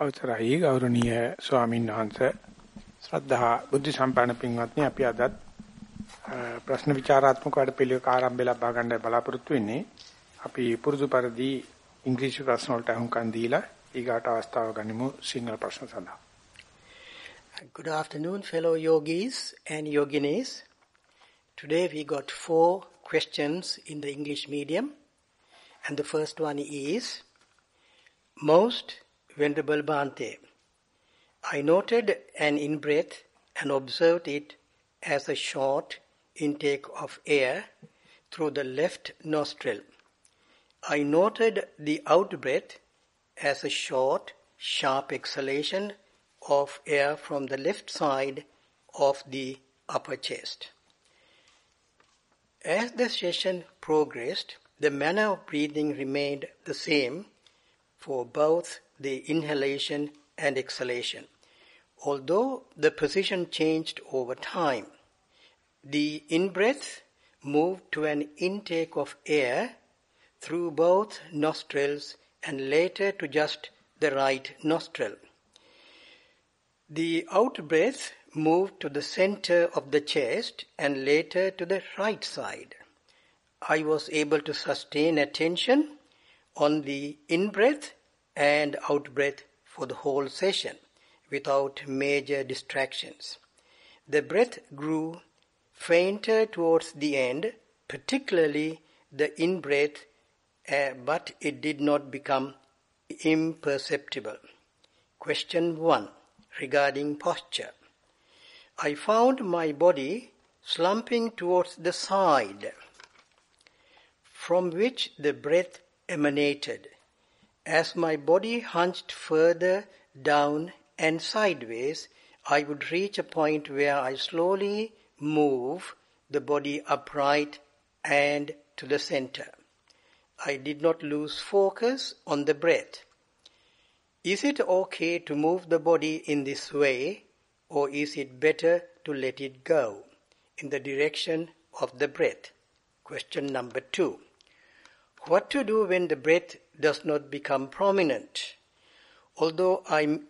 අවතරයි ගෞරවනීය ස්වාමීන් වහන්සේ. ශ්‍රද්ධා බුද්ධ සම්පන්න පින්වත්නි අපි අදත් ප්‍රශ්න විචාරාත්මක වැඩපිළිවෙලක ආරම්භය ලබා ගන්න බලාපොරොත්තු වෙන්නේ. අපි පුරුදු පරිදි ඉංග්‍රීසි ප්‍රශ්න වලට අහුම්කම් දීලා ඊගාට අවස්ථාව ගනිමු සිංහල ප්‍රශ්න සඳහා. Good afternoon fellow yogis and yoginis. Today we got four questions in the English medium and the first one is most Venerable Bhante, I noted an in-breath and observed it as a short intake of air through the left nostril. I noted the out-breath as a short, sharp exhalation of air from the left side of the upper chest. As the session progressed, the manner of breathing remained the same for both the inhalation and exhalation. Although the position changed over time, the in-breath moved to an intake of air through both nostrils and later to just the right nostril. The out-breath moved to the center of the chest and later to the right side. I was able to sustain attention on the in-breath and out breath for the whole session without major distractions. The breath grew fainter towards the end, particularly the in breath, uh, but it did not become imperceptible. Question 1 regarding posture. I found my body slumping towards the side from which the breath emanated. As my body hunched further down and sideways, I would reach a point where I slowly move the body upright and to the center. I did not lose focus on the breath. Is it okay to move the body in this way or is it better to let it go in the direction of the breath? Question number two. What to do when the breath does not become prominent? Although I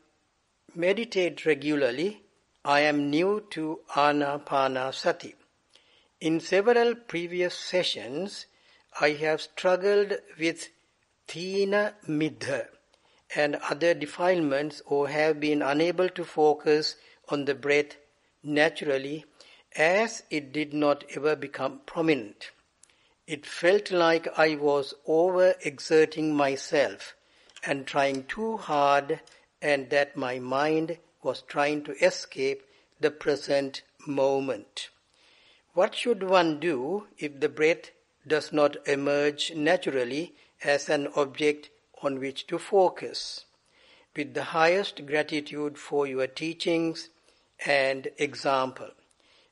meditate regularly, I am new to Anapanasati. In several previous sessions, I have struggled with Thina Midha and other defilements or have been unable to focus on the breath naturally as it did not ever become prominent. It felt like I was over-exerting myself and trying too hard and that my mind was trying to escape the present moment. What should one do if the breath does not emerge naturally as an object on which to focus? With the highest gratitude for your teachings and example.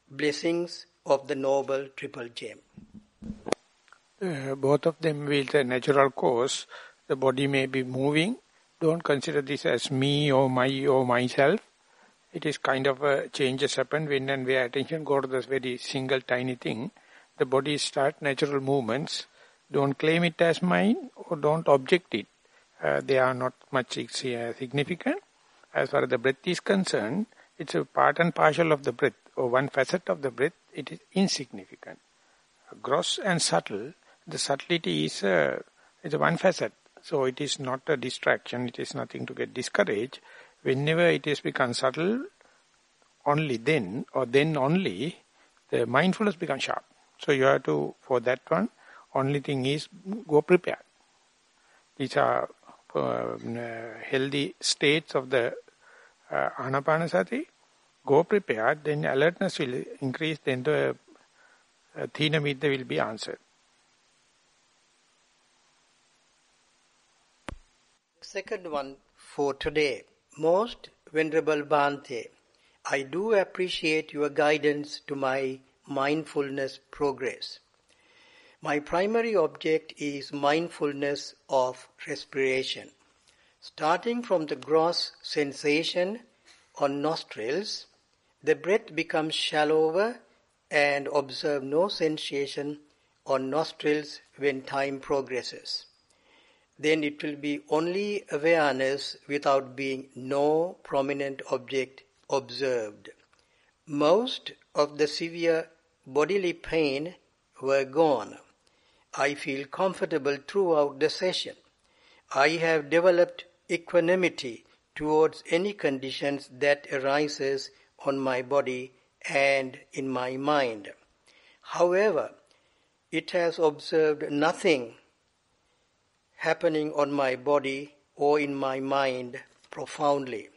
Blessings of the Noble Triple Gem. Uh, both of them will the natural cause. The body may be moving. Don't consider this as me or my or myself. It is kind of a changes happen when and where attention go to this very single tiny thing. The body start natural movements. Don't claim it as mine or don't object it. Uh, they are not much uh, significant. As far as the breath is concerned, it's a part and partial of the breath or one facet of the breath. It is insignificant. Gross and subtle the subtlety is, uh, is one facet. So it is not a distraction, it is nothing to get discouraged. Whenever it is become subtle, only then or then only the mindfulness becomes sharp. So you have to, for that one, only thing is go prepared. These are uh, healthy states of the uh, anapanasati. Go prepared, then alertness will increase, then the uh, will be answered. Second one for today. Most Venerable Bhante, I do appreciate your guidance to my mindfulness progress. My primary object is mindfulness of respiration. Starting from the gross sensation on nostrils, the breath becomes shallower and observe no sensation on nostrils when time progresses. Then it will be only awareness without being no prominent object observed. Most of the severe bodily pain were gone. I feel comfortable throughout the session. I have developed equanimity towards any conditions that arises on my body and in my mind. However, it has observed nothing happening on my body or in my mind profoundly.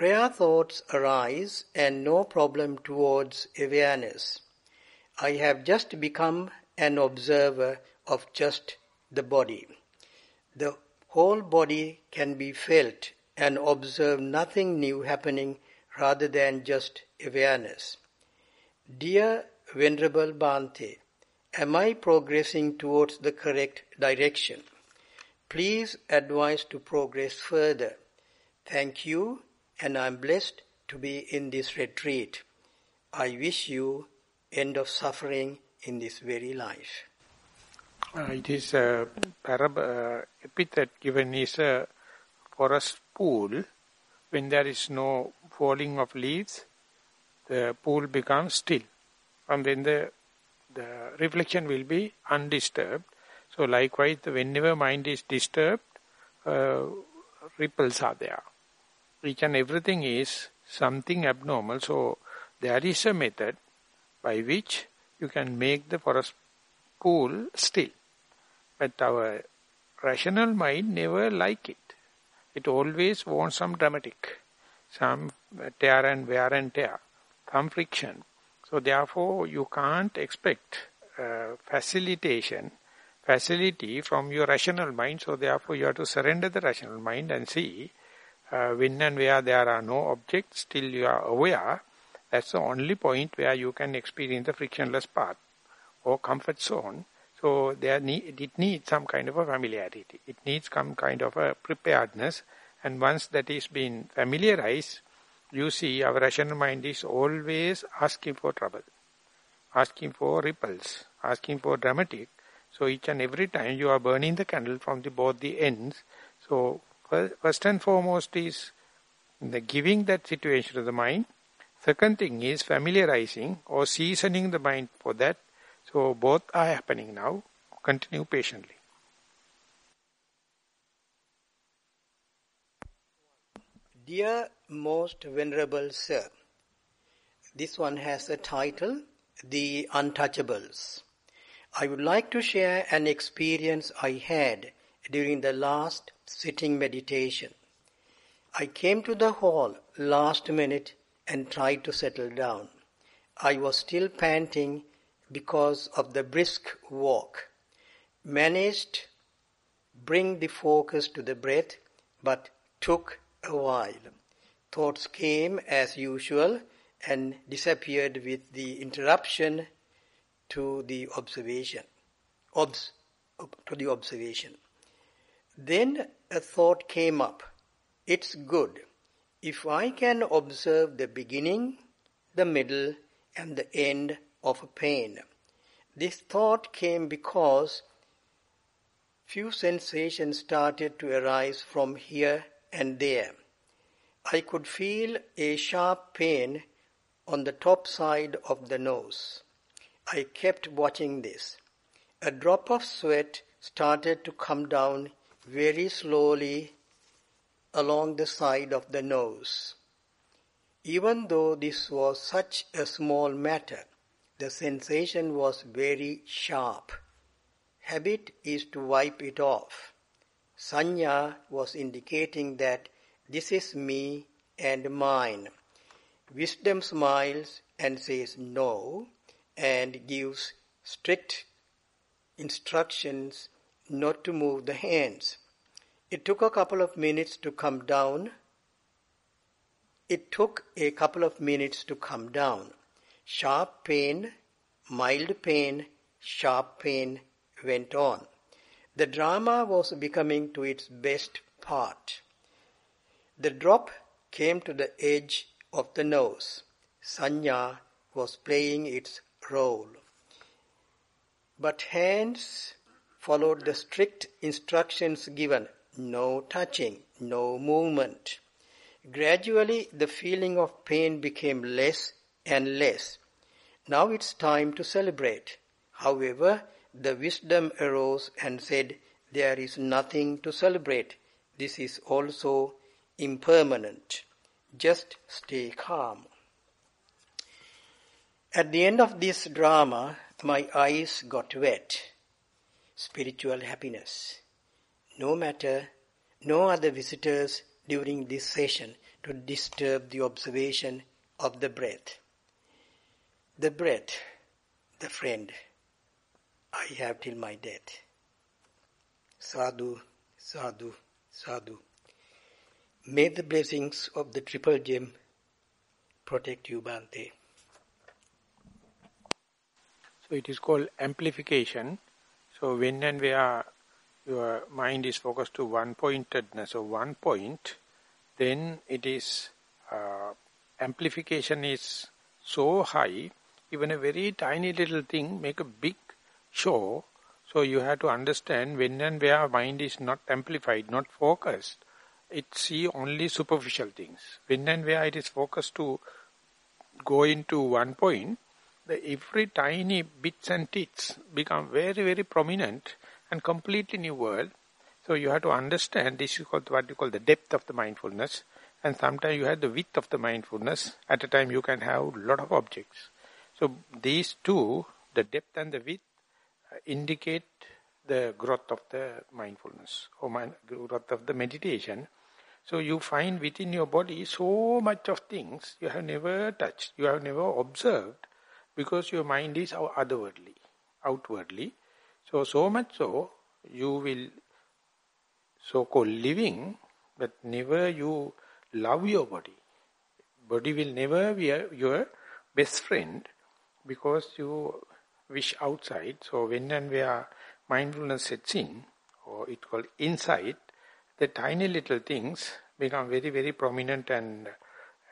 Rare thoughts arise and no problem towards awareness. I have just become an observer of just the body. The whole body can be felt and observe nothing new happening rather than just awareness. Dear Venerable Bhante, am I progressing towards the correct direction? Please advise to progress further. Thank you and I am blessed to be in this retreat. I wish you end of suffering in this very life. Uh, it is a parab uh, epithet given is a forest pool. When there is no falling of leaves, the pool becomes still. And then the, the reflection will be undisturbed. So likewise, whenever mind is disturbed, uh, ripples are there. Each and everything is something abnormal. So there is a method by which you can make the forest pool still. But our rational mind never like it. It always wants some dramatic, some tear and wear and tear, some friction. So therefore you can't expect uh, facilitation, facility from your rational mind. So therefore you have to surrender the rational mind and see uh, when and where there are no objects, still you are aware. That's the only point where you can experience the frictionless path or comfort zone. So there need, it needs some kind of a familiarity. It needs some kind of a preparedness. And once that is being familiarized, you see our rational mind is always asking for trouble, asking for ripples, asking for dramatic. So each and every time you are burning the candle from the both the ends. So first and foremost is the giving that situation to the mind. Second thing is familiarizing or seasoning the mind for that. So both are happening now. Continue patiently. Dear most venerable sir, this one has a title, The Untouchables. I would like to share an experience I had during the last sitting meditation. I came to the hall last minute and tried to settle down. I was still panting because of the brisk walk. Managed bring the focus to the breath but took a while. Thoughts came as usual and disappeared with the interruption to the observation. Obs, to the observation. Then a thought came up. It's good. If I can observe the beginning, the middle, and the end of a pain. This thought came because few sensations started to arise from here and there. I could feel a sharp pain on the top side of the nose. I kept watching this. A drop of sweat started to come down very slowly along the side of the nose. Even though this was such a small matter, the sensation was very sharp. Habit is to wipe it off. Sanya was indicating that this is me and mine. Wisdom smiles and says no and gives strict instructions not to move the hands. It took a couple of minutes to come down. It took a couple of minutes to come down. Sharp pain, mild pain, sharp pain went on. The drama was becoming to its best part. The drop came to the edge of the nose. Sanya was playing its role. But hands followed the strict instructions given no touching, no movement. Gradually, the feeling of pain became less and less. Now it's time to celebrate. However, the wisdom arose and said, There is nothing to celebrate. This is also impermanent. Just stay calm. At the end of this drama, my eyes got wet. Spiritual happiness. No matter, no other visitors during this session to disturb the observation of the breath. The breath, the friend, I have till my death. Sadhu, sadhu, sadhu. May the blessings of the Triple Gem protect you, Bhante. So it is called amplification. So when and where your mind is focused to one pointedness or one point, then it is uh, amplification is so high, even a very tiny little thing make a big show. So you have to understand when and where mind is not amplified, not focused, it see only superficial things. When and where it is focused to go into one point, the every tiny bits and tits become very, very prominent and completely new world. So you have to understand this is called what you call the depth of the mindfulness. And sometimes you have the width of the mindfulness. At a time you can have lot of objects. So these two, the depth and the width, uh, indicate the growth of the mindfulness or mind, growth of the meditation. So you find within your body so much of things you have never touched, you have never observed because your mind is otherworldly, outwardly. So, so much so, you will so-called living, but never you love your body. Body will never be your best friend because you wish outside. So when and where mindfulness sets in, or it called insight, the tiny little things become very, very prominent and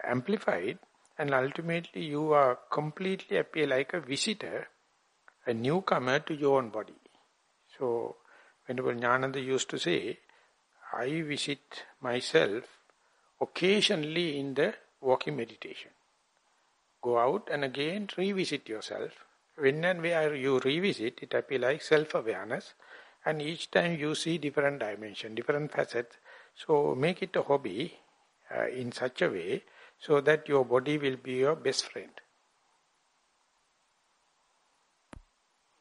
amplified and ultimately you are completely appear like a visitor, a newcomer to your own body. So, Venerable Jnananda used to say, I visit myself occasionally in the walking meditation. Go out and again revisit yourself. When and where you revisit, it appears like self-awareness. And each time you see different dimension, different facets. So make it a hobby uh, in such a way so that your body will be your best friend.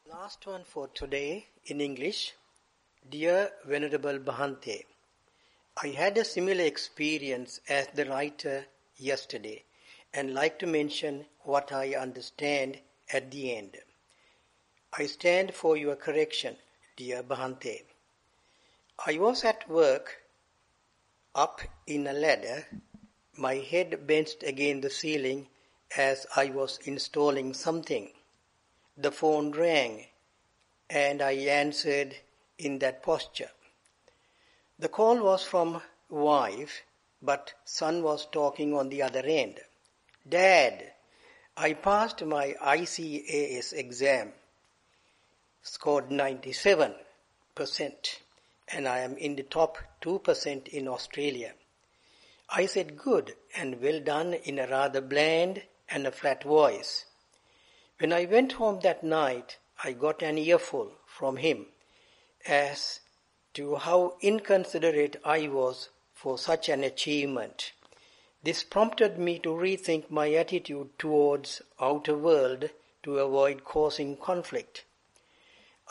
Last one for today in English. Dear Venerable Bhante, I had a similar experience as the writer yesterday and like to mention what I understand at the end. I stand for your correction, dear Bhante. I was at work up in a ladder my head bent against the ceiling as I was installing something. The phone rang and I answered in that posture. The call was from wife, but son was talking on the other end. Dad, I passed my ICAS exam, scored 97% and I am in the top 2% in Australia. I said good and well done in a rather bland and a flat voice. When I went home that night, I got an earful from him as to how inconsiderate I was for such an achievement. This prompted me to rethink my attitude towards outer world to avoid causing conflict.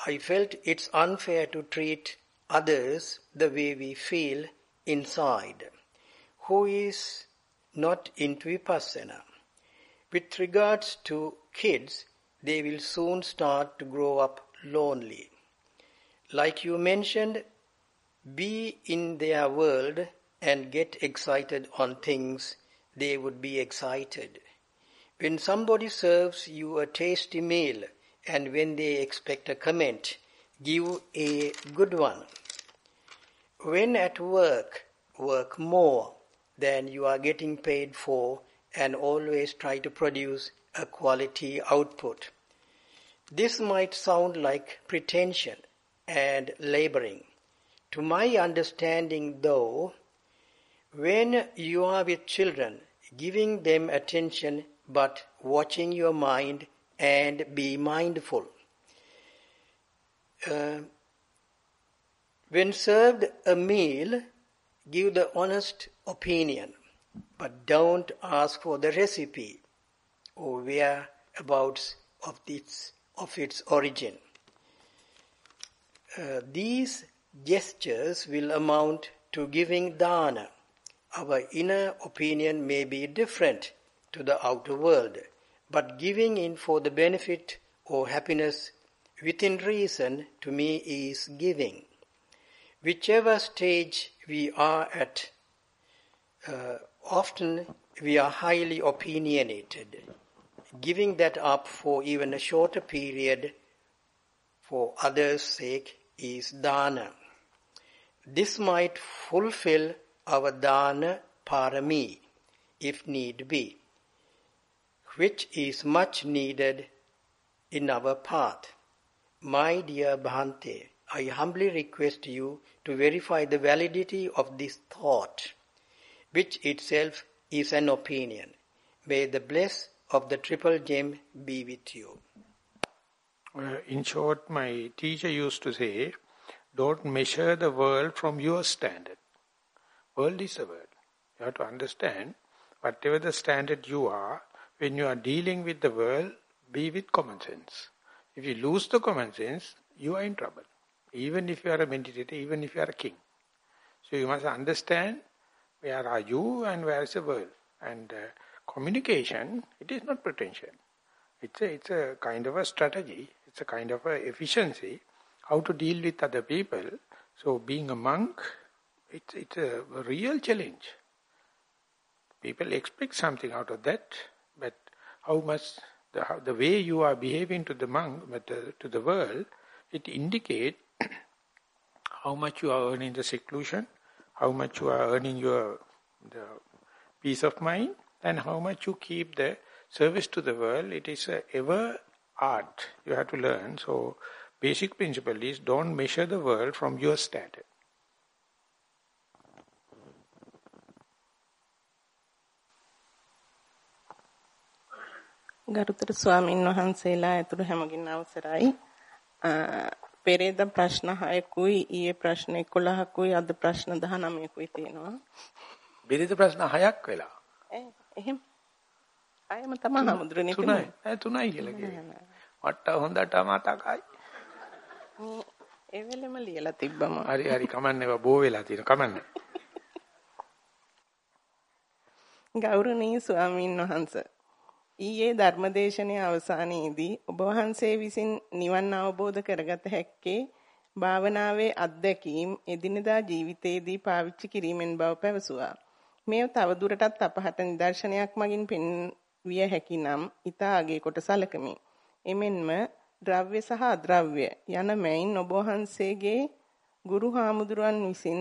I felt it's unfair to treat others the way we feel inside who is not into vipassana. With regards to kids, they will soon start to grow up lonely. Like you mentioned, be in their world and get excited on things they would be excited. When somebody serves you a tasty meal and when they expect a comment, give a good one. When at work, work more then you are getting paid for and always try to produce a quality output. This might sound like pretension, and laboring. To my understanding, though, when you are with children, giving them attention but watching your mind and be mindful. Uh, when served a meal, give the honest opinion, but don't ask for the recipe or whereabouts of its, of its origin. Uh, these gestures will amount to giving dana. Our inner opinion may be different to the outer world, but giving in for the benefit or happiness within reason to me is giving. Whichever stage we are at, uh, often we are highly opinionated. Giving that up for even a shorter period for others' sake is dana. This might fulfill our dana parami if need be, which is much needed in our path. My dear Bhante, I humbly request you to verify the validity of this thought, which itself is an opinion. May the bliss of the triple gem be with you. Uh, in short, my teacher used to say, don't measure the world from your standard. World is a world. You have to understand, whatever the standard you are, when you are dealing with the world, be with common sense. If you lose the common sense, you are in trouble. Even if you are a meditator, even if you are a king. So you must understand where are you and where is the world. And uh, communication, it is not pretension. It's a, it's a kind of a strategy. It's a kind of a efficiency. How to deal with other people. So being a monk, it's, it's a real challenge. People expect something out of that, but how much, the, how, the way you are behaving to the monk, but uh, to the world, it indicates how much you are earning the seclusion, how much you are earning your the peace of mind, and how much you keep the service to the world. It is a ever art you have to learn. So, basic principle is don't measure the world from your standard. ගරුතර ස්වාමින් වහන්සේලා ඇතුළු හැමගින් අවසරයි පෙරේද ප්‍රශ්න 6කුයි ඊයේ ප්‍රශ්න 11කුයි අද ප්‍රශ්න 19කුයි තියෙනවා. බෙරිද ප්‍රශ්න 6ක් වෙලා. එහෙම. අයම තමයි හමුදුරනේ තුනයි. ඒ තුනයි කියලා කිව්වේ. මට හොඳට මතකයි. ඒ වෙලෙම ලියලා තිබ්බම. හරි හරි කමන්නේ බෝ වෙලා තියෙන කමන්නේ. ගෞරවනීය ස්වාමින් වහන්සේ ඊයේ ධර්මදේශනයේ අවසානයේදී ඔබ වහන්සේ විසින් නිවන් අවබෝධ කරගත හැක්කේ භාවනාවේ අත්දැකීම් එදිනදා ජීවිතයේදී පාවිච්චි කිරීමෙන් බව පැවසුවා. මෙය තවදුරටත් අපහට නිදර්ශනයක් මගින් පෙන්විය හැකි නම් ඊට ආගේ කොට සලකමි. එමෙන්ම ද්‍රව්‍ය සහ අද්‍රව්‍ය යන මෙයින් ඔබ වහන්සේගේ ගුරු හාමුදුරුවන් විසින්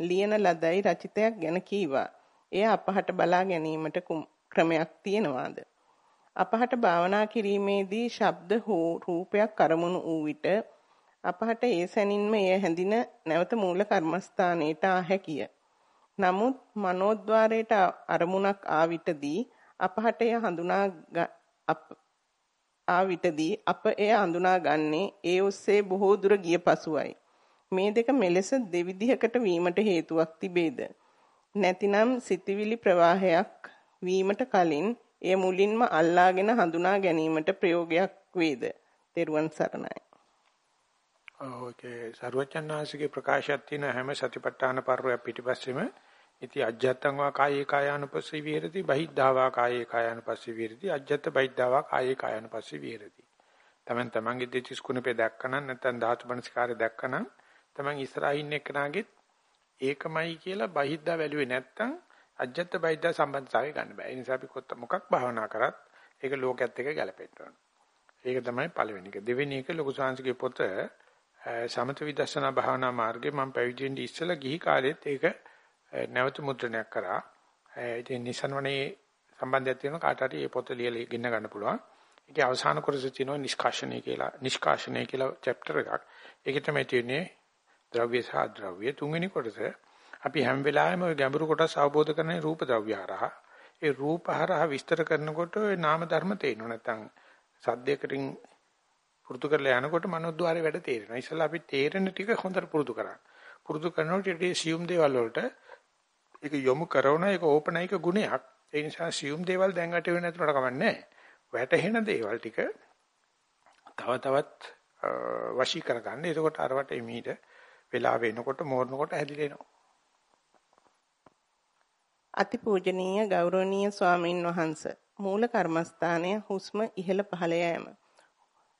ලියන ලදයි රචිතයක් ගැන කීවා. එය අපහට බලා ගැනීමට ක්‍රමයක් තියෙනවාද? අපහට භාවනා කිරීමේදී ශබ්ද හෝ රූපයක් අරමුණු වූ විට අපහට ඒ සැනින්ම එය හැඳින නැවත මූල කර්මස්ථානයට ආ හැකිය. නමුත් මනෝද්වාරයට අරමුණක් ආ විටදී අපහට එය හඳුනා ආ විටදී අප එය හඳුනාගන්නේ ඒ ඔස්සේ බොහෝ දුර ගිය පසුවයි. මේ දෙක මෙලෙස දෙවිධයකට වීමට හේතුවක් තිබේද? නැතිනම් සිතවිලි ප්‍රවාහයක් වීමට කලින් එය මුලින්ම අල්ලාගෙන හඳුනා ගැනීමට ප්‍රයෝගයක් වේද? තෙරුවන් සරණයි. ඕකේ සර්වචන්නාංශිකේ ප්‍රකාශයක් තියෙන හැම සතිපට්ඨාන පර්වයක් පිටිපස්සෙම ඉති අජ්ජත්තං වා කායේ කායානුපස්සී විහෙරති බහිද්ධා වා කායේ කායානුපස්සී විහෙරති අජ්ජත්ත බහිද්ධා වා කායේ කායානුපස්සී විහෙරති. තමන් තමන්ගේ දෙතිස් කුණපේ දැක්කනම් නැත්නම් ධාතු මනස්කාරය දැක්කනම් තමන් ඉස්සරහින් එක්කනාගෙත් ඒකමයි කියලා බහිද්ධා වැළුවේ නැත්නම් අජ්ජත් බයිද්දා සම්බන්ධතාවය ගන්න බෑ. ඒ නිසා අපි මොකක් භාවනා කරත් ඒක ලෝකයේත් එක්ක ගැලපෙන්න ඕන. ඒක තමයි පළවෙනි එක. දෙවෙනි එක ලොකු සාංශිකේ පොත සමත විදර්ශනා භාවනා මාර්ගේ මම පැවිදෙන්න ඉස්සෙල්ලා ගිහි කාලෙත් ඒක නැවත මුද්‍රණයක් කරා. ඉතින් නිසන්වනේ සම්බන්ධයක් තියෙන කාට හරි මේ පොත ලියලා ගෙන්න ගන්න පුළුවන්. ඒකේ අවසාන කොටස තියෙනවා නිෂ්කාශනය කියලා. නිෂ්කාශනය කියලා chapter එකක්. ඒකේ තමයි තියෙන්නේ ද්‍රව්‍ය සහ ද්‍රව්‍ය තුන්වෙනි කොටස. අපි හැම වෙලාවෙම ওই ගැඹුරු කොටස් අවබෝධ කරන්නේ රූප ද්‍රව්‍ය හරහා. ඒ රූප හරහා විස්තර කරනකොට ওই නාම ධර්ම තේරෙනවා. නැත්නම් සද්දයකින් පුරුදු කරලා යනකොට මනෝද්වාරේ වැඩ තේරෙනවා. ඉස්සලා අපි තේරෙන ටික හොඳට පුරුදු කරා. පුරුදු කරනකොට ඊට සියුම් දේවල් වලට ඒක යොමු කරන එක ඕපනයික ගුණයක්. ඒ නිසා සියුම් දේවල් දැන් වැටෙන්නේ නැතුනට කමන්නේ වැටහෙන දේවල් ටික තව තවත් වශී කරගන්න. එතකොට අරවට එමීට වෙලා වෙනකොට මෝරනකොට හැදිලා එනවා. අතිපූජනීය ගෞරවනීය ස්වාමින් වහන්සේ මූල කර්මස්ථානය හුස්ම ඉහළ පහළ යෑම.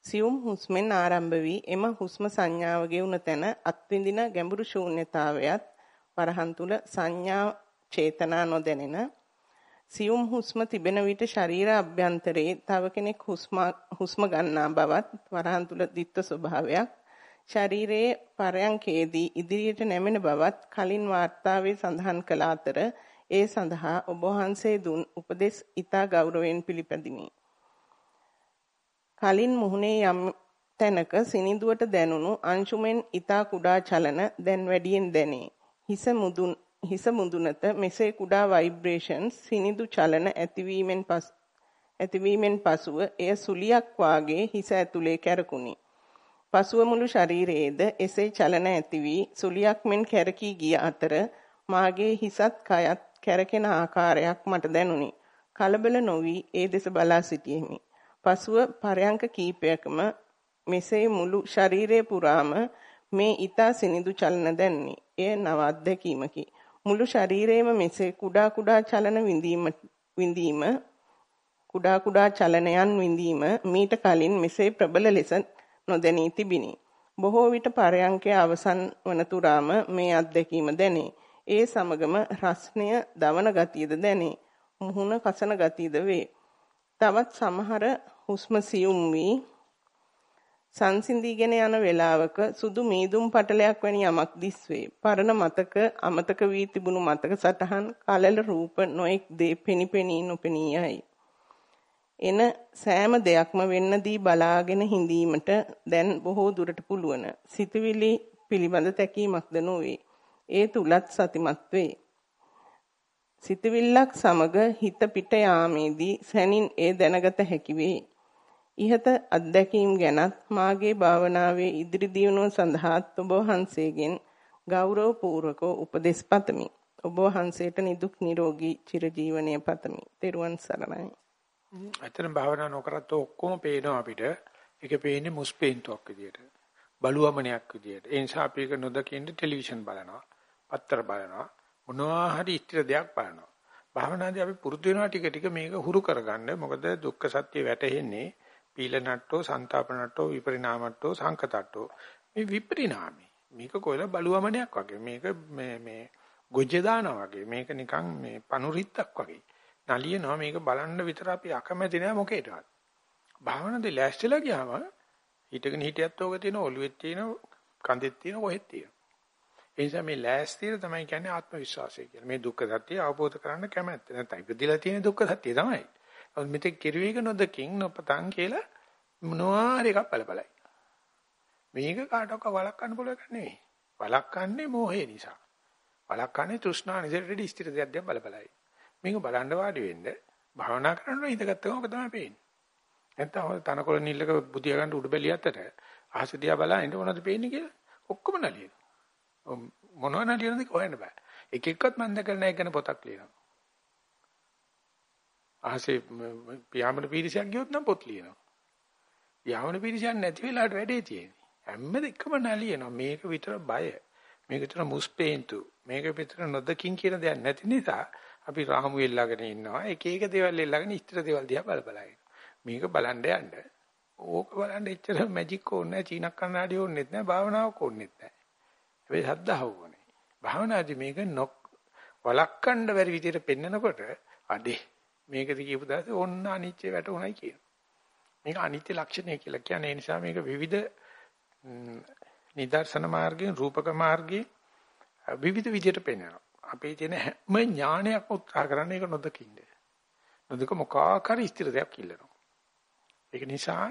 සියුම් හුස්මෙන් ආරම්භ වී එම හුස්ම සංඥාව ගෙවුන තැන අත්විඳින ගැඹුරු ශූන්‍යතාවයත් වරහන් තුල සංඥා චේතනා නොදැනෙන සියුම් හුස්ම තිබෙන විට ශරීර අභ්‍යන්තරයේ තව කෙනෙක් හුස්ම හුස්ම ගන්නා බවත් වරහන් තුල දිත්ත ස්වභාවයක් ශරීරයේ පරයන්කේදී ඉදිරියට නැමෙන බවත් කලින් වාර්තාවේ සඳහන් කළ අතර ඒ සඳහා ඔබ වහන්සේ දුන් උපදෙස් ඊතා ගෞරවයෙන් පිළිපැදිමි. කලින් මුහුණේ යම් තැනක සිනිඳුවට දැනුණු අංශුමෙන් ඊතා කුඩා චලන දැන් වැඩියෙන් දැනේ. හිස මුදුන් හිස මුදුනත මෙසේ කුඩා ভাইබ්‍රේෂන්ස් සිනිඳු චලන ඇතිවීමෙන් පස් ඇතිවීමෙන් පසුව එය සුලියක් වාගේ හිස ඇතුලේ කැරකුණි. පසුව මුළු ශරීරයේද එසේ චලන ඇති වී සුලියක් මෙන් කැරකී ගිය අතර මාගේ හිසත් කයත් කැරකෙන ආකාරයක් මට දැනුනි. කලබල නොවි ඒ දෙස බලා සිටියෙමි. පසුව පරයන්ක කීපයකම මෙසේ මුළු ශරීරය පුරාම මේ ඊතා සිනිඳු චලන දැන්නේ. එය නව අත්දැකීමකි. මුළු ශරීරයම මෙසේ කුඩා කුඩා චලන විඳීම විඳීම කුඩා කුඩා චලනයන් විඳීම මීට කලින් මෙසේ ප්‍රබල ලෙස නොදැනී තිබිනි. බොහෝ විට පරයන්කේ අවසන් වන තුරාම මේ අත්දැකීම දැනේ. ඒ සමගම රස්නය දවන ගතියද දැනේ. මුහුණ කසන ගතියද වේ. තවත් සමහර හුස්ම සියුම් වී සංසිඳීගෙන යන වේලාවක සුදු මීදුම් පටලයක් වැනි යමක් දිස්වේ. පරණ මතක අමතක වී තිබුණු මතක සටහන් කලල රූප නොඑක් දේ පෙනිපෙනී නොපෙනී යයි. එන සෑම දෙයක්ම වෙන්න දී බලාගෙන හිඳීමට දැන් බොහෝ දුරට පුළුවන්. සිතවිලි පිළිබඳ තැකීමක්ද නොවේ. ඒ තුලත් සතිමත් වේ. සිතවිල්ලක් සමග හිත පිට යාමේදී සැනින් ඒ දැනගත හැකි වේ. ইহත අත්දැකීම් ගැනත් මාගේ භාවනාවේ ඉදිරි දියුණුව සඳහා ඔබ වහන්සේගෙන් ගෞරවපූර්වක උපදෙස් පතමි. ඔබ වහන්සේට නිදුක් නිරෝගී චිරජීවනයේ පතමි. තෙරුවන් සරණයි. අතන භාවනා නොකරත් ඔක්කොම පේනවා අපිට. ඒක පේන්නේ මුස්පේන්තුවක් විදියට. බලුවමනයක් විදියට. ඒ නිසා අපි ඒක නොදකින්න ටෙලිවිෂන් බලනවා. පත්තර බලනවා. මොනවා හරි ඉස්තර දෙයක් බලනවා. භාවනාදී අපි පුරුදු වෙනවා ටික ටික මේක හුරු කරගන්න. මොකද දුක්ඛ සත්‍ය වැටහෙන්නේ පීල නට්ටෝ, සන්තාප නට්ටෝ, විපරිණාමට්ටෝ, සංකතට්ටෝ. මේ විපරිණාමي. මේක කොයිල බලුවමනයක් වගේ. මේක මේ මේ ගොජ්ජ දානවා වගේ. මේක නිකන් මේ පනුරිත්තක් වගේ. නලියනවා මේක බලන්න විතර අපි අකමැති නෑ මොකේටවත්. භාවනාවේ ලෑස්තිලා ගියාම හිටගෙන හිටියත් ඕක තියෙන ඔළුවෙත් තියෙන කන්දෙත් තියෙන කොහෙත් තියෙන. ඒ නිසා මේ ලෑස්තිය තමයි කියන්නේ ආත්ම විශ්වාසය කියලා. මේ දුක්ඛ සත්‍ය අවබෝධ කරගන්න කැමැත්ත. නැත්නම් ඉපදිලා තියෙන දුක්ඛ සත්‍ය තමයි. මෙතෙක් කිරුවේක නොදකින් නොපතන් කියලා මොනවා හරි එකක් බලබලයි. මේක කාටවත් වළක්වන්න පුළුවන් එකක් නෙවෙයි. වළක්වන්නේ මෝහය නිසා. වළක්වන්නේ තෘෂ්ණා නිසරෙදි ස්ථිර දෙයක් දිහා බලබලයි. මේක බලන්න වාඩි වෙන්න භාවනා කරනකොට හිතගත්තම ඔක තමයි පේන්නේ. නැත්තම් තනකොළ නිල්ලක බුදියා ගන්න උඩ බැලියත්තට ආසදියා බලන්න මොනවද පේන්නේ කියලා ඔක්කොම නලියන. මොනව නලියනද හොයන්න බෑ. එක එක්කත් මම දැකලා නැහැ ගැන පොතක් ලියනවා. අහසේ පියාඹන පීරිසයක් ගියොත් නම් පොත් ලියනවා. යාවන පීරිසයක් නැති වෙලාවට වැඩේ තියෙන්නේ. හැම දෙයක්ම නලියනවා. මේක විතර බය. මේක විතර මුස්පේන්තු. මේක විතර නොදකින් කියන දෙයක් නැති නිසා අපි රාමු එල්ලගෙන ඉන්නවා. එක එක දේවල් එල්ලගෙන ඉස්තර දේවල් දිහා බල බල මේක බලන්න යන්න. ඕක බලන්න එච්චර මැජික් ඕනේ නැහැ. චීනක් කන්නාඩි ඕනෙත් නැහැ. භාවනාවක් ඕනෙත් නැහැ. හැබැයි සද්ධාව ඕනේ. භාවනාදී මේක නොක් වලක්වන්න බැරි විදිහට පෙන්නකොට අඩේ මේකද කියපු දාසේ ඔන්න අනිත්‍ය වැටුණයි කියන. මේක අනිත්‍ය ලක්ෂණය කියලා කියන්නේ ඒ නිසා මේක විවිධ නිදර්ශන මාර්ගයෙන් රූපක මාර්ගයෙන් විවිධ විදිහට පෙන්වනවා. අපේ තියෙන හැම ඥානයක් උත්සාහ කරන්නේ ඒක නොදකින්න. නොදක මොකාකාර ස්ථිර දෙයක් ඉල්ලනවා. ඒක නිසා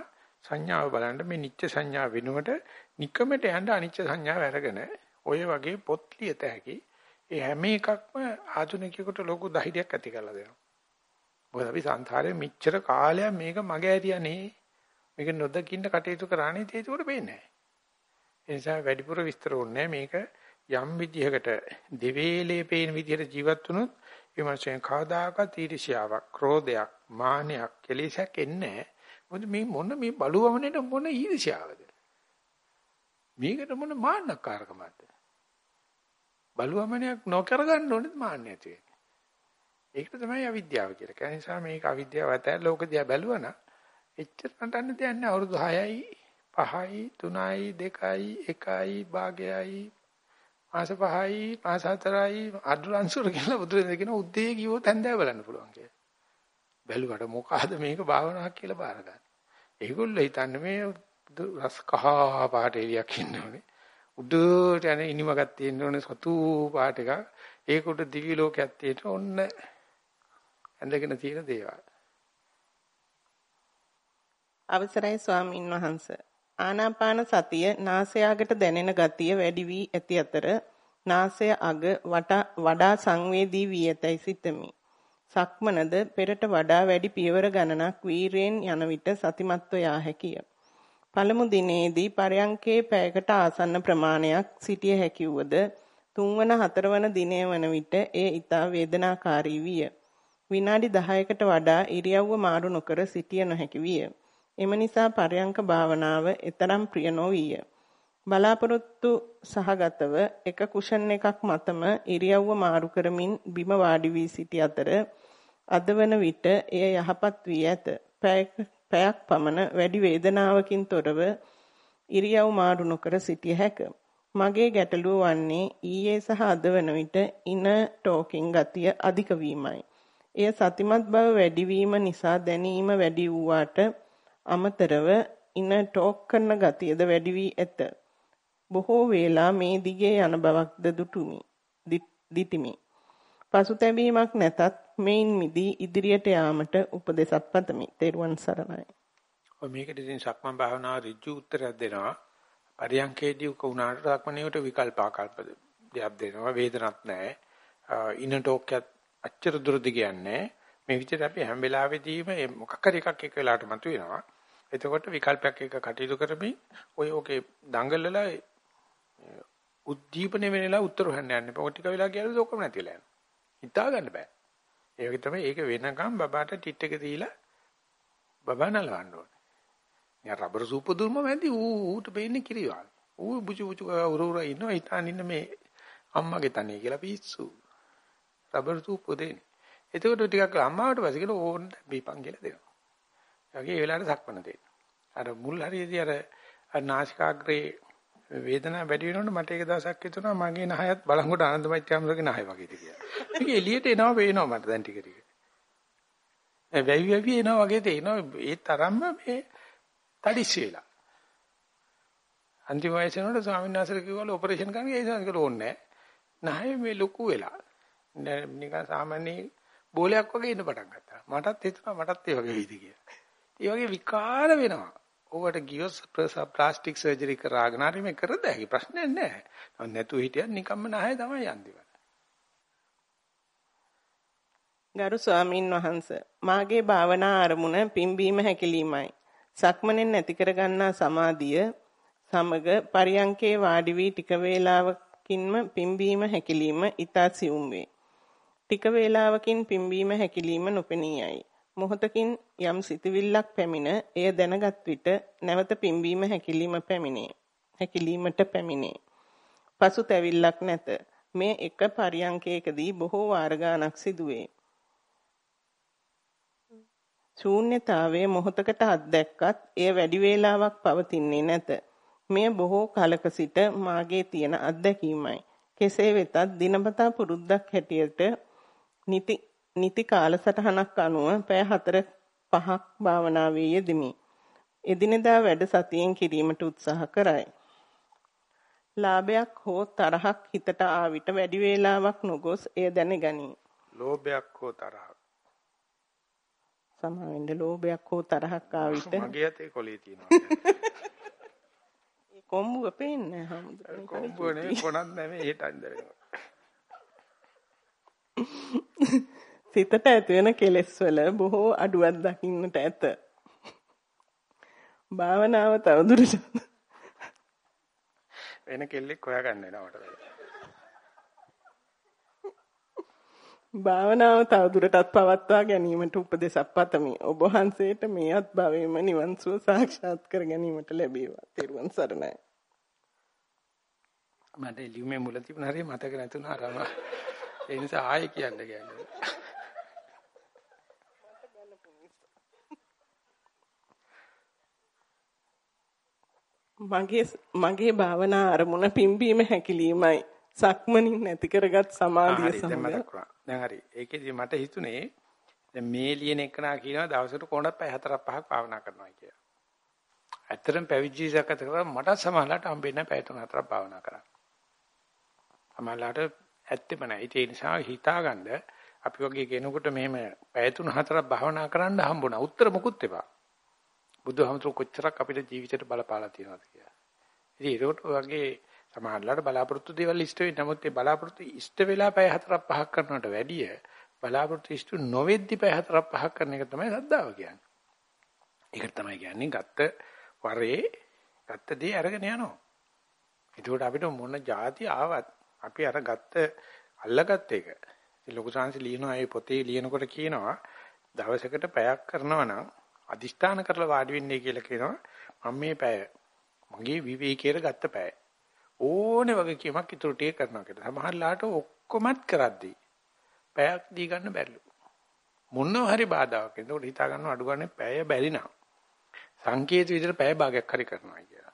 සංඥාව බලන්න මේ නිත්‍ය සංඥා වෙනුවට නිකමට යන්න අනිත්‍ය සංඥාව අරගෙන ඔය වගේ පොත් ලියත හැකි ඒ හැම එකක්ම ආධුනිකයෙකුට ලොකු ධෛර්යයක් ඇති කරලා දෙනවා. මොකද අපි සංසාරේ මෙච්චර කාලයක් මේක මගේ ඇරියානේ. මේක නොදකින්න කටයුතු කරානේ ඒක උඩ පේන්නේ නැහැ. ඒ නිසා වැඩිපුර විස්තර ඕනේ මේක යම් විදිහකට දෙවේලේ පේන විදිහට ජීවත් වුණොත් ඒ මාසයෙන් කවදාකවත් ඊර්ෂ්‍යාවක්, ක්‍රෝධයක්, මානයක්, කෙලෙසක් එන්නේ නැහැ. මොකද මේ මොන මේ බලුවමනේ මොන ඊර්ෂ්‍යාවද? මේකට මොන මාන්නකාරකමක්ද? බලුවමනයක් නොකර ගන්න ඕනේ මාන්නය ඇති වෙන්නේ. ඒකට තමයි අවිද්‍යාව කියලා. ඒ නිසා මේක අවිද්‍යාව ඇතැ ලෝක දිහා බැලුවනම් එච්චර නටන්න දෙයක් නැහැ. අවුරුදු 6යි, 5යි, 3යි, 2යි, 1යි, භාගයයි, මාස 5යි, මාස 4යි, අදුරන්සුර කියලා බුදුරජාණන් කියන උද්දී කිව්වොත් හැන්දෑ බලන්න පුළුවන් කියලා. බැලුවට මොකಾದ මේක භාවනාවක් කියලා බාර ගන්න. ඒගොල්ලෝ හිතන්නේ මේ රස කහ පාට එලියක් ඉන්නෝනේ. උඩට යන ඉනිමගක් තියෙන්න ඕනේ සතු පාට එකක්. ඒක උඩ දිවි ලෝකයක් තියෙන්න ඕන්න ඇඳගෙන තියෙන දේවල්. අවසරයි ස්වාමින් වහන්ස. ආනාපාන සතිය නාසයාගට දැනෙන ගතිය වැඩි වී ඇති අතර නාසය අග වඩා සංවේදී වී ඇතැයි සිතමි. සක්මනද පෙරට වඩා වැඩි පියවර ගණනක් වීරයෙන් යන විට සතිමත්ව යා හැකිය. පළමු දිනේදී පරයන්කේ පැයකට ආසන්න ප්‍රමාණයක් සිටිය හැකි වුවද තුන්වන හතරවන දිනය වන විට එය ඊටා වේදනාකාරී විය. විනාඩි 10කට වඩා ඉරියව්ව මාරු නොකර සිටිය නොහැකි විය. එම නිසා පරයන්ක භාවනාව එතරම් ප්‍රිය නොවිය. බලාපොරොත්තු සහගතව එක කුෂන් එකක් මතම ඉරියව්ව මාරු කරමින් බිම වාඩි වී සිටි අතර අදවන විට එය යහපත් වී ඇත. පැයක් පමණ වැඩි වේදනාවකින් තොරව ඉරියව් මාරු නොකර සිටිය හැක. මගේ ගැටලුව වන්නේ ඊයේ සහ අද වන විට ඉන ටෝකින් ගතිය අධික වීමයි. එය සතිමත් බව වැඩිවීම නිසා දැනීම වැඩි වූාට අමතරව ඉන ටෝක් කරන ගතියද වැඩි වී ඇත. බොහෝ වේලා මේ දිගේ යන බවක්ද දුටුමි. දිටිමි. පසුතැවීමක් නැතත් මේන් මිදී ඉදිරියට යාමට උපදෙසක් පතමි. තෙරුවන් සරණයි. ඔය මේකට ඉතින් සක්මන් භාවනාව ඍජු උත්තරයක් දෙනවා. පරියංකේදී උක උනාට සක්මණේට විකල්පාකල්ප දෙයක් දෙනවා. වේදනක් නැහැ. ඉන ටෝක්යත් අච්චර දුරදි කියන්නේ මේ විදිහට අපි හැම වෙලාවෙදීම මොකක් හරි එකක් එක වෙලාවට මතුවෙනවා. එතකොට විකල්පයක් එක කටයුතු කරමින් ඔය ඔකේ දඟලලා උද්දීපන වෙනලා උත්තර හොයන්න යන්න. ඔය ටික වෙලා ගියලද ඔක්කොම නැතිලා යනවා. හිතා ගන්න බෑ. ඒ වගේ තමයි ඒක වෙනකම් බබාට ටිට් එක දීලා බබා නලවන්න ඕනේ. යා රබර් සූප දුන්නම ඇති ඌ ඌට පෙන්නේ කිරිවාල්. ඌ බුචු බුචු උර උර ඉන්නවා හිතාන ඉන්න මේ අම්මගේ තනිය කියලා පිස්සු. රබර් සූප දෙන්නේ. එතකොට ටිකක් අම්මාවට පස්සේ කියලා ඕන්න බීපන් කියලා දෙනවා. ඒ වගේ ඒ වෙලාවට සක්මන දෙන්න. අර මුල් හරියදී අර නාසිකාග්‍රේ වේදනාව වැඩි වෙනකොට මට ඒක දවසක් හිතුණා මගේ නහයත් බලංගොඩ ආනන්දමයිත්‍යාමරගේ නහය වගේද කියලා. මේක එළියට එනවා පේනවා මට දැන් ටික ටික. ඒ වැවි වැවි එනවා වගේ තේනවා ඒ තරම්ම මේ තඩිස් වෙලා. අන්තිම වයසේ නෝට ස්වාමීන් වහන්සේ කිව්වලු ඔපරේෂන් කරන්න ඒ සංකල්ප ඕනේ නැහැ. නහය මේ ලොකු වෙලා. නිකන් සාමාන්‍ය බෝලයක් වගේ ඉන්න පටන් ගත්තා. මටත් හිතුණා මටත් ඒ වගේ වෙයිද කියලා. ඒ වගේ විකාර වෙනවා. ඕවට ගියොත් ප්ලාස්ටික් සර්ජරි කරාගෙන හරි මේ කරද හැකි ප්‍රශ්නයක් නැහැ. නැතුව හිටියත් නිකම්ම නැහැ තමයි යන්නේ. ගරු ස්වාමින් වහන්ස මාගේ භාවනා අරමුණ පිම්බීම හැකිලීමයි. සක්මනෙන් නැති කරගන්නා සමාධිය සමග පරියංකේ වාඩි වී ටික වේලාවකින්ම පිම්බීම හැකිලීම ඊතා සියුම් වේ. ටික වේලාවකින් පිම්බීම හැකිලීම නොපෙනී යයි. මොහොතකින් යම් සිතවිල්ලක් පැමිණ එය දැනගත් විට නැවත පිම්බීම හැකිලිම පැමිණේ. හැකිලීමට පැමිණේ. පසු තැවිල්ලක් නැත. මේ එක පරියංකයකදී බොහෝ වාර ගණක් සිදුවේ. ශූන්‍යතාවයේ මොහොතකට අත්දැක්කත් එය වැඩි වේලාවක් පවතින්නේ නැත. මෙය බොහෝ කලක සිට මාගේ තියෙන අත්දැකීමයි. කෙසේ වෙතත් දිනපතා පුරුද්දක් හැටියට නිති නිති කාලසටහනක් අනුව පැය 4 5ක් භාවනාවේ යෙදෙමි. එදිනෙදා වැඩ සතියෙන් කිරීමට උත්සාහ කරයි. ලාභයක් හෝ තරහක් හිතට ආ විට වැඩි වේලාවක් නොගොස් එය දැනගනී. ලෝභයක් හෝ තරහක්. සමාවෙන්න ලෝභයක් හෝ තරහක් ආ විට මගේ අතේ කොලේ තියෙනවා. ඒ කොම්බුව පේන්නේ නැහැ කොම්බුව නෙවෙයි කොනක් නෙවෙයි ඒට අන්දරේනවා. සිතට ඇති වෙන කෙලෙස් වල බොහෝ අඩුවක් දකින්නට ඇත. භාවනාව තවදුරටත් වෙන කෙල්ලෙක් හොයාගන්න වෙනවා. භාවනාව තවදුරටත් පවත්වා ගැනීමට උපදෙසක් පතමි. ඔබ වහන්සේට මේ අත්භවයේම නිවන් සුව සාක්ෂාත් කර ගැනීමට ලැබේවා. තෙරුවන් සරණයි. මට ලියුමේ මුල තිබුණ හරිය මතක නැතුණා අරම. ඒ නිසා ආයෙ කියන්න කියන්නේ. මගේ මගේ භාවනා අරමුණ පිම්බීම හැකිලීමයි. සක්මනින් නැති කරගත් සමාධිය සමග. දැන් හරි. ඒකෙදි මට හිතුනේ දැන් මේ ලියන එකනා කියනවා දවසට කොහොමද පැය 4ක් 5ක් භාවනා කරනවා කියලා. ඇත්තටම පැවිදි ජීවිතයක් ගත කරලා මට සමහරලාට හම්බෙන්නේ පැය 3 4ක් භාවනා කරන්න. සමහරලාට ඇත්තෙම නැහැ. ඒ නිසා හිතාගන්න අපි වගේ කෙනෙකුට මෙහෙම පැය 3 4ක් භාවනා කරන්න හම්බුණා. උත්තර මොකුත් එපා. බුදුහමතුරු කොච්චරක් අපිට ජීවිතේට බලපාලා තියෙනවද කියලා. ඉතින් ඒකට වගේ සමහරලාට බලාපොරොත්තු දේවල් ඉෂ්ට වෙයි. නමුත් ඒ බලාපොරොත්තු ඉෂ්ට වෙලා පැය 4ක් 5ක් කරනවට වැඩිය බලාපොරොත්තු ඉෂ්ට නොවෙද්දි පැය 4ක් 5ක් කරන එක තමයි සද්ධාව කියන්නේ. ඒක තමයි කියන්නේ ගත්ත වරේ ගත්ත දේ අරගෙන යනවා. ඒකට අපිට මොන જાති ආවත් අපි අර ගත්ත අල්ලගත්ත එක. ඉතින් ලොකු සංසි ලියනවා ඒ පොතේ ලියනකොට කියනවා දවසකට පැයක් කරනවා නම් අදිෂ්ඨාන කරලා වාඩි වෙන්නේ කියලා කියනවා. මම මේ පැය මගේ විවේකීර ගත්ත පැය. ඕනේ වගේ කීමක් ඉතුරු ටික කරනවා කියලා. සමහරලාට ඔක්කොමත් කරද්දී පැයක් දී ගන්න බැරිලු. මොනවා හරි බාධාවක්. එතකොට හිතා ගන්න අඩු ගන්න පැය බැරි නම් සංකේත විදිහට පැය භාගයක් හරි කරනවා කියලා.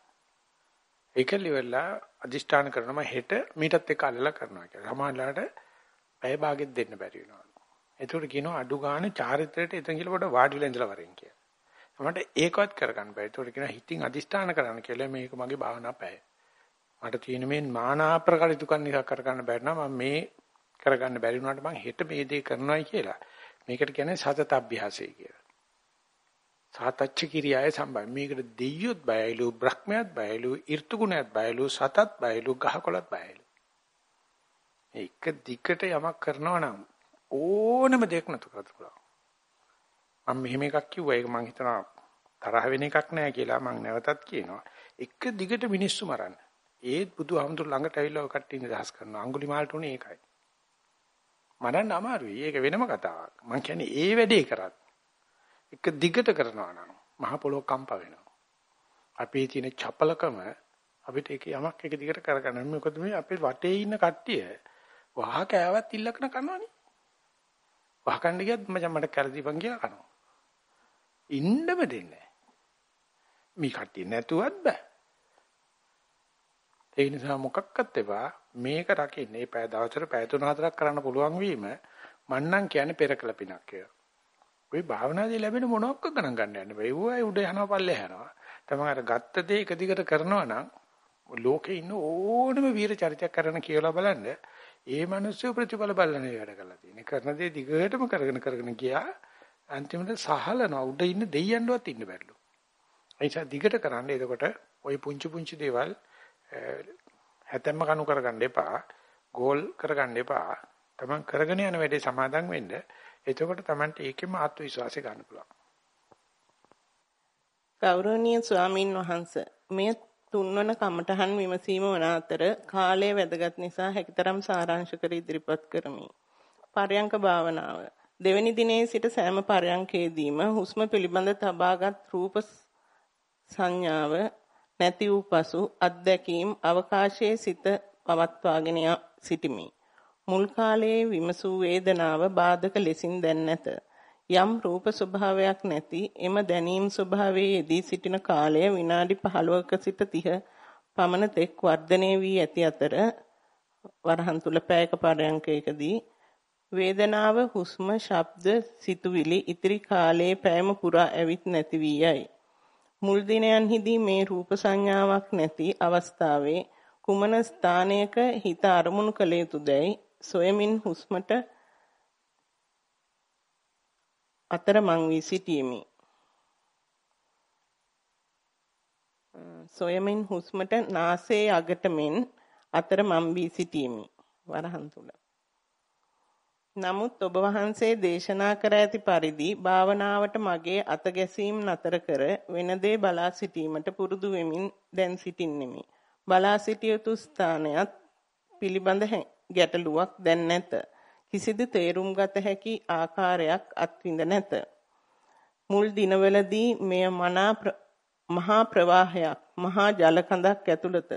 ඒකලි වෙලා අදිෂ්ඨාන කරනවා හෙට මීටත් එක්ක අල්ලලා කරනවා කියලා. සමහරලාට පැය භාගෙත් දෙන්න බැරි වෙනවා. ඒතකොට කියනවා අඩු ගන්න චාරිත්‍රයට එතන කියලා පොඩ වාඩි වෙලා ඉඳලා වරෙන් කියලා. මට ඒකවත් කරගන්න බෑ. ඒතකොට කියනවා හිතින් අදිෂ්ඨාන කරන්න කියලා මේක මගේ භාවනා පැය. මට තියෙන මේ නානා ප්‍රකාර දුකන් නිකක් කරගන්න බැරි නම් මම මේ කරගන්න බැරි වුණාට මම හෙට මේ දේ කරනවායි කියලා. මේකට කියන්නේ සතත අභ්‍යාසය කියලා. සාතච්ච කිරියාවේ සම්බන්ධ. මේකට දෙයියොත් බයයිලු, බ්‍රහ්මයාත් බයයිලු, ඍතු ගුණයත් බයයිලු, සතත් බයයිලු, ගහකොළත් බයයිලු. එක දිගට යමක් කරනවා නම් ඕනම දෙයක් නතු කරත් පුළුවන්. මම මෙහෙම එකක් කිව්වා ඒක මම හිතනවා තරහ වෙන එකක් නෑ කියලා මම නැවතත් කියනවා. එක දිගට මිනිස්සු මරන්න. ඒත් බුදුහාමුදුර ළඟට ඇවිල්ලා ඔය කට්ටිය නිදහස් කරනවා. අඟුලිමාලට උනේ ඒකයි. මරන්න අමාරුයි. ඒක වෙනම කතාවක්. මම කියන්නේ ඒ වැඩේ කරත් එක දිගට කරනවා නම් මහ පොළොව කම්ප වෙනවා. අපේ තියෙන චපලකම අපිට ඒක යමක් එක දිගට කරගන්න. මොකද මේ අපේ වටේ ඉන්න කට්ටිය වහ කෑවත් ඉල්ලකන කනවනේ. වහ කන්න ගියත් මචං මට කැරදීපන් කියලා කනවා. ඉන්නම දෙන්නේ නැහැ. මේ කට්ටිය නැතුවත් බෑ. ඒ නිසා මොකක්වත් එපා මේක රකින්න. මේ පය දවසට පැය 3-4ක් කරන්න පුළුවන් වීම මන්නම් කියන්නේ පෙරකල පිනක් කියලා. ওই භාවනාදී ලැබෙන මොනක්ක ගණන් ගන්න යන්න බෑ. ඒවයි උඩ යනවා පල්ලේ යනවා. තමයි අර ගත්ත දේ එක දිගට කරනවා නම් ලෝකේ ඉන්න ඕනම වීර චරිතයක් කරන කියලා බලන්න ඒ මිනිස්සු ප්‍රතිඵල බලන්නේ වැඩ කරලා තියෙන්නේ. කරන දේ දිගටම කරගෙන කරගෙන ගියා අන්තිමට සහලනවා උඩ ඉන්න දෙයියන්වත් ඉන්න බැරිලු. ඒ නිසා දිගට කරන්න එතකොට ওই පුංචි පුංචි දේවල් හැතැම්ම කණු කරගන්න එපා. ගෝල් කරගන්න එපා. තමන් කරගෙන යන වැඩේ සමාදන් වෙන්න. එතකොට තමන්ට ඒකෙම ආත්ම විශ්වාසය ගන්න පුළුවන්. ගෞරවනීය ස්වාමින් වහන්සේ මේ තුන්වන කමඨහන් විමසීම වන අතර කාලය වැදගත් නිසා හැකිතරම් සාරාංශ කර ඉදිරිපත් කරමි. පරයන්ක භාවනාව දෙවැනි දිනේ සිට සෑම පරයන්කේදීම හුස්ම පිළිබඳ තබාගත් රූප සංඥාව නැති වූ පසු අත්දැකීම් අවකාශයේ සිත පවත්වාගෙන සිටිමි. මුල් කාලයේ විමසූ වේදනාව බාධක ලෙසින් දැන් නැත. යම් රූප ස්වභාවයක් නැති එම දැනීම් ස්වභාවයේ යෙදී සිටින කාලය විනාඩි 15ක සිට 30 පමණ තෙක් වර්ධනය වී ඇති අතර වරහන් තුල පැයක පරයන්කයකදී වේදනාව හුස්ම ශබ්ද සිතුවිලි ඉතිරි කාලයේ පෑම පුරා ඇවිත් නැති වී යයි. මුල් දිනයන්හිදී මේ රූප සංඥාවක් නැති අවස්ථාවේ කුමන ස්ථානයක හිත අරමුණු කළ යුතුදැයි සොයමින් හුස්මට අතර මං වී සිටීමි. සොයමින් හුස්මට නාසයේ අගට මෙන් අතර මං වී සිටීමි. වරහන් තුල. නමුත් ඔබ වහන්සේ දේශනා කර ඇති පරිදි භාවනාවට මගේ අත ගැසීම් නතර කර වෙන දේ බලා සිටීමට පුරුදු වෙමින් දැන් සිටින්නෙමි. බලා සිටිය යුතු ස්ථානයත් පිළිබඳ ගැටලුවක් දැන් නැත. කිසිදු තේරුම් ගත හැකි ආකාරයක් අත්විඳ නැත. මුල් දිනවලදී මෙය මනා මහා ප්‍රවාහයක්, මහා ජල කඳක් ඇතුළත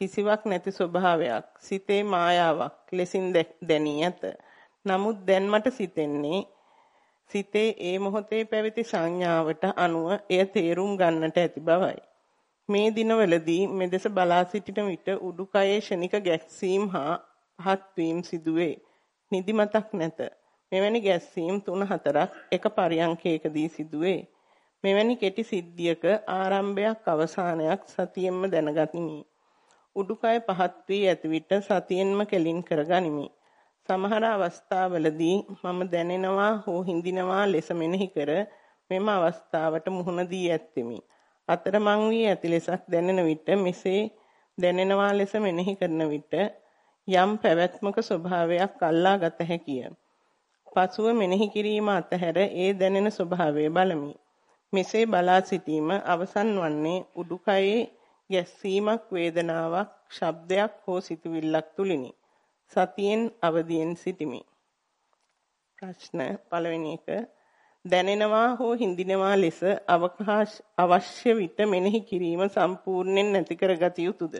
කිසිවක් නැති ස්වභාවයක්, සිතේ මායාවක් ලෙසින් දැනී ඇත. නමුත් දැන් මට සිතෙන්නේ සිතේ ඒ මොහොතේ පැවති සංඥාවට අනුව එය තේරුම් ගන්නට ඇති බවයි. මේ දිනවලදී මෙදෙස බලා සිටින විට උඩුකයේ ෂණික ගැස්සීම් හා පහත් වීම සිදුවේ. නිදිමතක් නැත. මෙවැනි ගැස්සීම් 3-4ක් එක පරියන්කයකදී සිදුවේ. මෙවැනි කෙටි සිද්ධියක ආරම්භයක් අවසානයක් සතියෙන්ම දැනගතිමි. උඩුකය පහත් වී ඇති විට සතියෙන්ම කෙලින් කරගනිමි. සමහර අවස්ථාවලදී මම දැනෙනවා හෝ හිඳිනවා ලෙස මෙනෙහි කර මෙම අවස්ථාවට මුහුණ දී ඇත්තෙමි. අතරමං වී ඇති ලෙසක් දැනෙන විට මෙසේ දැනෙනවා ලෙස මෙනෙහි කරන විට යම් පැවැත්මක ස්වභාවයක් අල්ලා ගත හැකිය. පසුව මෙනෙහි කිරීම අතහැර ඒ දැනෙන ස්වභාවය බලමි. මෙසේ බලා සිටීම අවසන් වන්නේ උඩුකයේ ගැස්සීමක් වේදනාවක් ශබ්දයක් හෝ සිතුවිල්ලක් තුලිනි. සතියෙන් අවදියෙන් සිටිමි. ප්‍රශ්න පළවෙනි එක දැනෙනවා හෝ හිඳිනවා ලෙස අවකාශ අවශ්‍ය විට මෙනෙහි කිරීම සම්පූර්ණයෙන් නැති කරගත යුතුයද?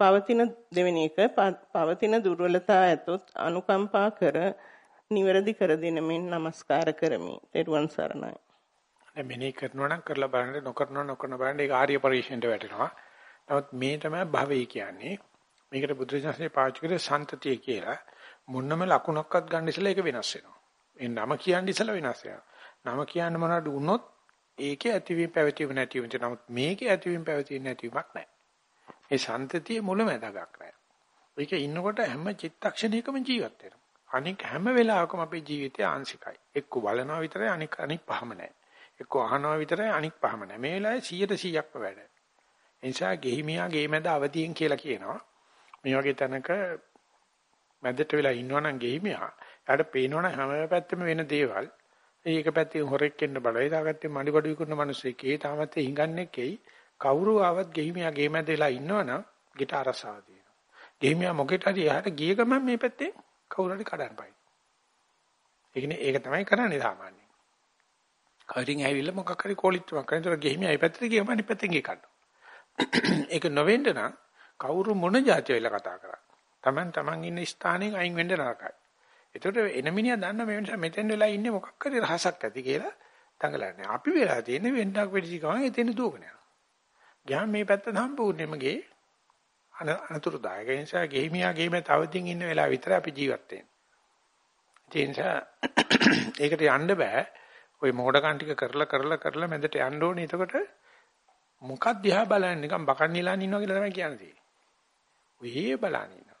පවතින දෙවෙනි එක පවතින දුර්වලතා ඇතොත් අනුකම්පා කර නිවැරදි කර දෙන මෙන් নমස්කාර කරමි. ත්වන් සරණයි. දැන් මෙනෙහි කරනවා නම් කරලා බලන්න නොකරනවා නොකරන බලන්න ඒක ආර්ය පරිශ්‍රයට වැටෙනවා. නමුත් මේ තමයි භවය කියන්නේ. මේකට බුදුරජාණන්සේ පාවිච්චි කරේ සන්තතිය කියලා. මොන්නම ලකුණක්වත් ගන්න ඉස්සලා ඒක වෙනස් වෙනවා. ඒ නම කියන්නේ ඉස්සලා වෙනස් වෙනවා. නම කියන්න මොනවද වුණොත් ඒකේ ඇතිවීම පැවතීම නැතිවීම තියෙනවා. නමුත් මේකේ ඇතිවීම පැවතීම නැතිවීමක් නැහැ. මේ සන්තතිය මුලැමැදගක් නැහැ. ඒක ඉන්නකොට හැම චිත්තක්ෂණයකම ජීවත් වෙනවා. අනික හැම වෙලාවකම අපේ ජීවිතය ආංශිකයි. එක්ක බලනවා විතරයි අනික අනික් පහම නැහැ. එක්ක අහනවා විතරයි අනික් පහම නැහැ. මේ වෙලාවේ 100%ක්ම වැඩ. ඒ නිසා ගෙහිමියා ගේ මැද අවදියෙන් කියලා කියනවා. මේ වගේ තැනක මැදට වෙලා ඉන්නවනම් ගෙහිමියා. එයාට පේනවනම් හැම පැත්තෙම වෙන දේවල්. ඒක පැත්තෙන් හොරෙක් එන්න බලයි. දාගත්තේ මඩිබඩු විකුණන මිනිස්සෙක්. ඒ තාමත් හිඟන්නේ කෙයි? කවුරු ආවත් ගෙහිමියා ගේ මැද වෙලා ඉන්නවනම් ගෙට අරසාව තියෙනවා ගෙහිමියා මොකෙට හරි එහාට ගිය ගමන් මේ පැත්තේ කවුරු හරි කඩන්න පයි ඒකනේ ඒක තමයි කරන්නේ සාමාන්‍යයෙන්. කවුරින් ඇවිල්ලා මොකක් හරි කෝලිත්තුවක් කරනතර ගෙහිමියා මේ පැත්තට ගියම අනිත් පැත්තෙන් ගේ කඩනවා. ඒක නොවෙන්න නම් කවුරු මොන જાති වෙලා කතා කරා. Taman taman ඉන්න ස්ථානයෙන් අයින් වෙන්න නරකයි. ඒතකොට එන මිනිහා දන්න මේ නිසා මෙතෙන් වෙලා ඉන්නේ මොකක් හරි රහසක් ඇති කියලා දඟලන්නේ. අපි වෙලා තියෙන්නේ වෙන්නක් වෙඩි ගමන් එතන දුවගෙන යනවා. ගියාම මේ පැත්ත සම්පූර්ණයෙන්ම ගේ අනතුරුදායක නිසා ගෙහිමියා ගෙහිම තවදින් ඉන්න වෙලාව විතරයි අපි ජීවත් වෙන්නේ. ඒ නිසා ඒකට යන්න බෑ. ওই මොඩකන් ටික කරලා කරලා කරලා මැදට යන්න ඕනේ. එතකොට මොකක් දිහා බලන්නේ නිකන් බකන් නිලාන ඉන්නවා කියලා තමයි කියන්නේ. ඔය බලන්නේ.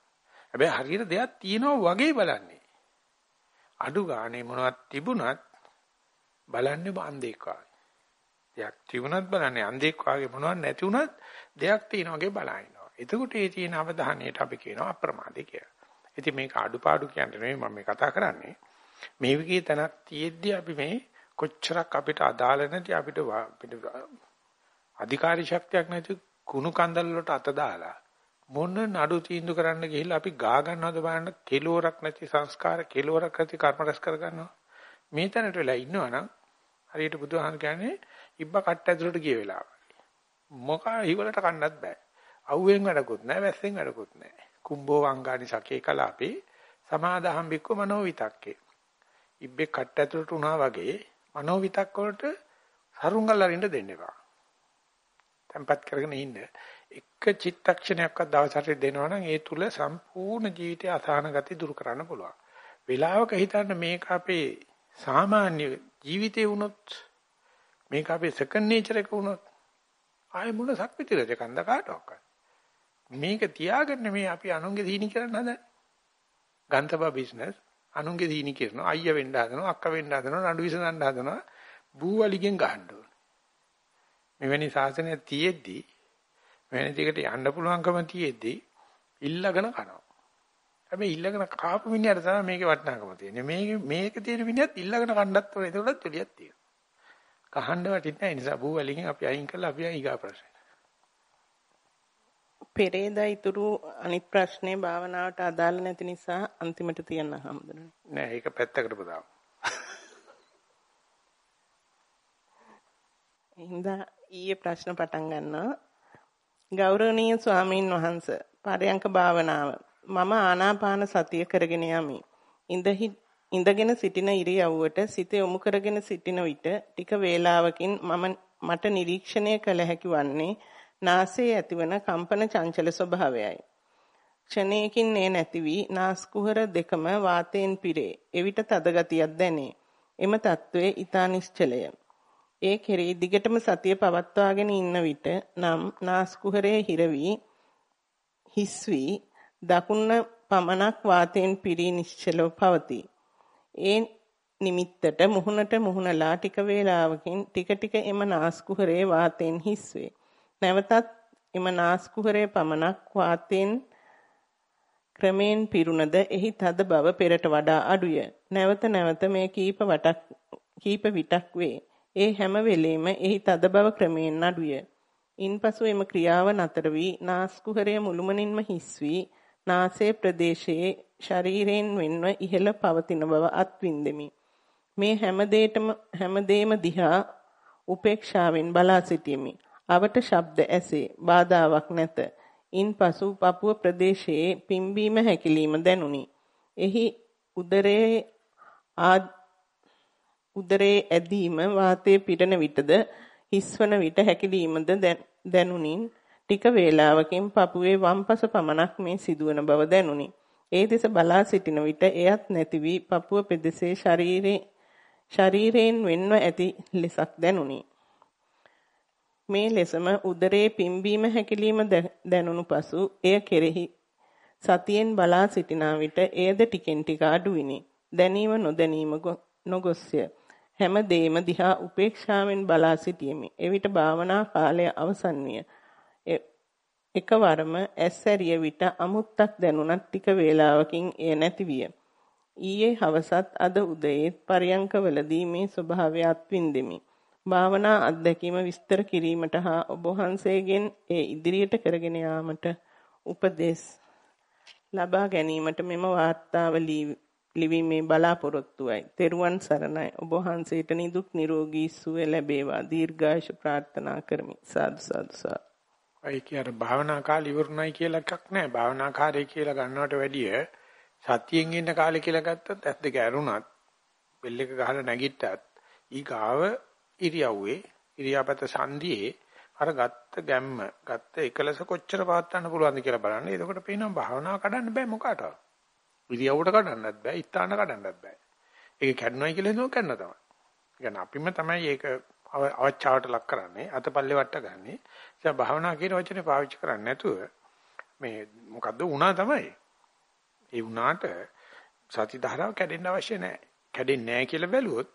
හැබැයි හරියට දෙයක් තියෙනවා වගේ බලන්නේ. අඩු ගානේ මොනවත් තිබුණත් බලන්නේ අන්ධෙක් වගේ. දෙයක් තිබුණත් බලන්නේ අන්ධෙක් වගේ මොනවත් නැති වුණත් දෙයක් තියෙන වගේ බලනවා. එතකොට ඒ තියෙන අවධානයට අපි කියනවා අප්‍රමාදේ කියලා. ඉතින් මේක අඩුපාඩු කියන්නේ නෙමෙයි මම මේ කතා කරන්නේ. මේ විගේ තැනක් තියෙද්දි අපි මේ කොච්චරක් අපිට අදාළ නැති අපිට අපිට අධිකාරී ශක්තියක් නැති කුණු කන්දල් වලට අත දාලා මොන නඩු තීන්දුව කරන්න ගිහිල්ලා අපි ගා ගන්නවද බලන්න කෙලවරක් නැති සංස්කාර කෙලවරක් නැති කර්ම රැස් කර ගන්නවා. මේ තැනට වෙලා ඉන්නවනම් හරියට බුදුහාම කියන්නේ ඉබ්බ කට්ට ඇතුලට ගිය වෙලාව මොකා හිවලට කන්නත් බෑ. අවුවෙන් වැඩකුත් නෑ වැස්සෙන් වැඩකුත් නෑ. කුම්බෝ වංගානි සකේ කලාපේ සමාදාහම් බික්ක මනෝ විතක්කේ ඉබ්බේ කට්ට ඇතුලට උනා වගේ මනෝ විතක්ක වලට සරුංගල් අරින්න දෙන්න එපා. tempat කරගෙන ඉන්න. එක චිත්තක්ෂණයක්වත් දවසට දෙනවනම් ඒ තුල සම්පූර්ණ ජීවිතය අසහන ගති දුරු කරන්න පුළුවන්. වෙලාවක හිතන්න මේක අපේ සාමාන්‍ය ජීවිතේ වුණොත් මේක අපේ සෙකන්ඩ් නේචර් එක වුණොත් ආයෙ මුල සක්විතිරද කන්ද කාටවත්. මේක තියාගන්න මේ අපි අනුන්ගේ දීනි කරන්න හදන්නේ. ගන්තබා බිස්නස් අනුන්ගේ දීනි කරනවා. අයියා වෙන්න හදනවා, අක්කා වෙන්න හදනවා, නඩු විසඳන්න හදනවා. බූවලිගෙන් ගහන්න ඕන. මෙවැනි ශාසනය තියෙද්දි මෙවැනි දෙයකට යන්න පුළුවන්කම තියෙද්දි ඉල්ලගෙන කනවා. හැබැයි ඉල්ලගෙන කාපු මිනිහට තමයි මේකේ වටිනාකම තියෙන්නේ. මේක මේක තියෙන මිනිහත් ඉල්ලගෙන කණ්ඩත් ඕනේ. ඒකටත් දෙලියක් තියෙනවා. කහන්න වටින්නේ නැහැ. ඒ නිසා බූවලිගෙන් අපි අයින් කළා අපි ඊගා ප්‍රශ්න. පෙරේදා ඉතුරු අනිත් ප්‍රශ්නේ භාවනාවට අදාළ නැති නිසා අන්තිමට තියන්න හම්බුනේ. නෑ ඒක පැත්තකට බදාව. හින්දා ඊයේ ප්‍රශ්න පටන් ගන්නවා. ගෞරවනීය ස්වාමීන් වහන්ස පරයන්ක භාවනාව මම ආනාපාන සතිය කරගෙන යමි. ඉඳගෙන සිටින ඉරියව්වට සිත යොමු කරගෙන සිටින විට ටික වේලාවකින් මම මට නිරීක්ෂණය කළ හැකි වන්නේ නාසයේ ඇතිවන කම්පන චංචල ස්වභාවයයි. ක්ෂණයකින් ඒ නැති වී නාස්කුහර දෙකම වාතයෙන් පිරේ. එවිට තද ගතියක් දැනේ. එම తත්වයේ ඊතා නිශ්චලය. ඒ කෙරෙහි දිගටම සතිය පවත්වාගෙන ඉන්න විට නම් නාස්කුහරයේ හිර වී හිස් වී දකුණ පමණක් වාතයෙන් පිරී නිශ්චලව පවතී. ඒ නිමිත්තට මුහුණට මුහුණලා ටික වේලාවකින් ටික ටික එම නාස්කුහරයේ වාතයෙන් හිස් වේ. නැවතත් එම නාස්කුහරයේ පමණක් වාතයෙන් ක්‍රමෙන් පිරුණද එහි තද බව පෙරට වඩා අඩුය. නැවත නැවත මේ කීප වටක් කීප විටක් වේ. ඒ හැම වෙලෙම එහි තද බව ක්‍රමෙන් අඩුය. ඉන්පසු එම ක්‍රියාව නතර වී නාස්කුහරය මුළුමනින්ම හිස් වී නාසයේ ප්‍රදේශයේ ශරීරයෙන් වෙන්ව ඉහළ පවතින බව අත්විඳෙමි. මේ හැම හැමදේම දිහා උපේක්ෂාවෙන් බලා සිටිමි. අවට ශබ්ද ඇසේ. බාධාවක් නැත. ඉන්පසු පපුව ප්‍රදේශයේ පිම්බීම හැකිලිම දැනුනි. එහි උදරයේ උදරයේ ඇදීම වාතයේ පිරෙන විටද හිස්වන විට හැකිලීමද දැනුනින් ටික වේලාවකින් පපුවේ වම්පස පමණක් මේ සිදුවන බව දැනුනි. ඒ දෙස බලා සිටින විට එයත් නැති වී පපුව පෙදෙසේ ශරීරේ ශරීරයෙන් වෙන්ව ඇති ලෙසක් දැනුනි. මේ ලෙසම උදරයේ පිම්බීම හැකිලිම දැනුණු පසු එය කෙරෙහි සතියෙන් බලා සිටිනා විට එයද ටිකෙන් ටික අඩුවිනි. දැනීම නොදැනීම නොගොස්ය. හැම දෙයම දිහා උපේක්ෂාවෙන් බලා සිටියෙමි. එවිට භාවනා කාලය අවසන් විය. එකවරම ඇස්සැරිය විට අමුත්තක් දැනුණත් ටික වේලාවකින් එය නැති විය. ඊයේ හවසත් අද උදයේත් පරියංකවලදී මේ ස්වභාවය අත්විඳෙමි. භාවනා අත්දැකීම විස්තර කිරීමට හා ඔබ වහන්සේගෙන් ඒ ඉදිරියට කරගෙන යාමට උපදෙස් ලබා ගැනීමට මෙම වාර්තාව ලිවීමේ බලාපොරොත්තුවයි. තෙරුවන් සරණයි. ඔබ වහන්සේට නිදුක් නිරෝගී සුවය ලැබේවා. දීර්ඝායුෂ ප්‍රාර්ථනා කරමි. සාදු සාදු සාදු. අයි කියන භාවනා කාලය ඉවරුණයි කියලා එකක් නැහැ. භාවනා කාර්යය කියලා ගන්නවට වැඩිය සතියෙන් ඉන්න කාලය කියලා ගත්තත් ඇස් දෙක ඇරුණත් බෙල් එක ගහලා නැගිට්ටත් ඊගාව ඉරියව්වේ ඉරියාපත සංදියේ අර ගත්ත ගැම්ම ගත්ත එකලස කොච්චර පවත්වන්න පුළුවන්ද කියලා බලන්න. එතකොට පේනවා භාවනාව කඩන්න බෑ මොකටවත්. ඉරියව්වට කඩන්නත් බෑ, ඉස්තාන කඩන්නත් බෑ. ඒක කැඩනොයි කියලා හිතනවා කැඩන තමයි. يعني අපිම තමයි ඒක අවචාවට ලක් කරන්නේ, අතපල්ලේ වට ගන්නෙ. ඉතින් භාවනා කියන වචනේ පාවිච්චි කරන්නේ නැතුව මේ මොකද්ද වුණා තමයි. ඒ වුණාට සති ධාරාව කැඩෙන්න අවශ්‍ය නැහැ. කැඩෙන්නේ නැහැ කියලා බැලුවොත්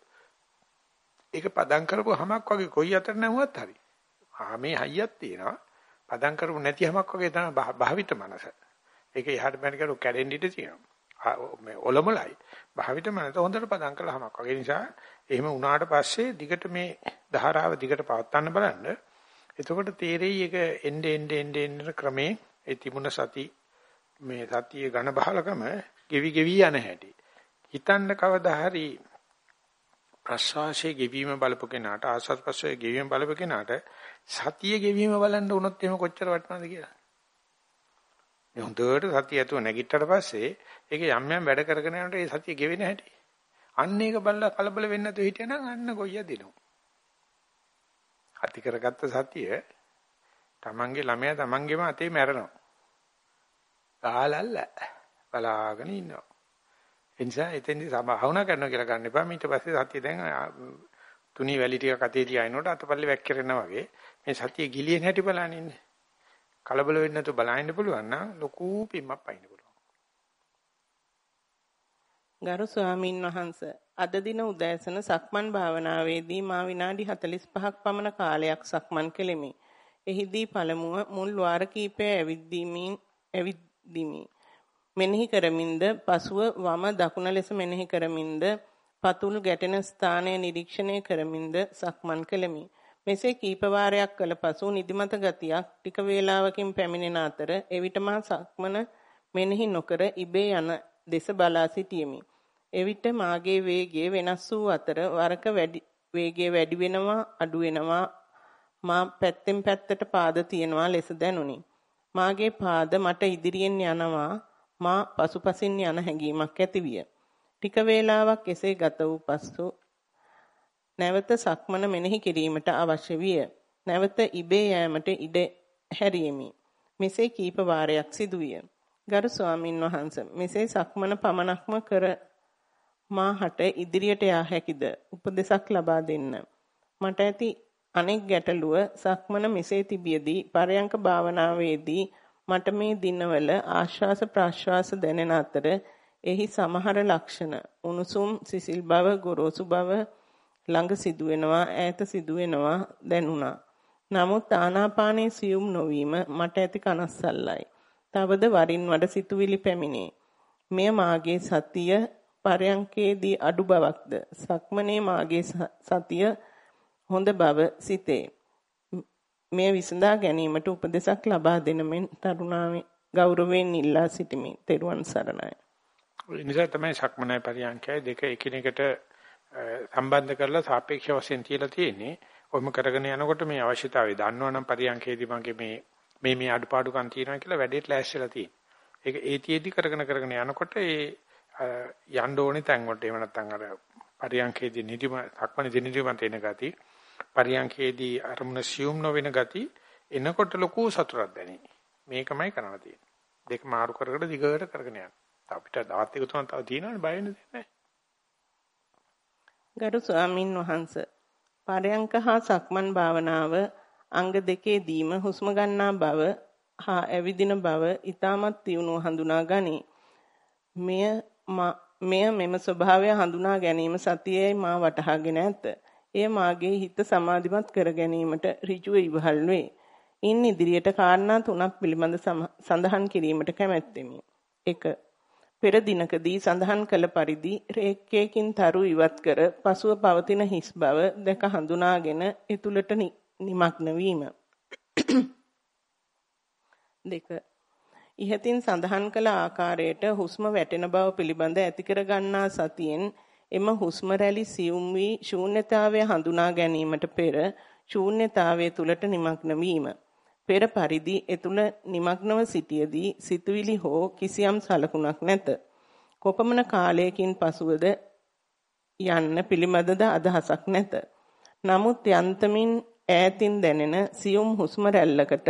ඒක පදම් කරපු හැමක් වගේ කොයි අතර නැවුවත් හරි. ආ මේ හයියක් තියෙනවා. පදම් කරපු නැති හැමක් වගේ තමයි භාවිත මනස. ඒක එහාට පැන කරු කැඩෙන්න ඉඩ තියෙනවා. මේ ඔලොමලයි. භාවිත මනස හොඳට පදම් කළා හැමක් වගේ නිසා එහෙම වුණාට පස්සේ දිගට මේ ධාරාව දිගට පවත්වන්න බලන්න. එතකොට තේරෙයි ඒක එnde end end end ක්‍රමේ ඒ තිබුණ සති මේ සතියේ ඝන බහලකම ගෙවි ගෙවි යන හැටි. හිතන්න කවදා හරි ප්‍රශ්වාසයේ ගෙවීම බලපු කෙනාට ආස්වාද ප්‍රශ්වාසයේ ගෙවීම බලපු කෙනාට සතිය ගෙවීම බලන්න උනොත් එහෙම කොච්චර වටිනවද කියලා. මේ හොඳට සතිය ඇතුව නැගිට්ටට පස්සේ ඒක යම් යම් වැඩ කරගෙන යනකොට ඒ සතිය ගෙවෙන හැටි. අන්න ඒක බලලා කලබල වෙන්නේ නැතුව හිටියනම් අන්න ගොයිය දිනු. අති කරගත්ත සතිය තමන්ගේ ළමයා තමන්ගේම අතේ මැරෙනවා. ගාලල්ල බලාගෙන ඉන්නවා. ඒ නිසා එතෙන්දි භාවනා කරනවා කියලා ගන්න එපා. ඊට පස්සේ සතිය දැන් තුනි වැලි ටික අතේ තියාිනකොට අතපල්ලේ වැක්කිරෙනවා වගේ මේ සතිය ගිලියෙන් හැටි බලන්න ඉන්නේ. කලබල වෙන්නේ නැතුව බලන්න පුළුවන් නම් ලොකු පිම්මක් පයින්න පුළුවන්. ගරු ස්වාමින් වහන්ස අද දින උදෑසන සක්මන් භාවනාවේදී මා විනාඩි 45ක් පමණ කාලයක් සක්මන් කෙලිමි. එහිදී පළමුව මුල් වාර කීපය ඇවිද්දීමින් ඇවිද්දිමි. මෙනෙහි කරමින්ද පසුව වම දකුණ ලෙස මෙනෙහි කරමින්ද පතුල් ගැටෙන ස්ථානය නිරීක්ෂණය කරමින්ද සක්මන් කෙලිමි. මෙසේ කීප වාරයක් කළ පසු නිදිමත ගතියක් ටික වේලාවකින් පැමිණෙන අතර එවිට මා සක්මන මෙනෙහි නොකර ඉබේ යන දෙස බලා සිටියෙමි. එවිට මාගේ වේගය වෙනස් වූ අතර වරක වැඩි වේගය වැඩි වෙනවා අඩු වෙනවා මා පැත්තෙන් පැත්තට පාද තියනවා ලෙස දැනුනි. මාගේ පාද මට ඉදිරියෙන් යනවා මා පසුපසින් යන හැඟීමක් ඇතිවිය. ටික වේලාවක් එසේ ගත වූ පසු නැවත සක්මන මෙනෙහි කිරීමට අවශ්‍ය විය. නැවත ඉබේ යෑමට ඉඩ හැරියෙමි. මෙසේ කීප වාරයක් සිදුවිය. ගරු ස්වාමින් වහන්සේ මෙසේ සක්මන පමණක්ම කර මාහට ඉදිරියට යා හැකිද? උපදෙසක් ලබා දෙන්න. මට ඇති අනෙක් ගැටලුව සක්මන මෙසේ තිබියදී පරයන්ක භාවනාවේදී මට මේ දිනවල ආශ්වාස ප්‍රාශ්වාස දැනෙන අතර එහි සමහර ලක්ෂණ උණුසුම් සිසිල් බව ගොරෝසු බව ළඟ සිදුවෙනවා ඈත සිදුවෙනවා දැනුණා. නමුත් ආනාපානයේ සියුම් නොවීම මට ඇති කනස්සල්ලයි. තවද වරින් වර සිතුවිලි පැමිණේ. මෙය මාගේ සතිය පරයන්කේදී අඩු බවක්ද සක්මනේ මාගේ සතිය හොඳ බව සිතේ. මෙය විසඳා ගැනීමට උපදෙසක් ලබා දෙන මෙන් තරුණාවේ ගෞරවයෙන් ඉල්ලා සිටිමි. තෙරුවන් සරණයි. ඒ නිසා තමයි සක්මනයි පරියන්කයි දෙක එකිනෙකට සම්බන්ධ කරලා සාපේක්ෂ වශයෙන් තියලා තියෙන්නේ. ඔහොම කරගෙන යනකොට මේ අවශ්‍යතාවය දන්නවනම් පරියන්කේදී මගේ මේ මේ මේ අඩුපාඩුකම් තියෙනවා කියලා වැඩේට ලෑස්තිලා තියෙනවා. ඒක ඒතියෙදි කරගෙන කරගෙන යනකොට ඒ යන්න ඕනේ තැන් වලට එහෙම නැත්නම් අර පරියන්කේදී නිදිම සක්මණේ නිදිම තේන ගති පරියන්කේදී අරමුණ සියුම් නොවන ගති එනකොට ලොකු සතුටක් දැනේ. මේකමයි කරන්න තියෙන්නේ. දෙක මාරු කරකට දිගට කරගෙන යන්න. අපිට දවස් දෙක තුනක් තව තියෙනවනේ බය වෙන්න දෙයක් නැහැ. ගරු ස්වාමින් වහන්ස පරයන්ක හා සක්මන් භාවනාව අංග දෙකේදීම හුස්ම ගන්නා බව හා ඇවිදින බව ඊටමත් තියුණුව හඳුනා ගනී. මෙය මෙය මෙම ස්වභාවය හඳුනා ගැනීම සතියේ මා වටහාගෙන ඇත. එය මාගේ හිත සමාධිමත් කර ගැනීමට ඍජුව ඉවහල් වේ. ඉන් ඉදිරියට කාරණා තුනක් පිළිබඳ සඳහන් කිරීමට කැමැත්තෙමි. 1. පෙර දිනකදී සඳහන් කළ පරිදි රේඛ්‍යයකින් තරු ඉවත් කර පසුව පවතින හිස් බව දැක හඳුනාගෙන එතුලට නිමග්න වීම. දෙක ඉහතින් සඳහන් කළ ආකාරයට හුස්ම වැටෙන බව පිළිබඳ ඇති කර ගන්නා සතියෙන් එම හුස්ම රැලි සියුම් වී ශූන්‍යතාවය හඳුනා ගැනීමට පෙර ශූන්‍යතාවය තුලට නිමග්න වීම. පෙර පරිදි එතුල নিমগ্নව සිටියේදී සිතුවිලි හෝ කිසියම් සලකුණක් නැත. කොපමණ කාලයකින් පසුවද යන්න පිළිමදද අදහසක් නැත. නමුත් යන්තමින් ඈතින් දැනෙන සියුම් හුස්ම රැල්ලකට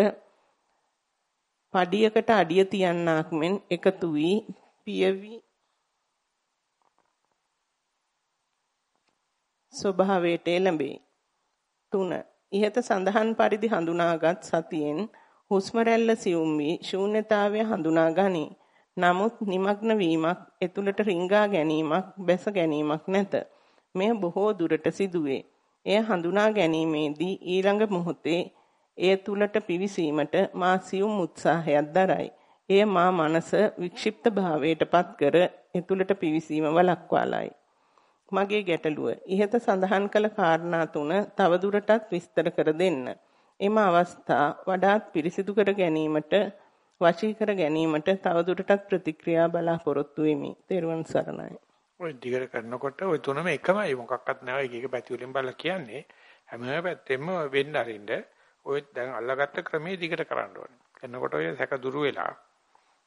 පඩියකට අඩිය තියන්නාක් මෙන් එකතු වී පියවි ස්වභාවයට එළඹේ. 3 ඉහත සඳහන් පරිදි හඳුනාගත් සතියෙන් හුස්ම රැල්ල සියුම් වී ශූන්‍යතාවය හඳුනා ගනී. නමුත් নিমগ্ন වීමක්, එතුලට රිංගා ගැනීමක්, බැස ගැනීමක් නැත. මෙය බොහෝ දුරට සිදුවේ. එය හඳුනා ගැනීමේදී ඊළඟ මොහොතේ එය තුලට පිවිසීමට මා සියුම් උත්සාහයක් දරයි. එය මා මනස වික්ෂිප්ත භාවයට පත් කර එතුලට පිවිසීම වළක්වාලයි. මගේ ගැටලුව. ඉහත සඳහන් කළ කාරණා තුන තවදුරටත් විස්තර කර දෙන්න. එම අවස්ථා වඩාත් පිරිසිදු කර ගැනීමට වශී කර ගැනීමට තවදුරටත් ප්‍රතික්‍රියා බලාපොරොත්තු වෙමි. තෙරුවන් සරණයි. ඔය දිගට කරනකොට ওই තුනම එකමයි මොකක්වත් නැහැ. එක එක පැති වලින් බලලා කියන්නේ හැම පැත්තෙම වෙන්න අරින්න ඔය දැන් අල්ලාගත්ත ක්‍රමයේ දිගට කරන්න ඕනේ. කරනකොට ඔය සැක දුරු වෙලා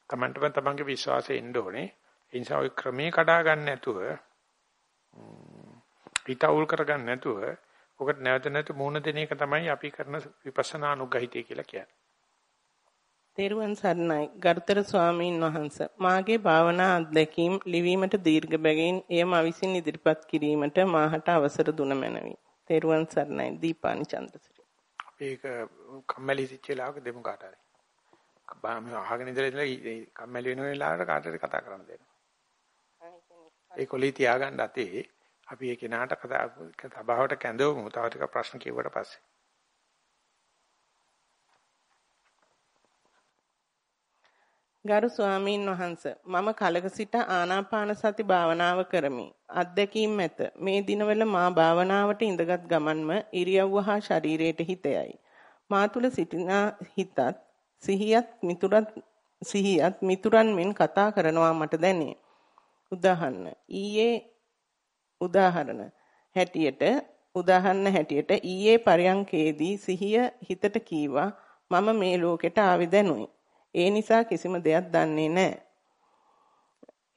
තමන්ටම තමන්ගේ විශ්වාසය එන්න ඕනේ. ඒ නිසා ඔය ක්‍රමයේ කඩා ගන්න නැතුව හිත අවුල් කරගන්න නැතුව ඔකට නැවත නැවත මුහුණ දෙන එක තමයි අපි කරන විපස්සනා අනුගහිතය කියලා කියන්නේ. තෙරුවන් සරණයි ගරුතර ස්වාමීන් වහන්ස මාගේ භාවනා අත්දැකීම් ලිවීමට දීර්ඝ බැගින් එයම විසින් ඉදිරිපත් කිරීමට මාහට අවසර දුන මැනවි. තෙරුවන් සරණයි දීපානි චන්ද්‍රසිරි. ඒක කම්මැලි සිච්චලාවක දෙමු කාට හරි. බාම අහගෙන ඉඳලා ඉඳලා කම්මැලි වෙන වෙලාවට කාටද කතා කරන්න දෙන්න. ඒ කොලේ තියාගන්න අතේ අපි ඒ කෙනාට කතා සභාවට කැඳවමු. තව ටික ප්‍රශ්න කියුවට පස්සේ. ගරු ස්වාමීන් වහන්ස මම කලක සිට ආනාපාන සති භාවනාව කරමි. අත්දැකීම් ඇත. මේ දිනවල මා භාවනාවට ඉඳගත් ගමන්ම ඉරියව්ව හා ශරීරයට හිතයයි. මා තුල සිටින හිතත් සිහියත් මිතුරත් සිහියත් මිතුරන් මෙන් කතා කරනවා මට දැනේ. උදාහරණ ඊයේ උදාහරණ හැටියට උදාහරණ හැටියට ඊයේ පරයන්කේදී සිහිය හිතට කීවා මම මේ ලෝකෙට ආවේ දැනුයි. ඒ නිසා කිසිම දෙයක් දන්නේ නැහැ.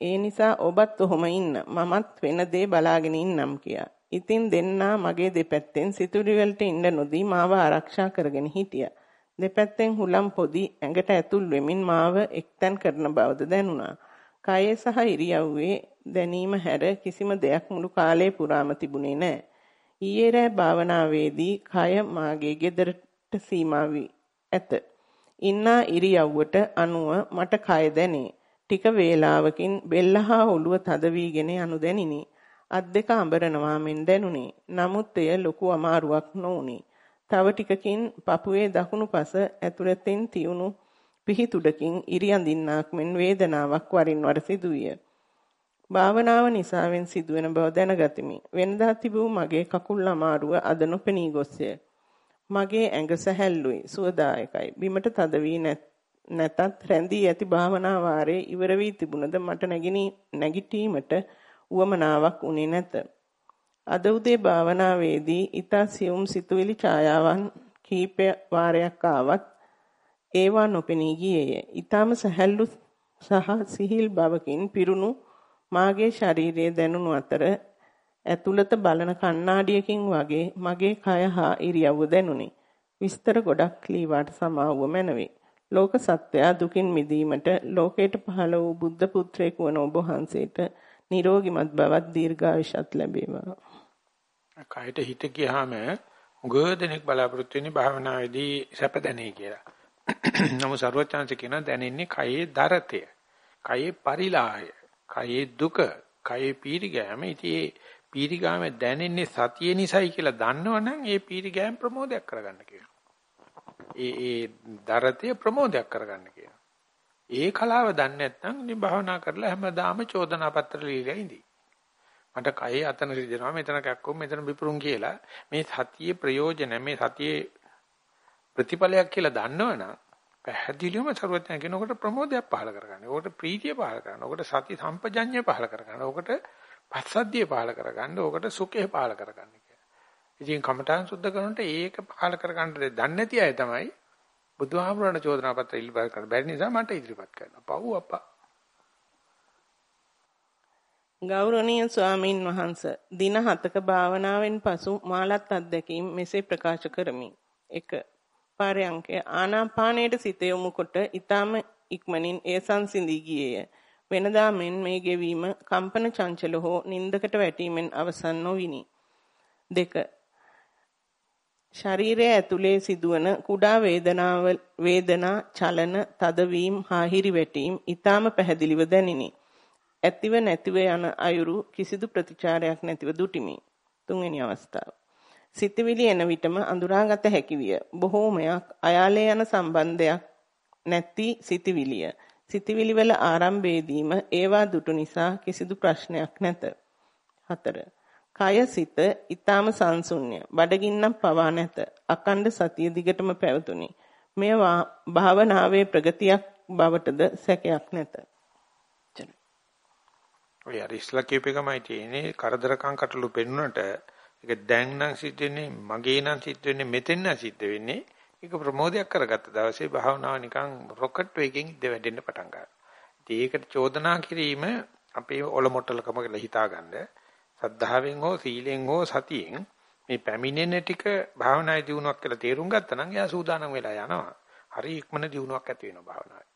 ඒ නිසා ඔබත් ඔහොම ඉන්න. මමත් වෙන දේ බලාගෙන ඉන්නම් කියා. ඉතින් දෙන්නා මගේ දෙපැත්තෙන් සිතුවිලි වලට ඉන්න නොදී මාව ආරක්ෂා කරගෙන හිටියා. දෙපැත්තෙන් හුලම් පොදි ඇඟට ඇතුල් වෙමින් මාව එක්තැන් කරන බවද දැනුණා. කයේ සහ ඉරියව්වේ දැනීම හැර කිසිම දෙයක් මුළු කාලය පුරාම තිබුණේ නැහැ. ඊයේ රෑ භාවනාවේදී කය මාගේ ගෙදරට සීමා වී ඇත. ඉන්නා ඉරියව්වට අනුව මට කය දැනේ. ටික වේලාවකින් බෙල්ල හා ඔළුව තද වීගෙන යනු දැනිනි. අත් දෙක අඹරනවා මෙන් දැනුනි. නමුත් එය ලොකු අමාරුවක් නොඋනි. තව ටිකකින් පපුවේ දකුණු පස ඇතුළතින් තියුණු පිහිතුඩකින් ඉරියඳින්නාක් මෙන් වේදනාවක් වරින් වර සිදුවිය. භාවනාව නිසාවෙන් සිදුවෙන බව දැනගතිමි. වෙනදා තිබූ මගේ කකුල් අමාරුව අද නොපෙනී ගොස්ය. මගේ ඇඟ සැහැල්ලුයි, සුවදායකයි. බිමට තද වී නැතත් රැඳී ඇති භාවනා වාරයේ ඉවර වී තිබුණද මට නැගිටීමට උවමනාවක් උනේ නැත. අද උදේ භාවනාවේදී ඊතා සියුම් සිතුවිලි ඡායාවන් කීප වාරයක් ආවත් ඒවා නොපෙනී ගියේය. ඊටම සැහැල්ලු සහ සිහිල් බවකින් පිරුණු මාගේ ශරීරයේ දැනුණු අතර ඇතුළත බලන කණ්ණාඩියකින් වගේ මගේ කය හා ඉරියව්ව දැනුනි. විස්තර ගොඩක් ලීවාට සමාවුව මැනවේ. ලෝක සත්වයා දුකින් මිදීමට ලෝකයට පහළ වූ බුද්ධ පුත්‍රයෙකු වන ඔබ වහන්සේට නිරෝගිමත් බවත් දීර්ඝායුෂත් ලැබේවා. කයට හිත ගියාම උගදෙනෙක් බලාපොරොත්තු වෙන්නේ භාවනාවේදී සැප දැනේ කියලා. නමුත් ਸਰවඥාන්ස කියන දැනෙන්නේ කයේ දරතය, කයේ පරිලාහය, කයේ දුක, කයේ පීරිගෑම. ඉතින් ඒ පීරිගෑම දැනෙන්නේ සතිය නිසයි කියලා දන්නවනම් ඒ පීරිගෑම ප්‍රමෝදයක් කරගන්න කියනවා. ඒ ඒ දරතය ප්‍රමෝදයක් කරගන්න කියනවා. ඒ කලාව දන්නේ නැත්නම් ඉතින් භාවනා කරලා හැමදාම චෝදනා පත්‍ර ලියලා ඉඳී. මට කයේ අතන රිදෙනවා මෙතන කැක්කුම් මෙතන බිපරුම් කියලා මේ සතියේ ප්‍රයෝජන මේ සතියේ ප්‍රතිඵලයක් කියලා දන්නවනම් පැහැදිලිවම සරුවත්න කෙනෙකුට ප්‍රමෝදයක් පහල කරගන්න. ඕකට ප්‍රීතිය පහල කරගන්න. ඕකට සති සම්පජඤ්ඤය පහල කරගන්න. ඕකට පස්සද්ධිය පහල කරගන්න. ඕකට සුඛය පහල කරගන්න කියලා. ඉතින් කමඨාන් සුද්ධ කරනකොට ඒක පහල කරගන්න දන්නේ නැති අය තමයි බුදුහාමුදුරණ චෝදනා පත්‍ර ඉල්ලපත් කරන්න බැරි නිසා මට ඉදිරිපත් කරනවා. පව් අප්පා. ගෞරවනීය ස්වාමින් වහන්ස දින 7ක භාවනාවෙන් පසු මාලත් අත්දැකීම් මෙසේ ප්‍රකාශ කරමි. 1. පාරයන්කේ ආනාපානයට සිත යොමු කොට ඊටම ඉක්මනින් ඒ සංසිඳී ගියේය. වෙනදා මෙන් මේ ගෙවීම කම්පන චංචල හෝ නින්දකට වැටීමෙන් අවසන් නොවිනි. 2. ශරීරය ඇතුලේ සිදුවන කුඩා වේදනාව වේදනා චලන තදවීම හා හිරිවැටීම් ඊටම පැහැදිලිව දැනිනි. ඇතිව නැතිව යන අයුරු කිසිදු ප්‍රතිචාරයක් නැතිව දුටිමි. තුන්වෙනි අවස්ථාව. සිතවිලි එන විටම අඳුරාගත හැකි විය. බොහෝමයක් අයාලේ යන සම්බන්ධයක් නැති සිතවිලිය. සිතවිලි වල ආරම්භයේදීම ඒවා දුටු නිසා කිසිදු ප්‍රශ්නයක් නැත. 4. කය සිත ඊටාම සංසුන්්‍ය. බඩගින්නක් පවා නැත. අකණ්ඩ සතිය දිගටම පැවතුනි. මෙය භාවනාවේ ප්‍රගතියක් බවටද සැකයක් නැත. ඔය අර ඉස්ලා කියපේකමයි තියෙන්නේ කරදරකම් කටළු පෙන්නුනට ඒක දැන් නම් සිද්ධ වෙන්නේ මගේ නම් සිද්ධ වෙන්නේ මෙතෙන් නම් සිද්ධ වෙන්නේ ඒක ප්‍රමෝදයක් කරගත්ත දවසේ භාවනාව නිකන් රොකට් වේගෙන් ඉඳ වැඩෙන්න පටන් ගන්නවා. ඒකට චෝදනා කිරීම අපේ ඔලොමොට්ටලකම කියලා හිතාගන්න සද්ධාවෙන් හෝ සීලෙන් හෝ සතියෙන් මේ පැමිණෙන ටික භාවනායේ දිනුවක් කියලා තේරුම් ගත්තා නම් එයා සූදානම් වෙලා යනවා. හරි ඉක්මන දිනුවක් ඇති වෙනවා භාවනාවේ.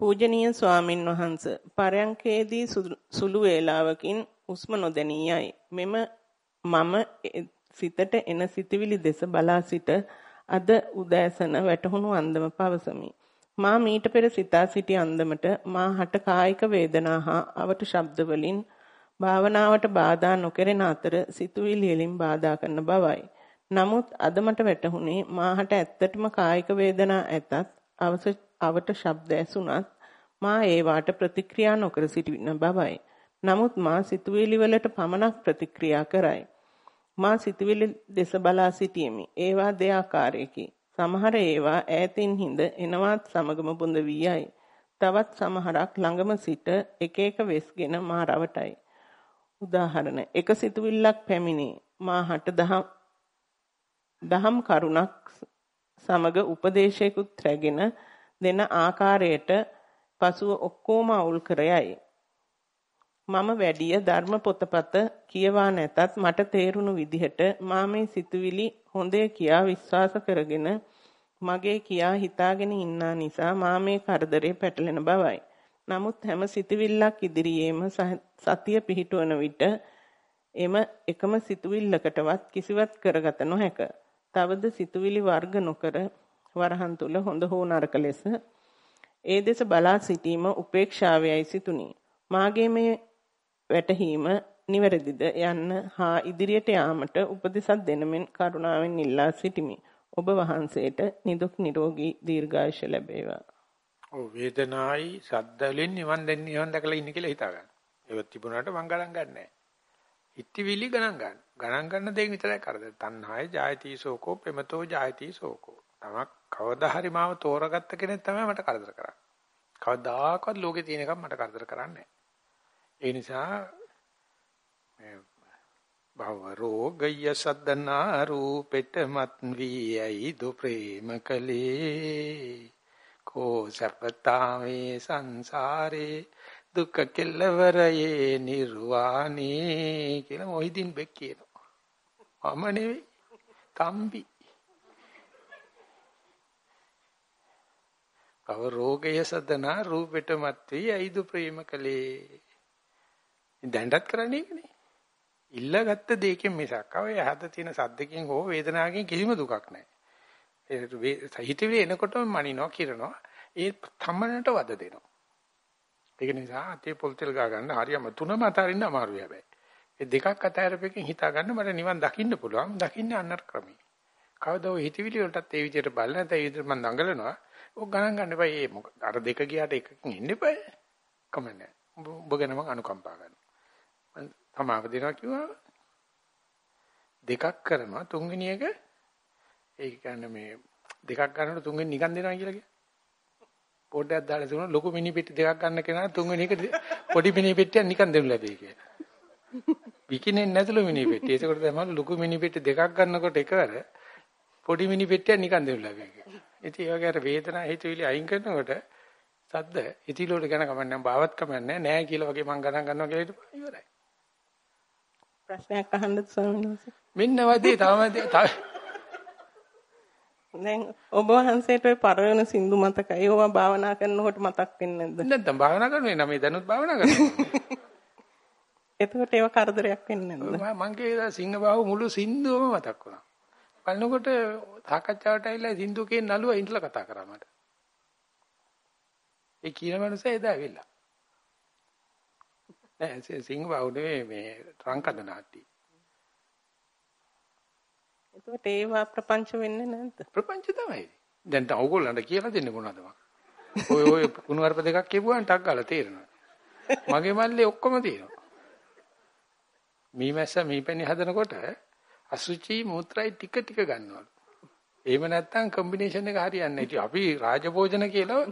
පූජනීය ස්වාමින් වහන්ස පරයන්කේදී සුළු වේලාවකින් හුස්ම නොදැනියයි මෙම මම සිතට එන සිතවිලි දෙස බලා සිට අද උදෑසන වැටහුණු අන්දම පවසමි මා මීට පෙර සිතා සිටි අන්දමට මා හට කායික වේදනා හා අවට ශබ්ද වලින් භාවනාවට බාධා නොකරන අතර සිතුවිලි වලින් බාධා කරන බවයි. නමුත් අද මට වැටහුණේ මාහට ඇත්තටම කායික වේදනා ඇතත් අවට ශබ්ද ඇසුණත් මා ඒවාට ප්‍රතික්‍රියා නොකර සිටින බවයි. නමුත් මා සිතුවිලි වලට පමණක් ප්‍රතික්‍රියා කරයි. මා සිතුවිලි දෙස බලා සිටියෙමි. ඒවා දෙආකාරයකි. සමහර ඒවා ඈතින් හිඳ එනවත් සමගම බොඳ වී යයි. තවත් සමහරක් ළඟම සිට එක එක වෙස්ගෙන මා රවටයි. උදාහරණ එක සිතුවිල්ලක් පැමිණේ. මාහට දහම් දහම් කරුණක් සමග උපදේශයකුත් රැගෙන දෙන ආකාරයට පසුව ඔක්කොම අවුල් කරයයි. මම වැඩිය ධර්ම පොතපත කියවා නැතත් මට තේරුණු විදිහට මා මේ සිතුවිලි හොඳේ කියා විශ්වාස කරගෙන මගේ කියා හිතාගෙන ඉන්නා නිසා මා මේ කරදරේ පැටලෙන බවයි. නමුත් හැම සිතුවිල්ලක් ඉදිරියේම සතිය පිහිටවන විට එම එකම සිතුවිල්ලකටවත් කිසිවක් කරගත නොහැක. තවද සිතුවිලි වර්ග නොකර වරහන් තුල හොඳ හෝ නරක ලෙස ඒ දෙස බලා සිටීම උපේක්ෂාවයයි සිතුනි. මාගේ මේ වැටහීම නිවැරදිද යන්න හා ඉදිරියට යාමට උපදෙසක් දෙනමින් කරුණාවෙන් ඉල්ලා සිටිමි. ඔබ වහන්සේට නිදුක් නිරෝගී දීර්ඝායුෂ ලැබේවා. ඔව් වේදනායි සද්දවලින් නිවන් දෙන්න නිවන් දැකලා ඉන්න කියලා හිතා ගන්න. ඒවත් තිබුණාට මං ගණන් ගන්නෑ. ඉත්තිවිලි ගණන් ගන්න. ගණන් ගන්න දේ විතරයි කරද. තණ්හාය ජායති සෝකෝ ප්‍රමතෝ ජායති සෝකෝ. තමක් කවදා හරි මාව තෝරගත්ත කෙනෙක් තමයි මට කරදර කරන්නේ. කවදාකවත් ලෝකේ තියෙන එකක් මට කරදර කරන්නේ ඒ නිසා භව රෝගය සද්දනා රූපෙට මත් වී ඇයි දු ප්‍රේම කලේ කෝ සපතාවේ සංසාරේ දුක්ඛ කෙලවරයේ නිර්වාණේ කියලා මොහිදින් බෙක් කියනවා. මම නෙවෙයි. තම්බි. කව රෝගය සදනා රූපෙට මත් වී ඇයිදු ප්‍රේම කලේ. දැන්ඩත් කරන්නේ ඒකනේ. ඉල්ලගත්ත දෙයකින් මිසක් ඔය හද තියෙන සද්දකින් හෝ වේදනාවකින් කිසිම දුකක් නැහැ. ඒ හිතවිලි එනකොටම මනිනවා කිරනවා. ඒ තමනට වද දෙනවා. ඒක නිසා අතේ පොල් තෙල් ගා ගන්න හරියම තුනම අතරින්න අමාරුයි හැබැයි. ඒ දෙකක් අතරපෙකින් හිතා ගන්න මට නිවන් දකින්න පුළුවන්. දකින්නේ අන්නර ක්‍රමී. කවදා ඔය හිතවිලි වලටත් ඒ විදිහට බලන නැත්නම් ඒ විදිහට මම දඟලනවා. ඔක් ගණන් ගන්න එපා. ඒ මොකද අර දෙක ගියාට එකකින් ඉන්න එපා. කමන්නේ. ඔබ ගැන මම අනුකම්පා කරනවා. මම තමාව දෙනවා කිව්වා. දෙකක් කරනවා තුන්වෙනි එක ඒ කියන්නේ මේ දෙකක් ගන්නකොට තුන්වෙනි නිකන් දෙනවා කියලා කියන්නේ. පොඩ්ඩක් දාලා තිබුණා ලොකු මිනි පෙට්ටි දෙකක් ගන්න කෙනා තුන්වෙනි එක පොඩි මිනි පෙට්ටියක් නිකන් දෙන්න ලැබෙයි කියලා. විකිනෙන්නේ නැතුළු මිනි පෙට්ටි. ඒකකොට තමයි ලොකු මිනි පෙට්ටි දෙකක් ගන්නකොට එකවර පොඩි මිනි පෙට්ටියක් නිකන් දෙන්න ලැබෙයි කියලා. ඉතින් ඒ වගේ අර වේදනාව හිතවිලි අයින් කරනකොට සද්ද ඉතිලෝට ගැන කමන්නේ බාවත් කමන්නේ නෑ කියලා වගේ මම ගණන් ගන්නවා කියලා ඉවරයි. ප්‍රශ්නයක් අහන්නද ස්වාමීන් වහන්සේ? මෙන්න වදී තවම දැන් ඔබ වහන්සේට ඔය පරණ සින්දු මතකයි. ඒවා භාවනා කරනකොට මතක් වෙන්නේ නැද්ද? නැත්නම් භාවනා කරන්නේ නම් මේ දැනුත් භාවනා කරනවා. එතකොට ඒව කරදරයක් වෙන්නේ නැද්ද? මං කියේ සිංහ බාහුව මුළු සින්දුවම මතක් වුණා. බලනකොට සාකච්ඡාවට ඇවිල්ලා සින්දු කියන නළුව ඉඳලා කතා කරා මට. ඒ කියන මනුස්සයා එදා ඇවිල්ලා. නෑ සිංහ බාහුව නෙවෙයි මේ රංකද නාට්‍ය. එතකොට ඒවා ප්‍රපංච වෙන්නේ නැද්ද? ප්‍රපංච තමයි. දැන් තව ඕගොල්ලන්ට කියලා දෙන්නේ මොනවද මම? ඔය ඔය කුණුවarp දෙකක් කියපුවාන් ටක් ගාලා තේරෙනවා. මගේ මල්ලේ ඔක්කොම තියෙනවා. මීමැස්ස මීපැණි හදනකොට අසුචි මූත්‍රායි ටික ටික ගන්නවා. එහෙම නැත්නම් කම්බිනේෂන් එක හරියන්නේ නැහැ. අපි රාජභෝජන කියලා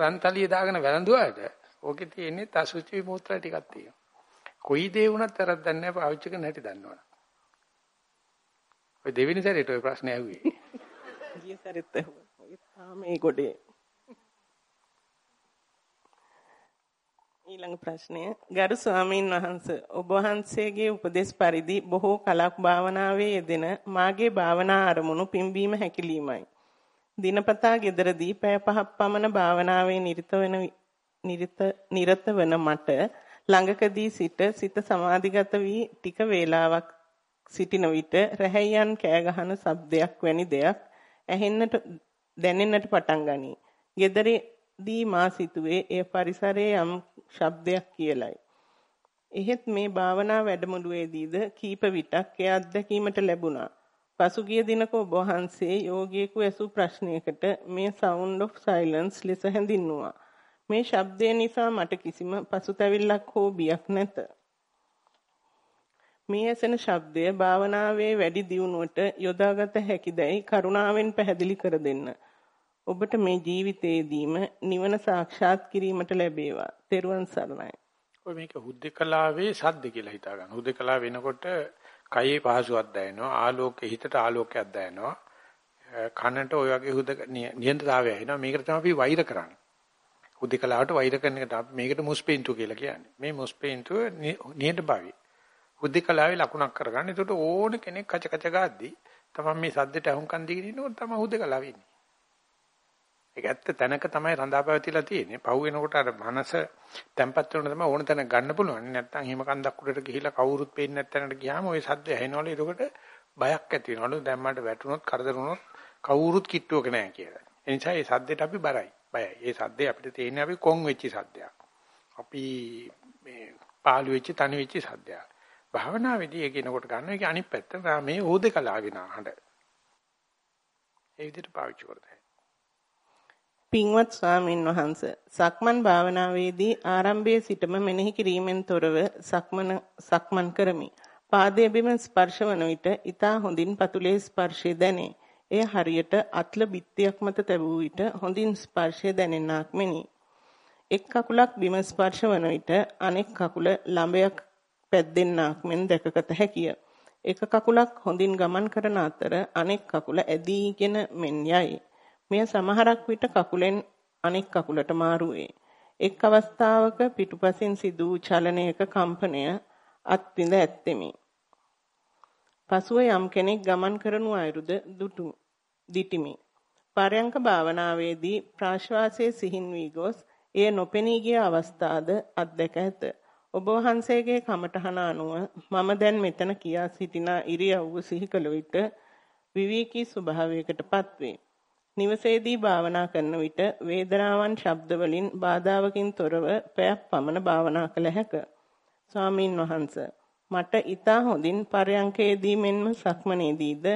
රන්තලිය දාගෙන වැළඳුවාට ඕකේ තියෙන්නේ අසුචි මූත්‍රා ටිකක් තියෙනවා. කොයි දේ වුණත් වැරද්දක් නැහැ පාවිච්චි කරන්න හැටි දන්නවනේ. ඔය දෙවෙනි සැරේට ඔය ප්‍රශ්නේ ඇහුවේ. ගිය සැරේත් ඇහුවා. ඔය තාම මේ ගොඩේ. ඊළඟ ප්‍රශ්නය ගරු ස්වාමීන් වහන්ස ඔබ වහන්සේගේ උපදේශ පරිදි බොහෝ කලක් භාවනාවේ යෙදෙන මාගේ භාවනා අරමුණු පිම්බීම හැකිලීමයි. දිනපතා ගෙදරදී පැය පහක් පමණ භාවනාවේ නිරත වෙන නිරත වන මට ළඟකදී සිට සිත සමාධිගත වී ටික වේලාවක් සිටින විට රැහැයන් කෑ ගහන ශබ්දයක් වැනි දෙයක් ඇහෙන්නට දැනෙන්නට පටන් ගනී. ගෙදරදී මා සිතුවේ එය පරිසරයේ යම් ශබ්දයක් කියලයි. එහෙත් මේ භාවනා වැඩමුළුවේදීද කීප විටක් එය අත්දැකීමට ලැබුණා. පසුගිය දිනක ඔබ වහන්සේ යෝගියෙකු ඇසූ ප්‍රශ්නයකට මේ sound of silence ලෙස හැඳින්නුවා. මේ ශබ්දය නිසා මට කිසිම පසුතැවිල්ලක් හෝ බියක් නැත. මේ ඇසෙන ශබ්දය භාවනාවේ වැඩි දියුණුවට යොදාගත හැකිදයි කරුණාවෙන් පැහැදිලි කර දෙන්න. ඔබට මේ ජීවිතයේදීම නිවන සාක්ෂාත් කිරීමට ලැබේවා. තෙරුවන් සරණයි. ඔය මේක හුද්දකලාවේ සද්ද කියලා හිතා ගන්න. හුද්දකලා වෙනකොට කයේ පහසුවක් දැනෙනවා, ආලෝකයේ හිතට ආලෝකයක් දැනෙනවා. කනට ඔය වගේ හුද්ද නියන්ත්‍රතාවය එනවා. මේකට තමයි අපි වෛර කරන්නේ. හුද්දකලාවට වෛර කරන එකට අපි මේකට මුස්පෙන්තු කියලා කියන්නේ. මේ මුස්පෙන්තුව නියඳභාවී. හුද්දකලාවේ ලකුණක් කරගන්න. ඒකට ඕන කෙනෙක් කච කච ගාද්දි තමයි මේ සද්දට අහුම්කන් දීගෙන ඉන්නකොට තමයි හුද්දකලාව ඉන්නේ. ඒක ඇත්ත තැනක තමයි රඳාපවතිලා තියෙන්නේ. පහු වෙනකොට අර මනස තැම්පත් වෙන තමයි ඕන තැනක ගන්න පුළුවන්. නැත්තම් හිම කන්දක් උඩට ගිහිලා කවුරුත් පේන්නේ නැත්නම්ට ගියාම ওই සද්ද ඇහෙනවලු. එතකොට බයක් ඇති වෙනවලු. දැන් මට වැටුනොත් කරදර වුණොත් කවුරුත් කිට්ටුවක නැහැ කියලා. ඒ නිසා මේ සද්දෙට අපි බරයි. බයයි. ඒ සද්දේ අපිට තේින්නේ අපි කොන් වෙච්ච සද්දයක්. අපි මේ පාළු වෙච්ච තනි වෙච්ච සද්දයක්. භාවනාවේදී ඒක එනකොට ගන්න එක අනිත් පැත්ත මේ ඕදකලාගෙන හඬ. ඒ විදිහට පාවිච්චි කරතයි. පින්වත් ස්වාමින් වහන්ස සක්මන් භාවනාවේදී ආරම්භයේ සිටම මෙනෙහි කිරීමෙන් තොරව සක්මන සක්මන් කරමි. පාදයේ බිම ස්පර්ශ වන විට ඊතා හොඳින් පතුලේ ස්පර්ශය දැනේ. එය හරියට අත්ල බිත්තියක් මත තැබූ විට හොඳින් ස්පර්ශය දැනෙන්නාක් මෙනි. එක් කකුලක් බිම ස්පර්ශ වන විට අනෙක් කකුල ළඹයක් පැද්දෙන්නාක් මෙන් දැකගත හැකිය. එක කකුලක් හොඳින් ගමන් කරන අතර අනෙක් කකුල ඇදීගෙන මෙන් යයි. මෙය සමහරක් විට කකුලෙන් අනෙක් කකුලට මාරු වේ. එක් අවස්ථාවක පිටුපසින් සිදු වූ චලනයක කම්පනය අත්විඳ ඇත්තෙමි. පසුව යම් කෙනෙක් ගමන් කරනු අයුරුද දුටු දිටිමි. පරයන්ක භාවනාවේදී ප්‍රාශ්වාසයේ සිහින් වී ගොස් එය නොපෙනී ගිය අවස්ථාද අත්දැක ඇත. ඔබ වහන්සේගේ කමඨහන අනුව මම දැන් මෙතන කියා සිටින ඉරියව්ව සිහි කළ විට විවේකී ස්වභාවයකටපත් වේ. නිවසේදී භාවනා කරන විට වේදනාවන් ශබ්ද වලින් බාධාවකින් තොරව පැයක් පමණ භාවනා කළ හැක. ස්වාමින් වහන්සේ මට ඊතා හොඳින් පරයන්කේදී මෙන්ම සක්මනේදීද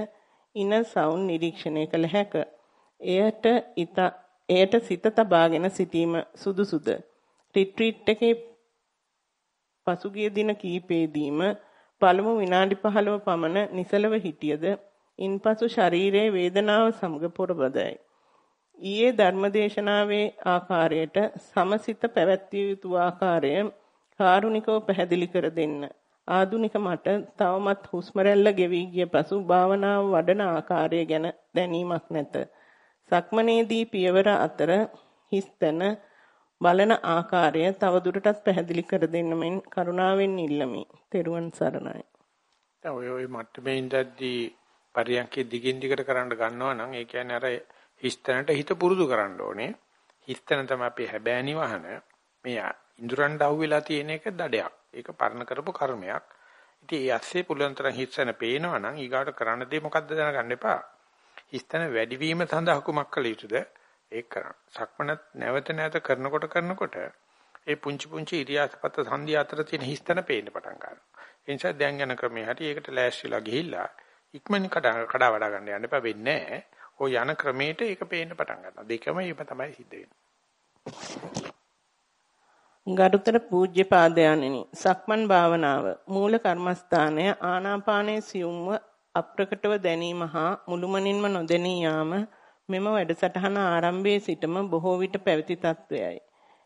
ඉන සවුන්ඩ් නිරීක්ෂණය කළ හැක. එයට ඊතා එයට සිත තබාගෙන සිටීම සුදුසුද? රිට්‍රීට් එකේ පසුගිය දින කීපෙදීම පළමු විනාඩි 15 පමණ නිසලව හිටියද ඉන්පසු ශරීරයේ වේදනාව සමග පොරබදයි. ඊයේ ධර්මදේශනාවේ ආකාරයට සමසිත පැවැත්විය යුතු ආකාරය කාරුණිකව පැහැදිලි කර දෙන්න. ආදුනික මට තවමත් හුස්ම රැල්ල ගෙවි ගිය පසු භාවනාව වඩන ආකාරය ගැන දැනීමක් නැත. සක්මනේදී පියවර අතර හිස්තන බලන ආකාරය තවදුරටත් පැහැදිලි කර දෙන්න මෙන් කරුණාවෙන් ඉල්ලමි. තෙරුවන් සරණයි. ඔය ඔය මට්ටමේ ඉඳද්දී පරියන්කේ දිගින් දිගට කරන්න ගන්නවා නම් ඒ කියන්නේ අර හිස්තැනට හිත පුරුදු කරන්න ඕනේ. හිස්තැන තමයි අපේ හැබෑ නිවහන. මේ ඉඳුරන් දහුවෙලා තියෙන එක දඩයක්. ඒක පරණ කරපු කර්මයක්. ඉතින් ඒ ඇස්සේ පුළුවන් තරම් හිස්තැන පේනවා නම් ඊගාට කරන්න දේ මොකද්ද දැනගන්න එපා. හිස්තැන වැඩිවීම සඳහා කුමක් කළ යුතුද? ඒක කරන්න. සක්මනත් නැවත නැවත කරනකොට කරනකොට ඒ පුංචි පුංචි ඉරියාපත සංධිය අතර තියෙන හිස්තැන පේන්න පටන් ගන්නවා. ඒ නිසා දැන් යන ක්‍රමයේ හැටි ඒකට ලෑස්තිලා ගිහිල්ලා ඉක්මනින් කඩා කඩා වඩා ගන්න යන්න එපා වෙන්නේ නැහැ. ඔය යන ක්‍රමයට ඒක පේන්න පටන් ගන්නවා. දෙකම ඒක තමයි සිද්ධ වෙන්නේ. ගරුතර පූජ්‍ය පාදයන්ෙනි සක්මන් භාවනාව මූල කර්මස්ථානය ආනාපානයේ සියුම්ව අප්‍රකටව දැනීම හා මුළුමනින්ම නොදැනී යාම මෙම වැඩසටහන ආරම්භයේ සිටම බොහෝ විට පැවති තත්වයයි.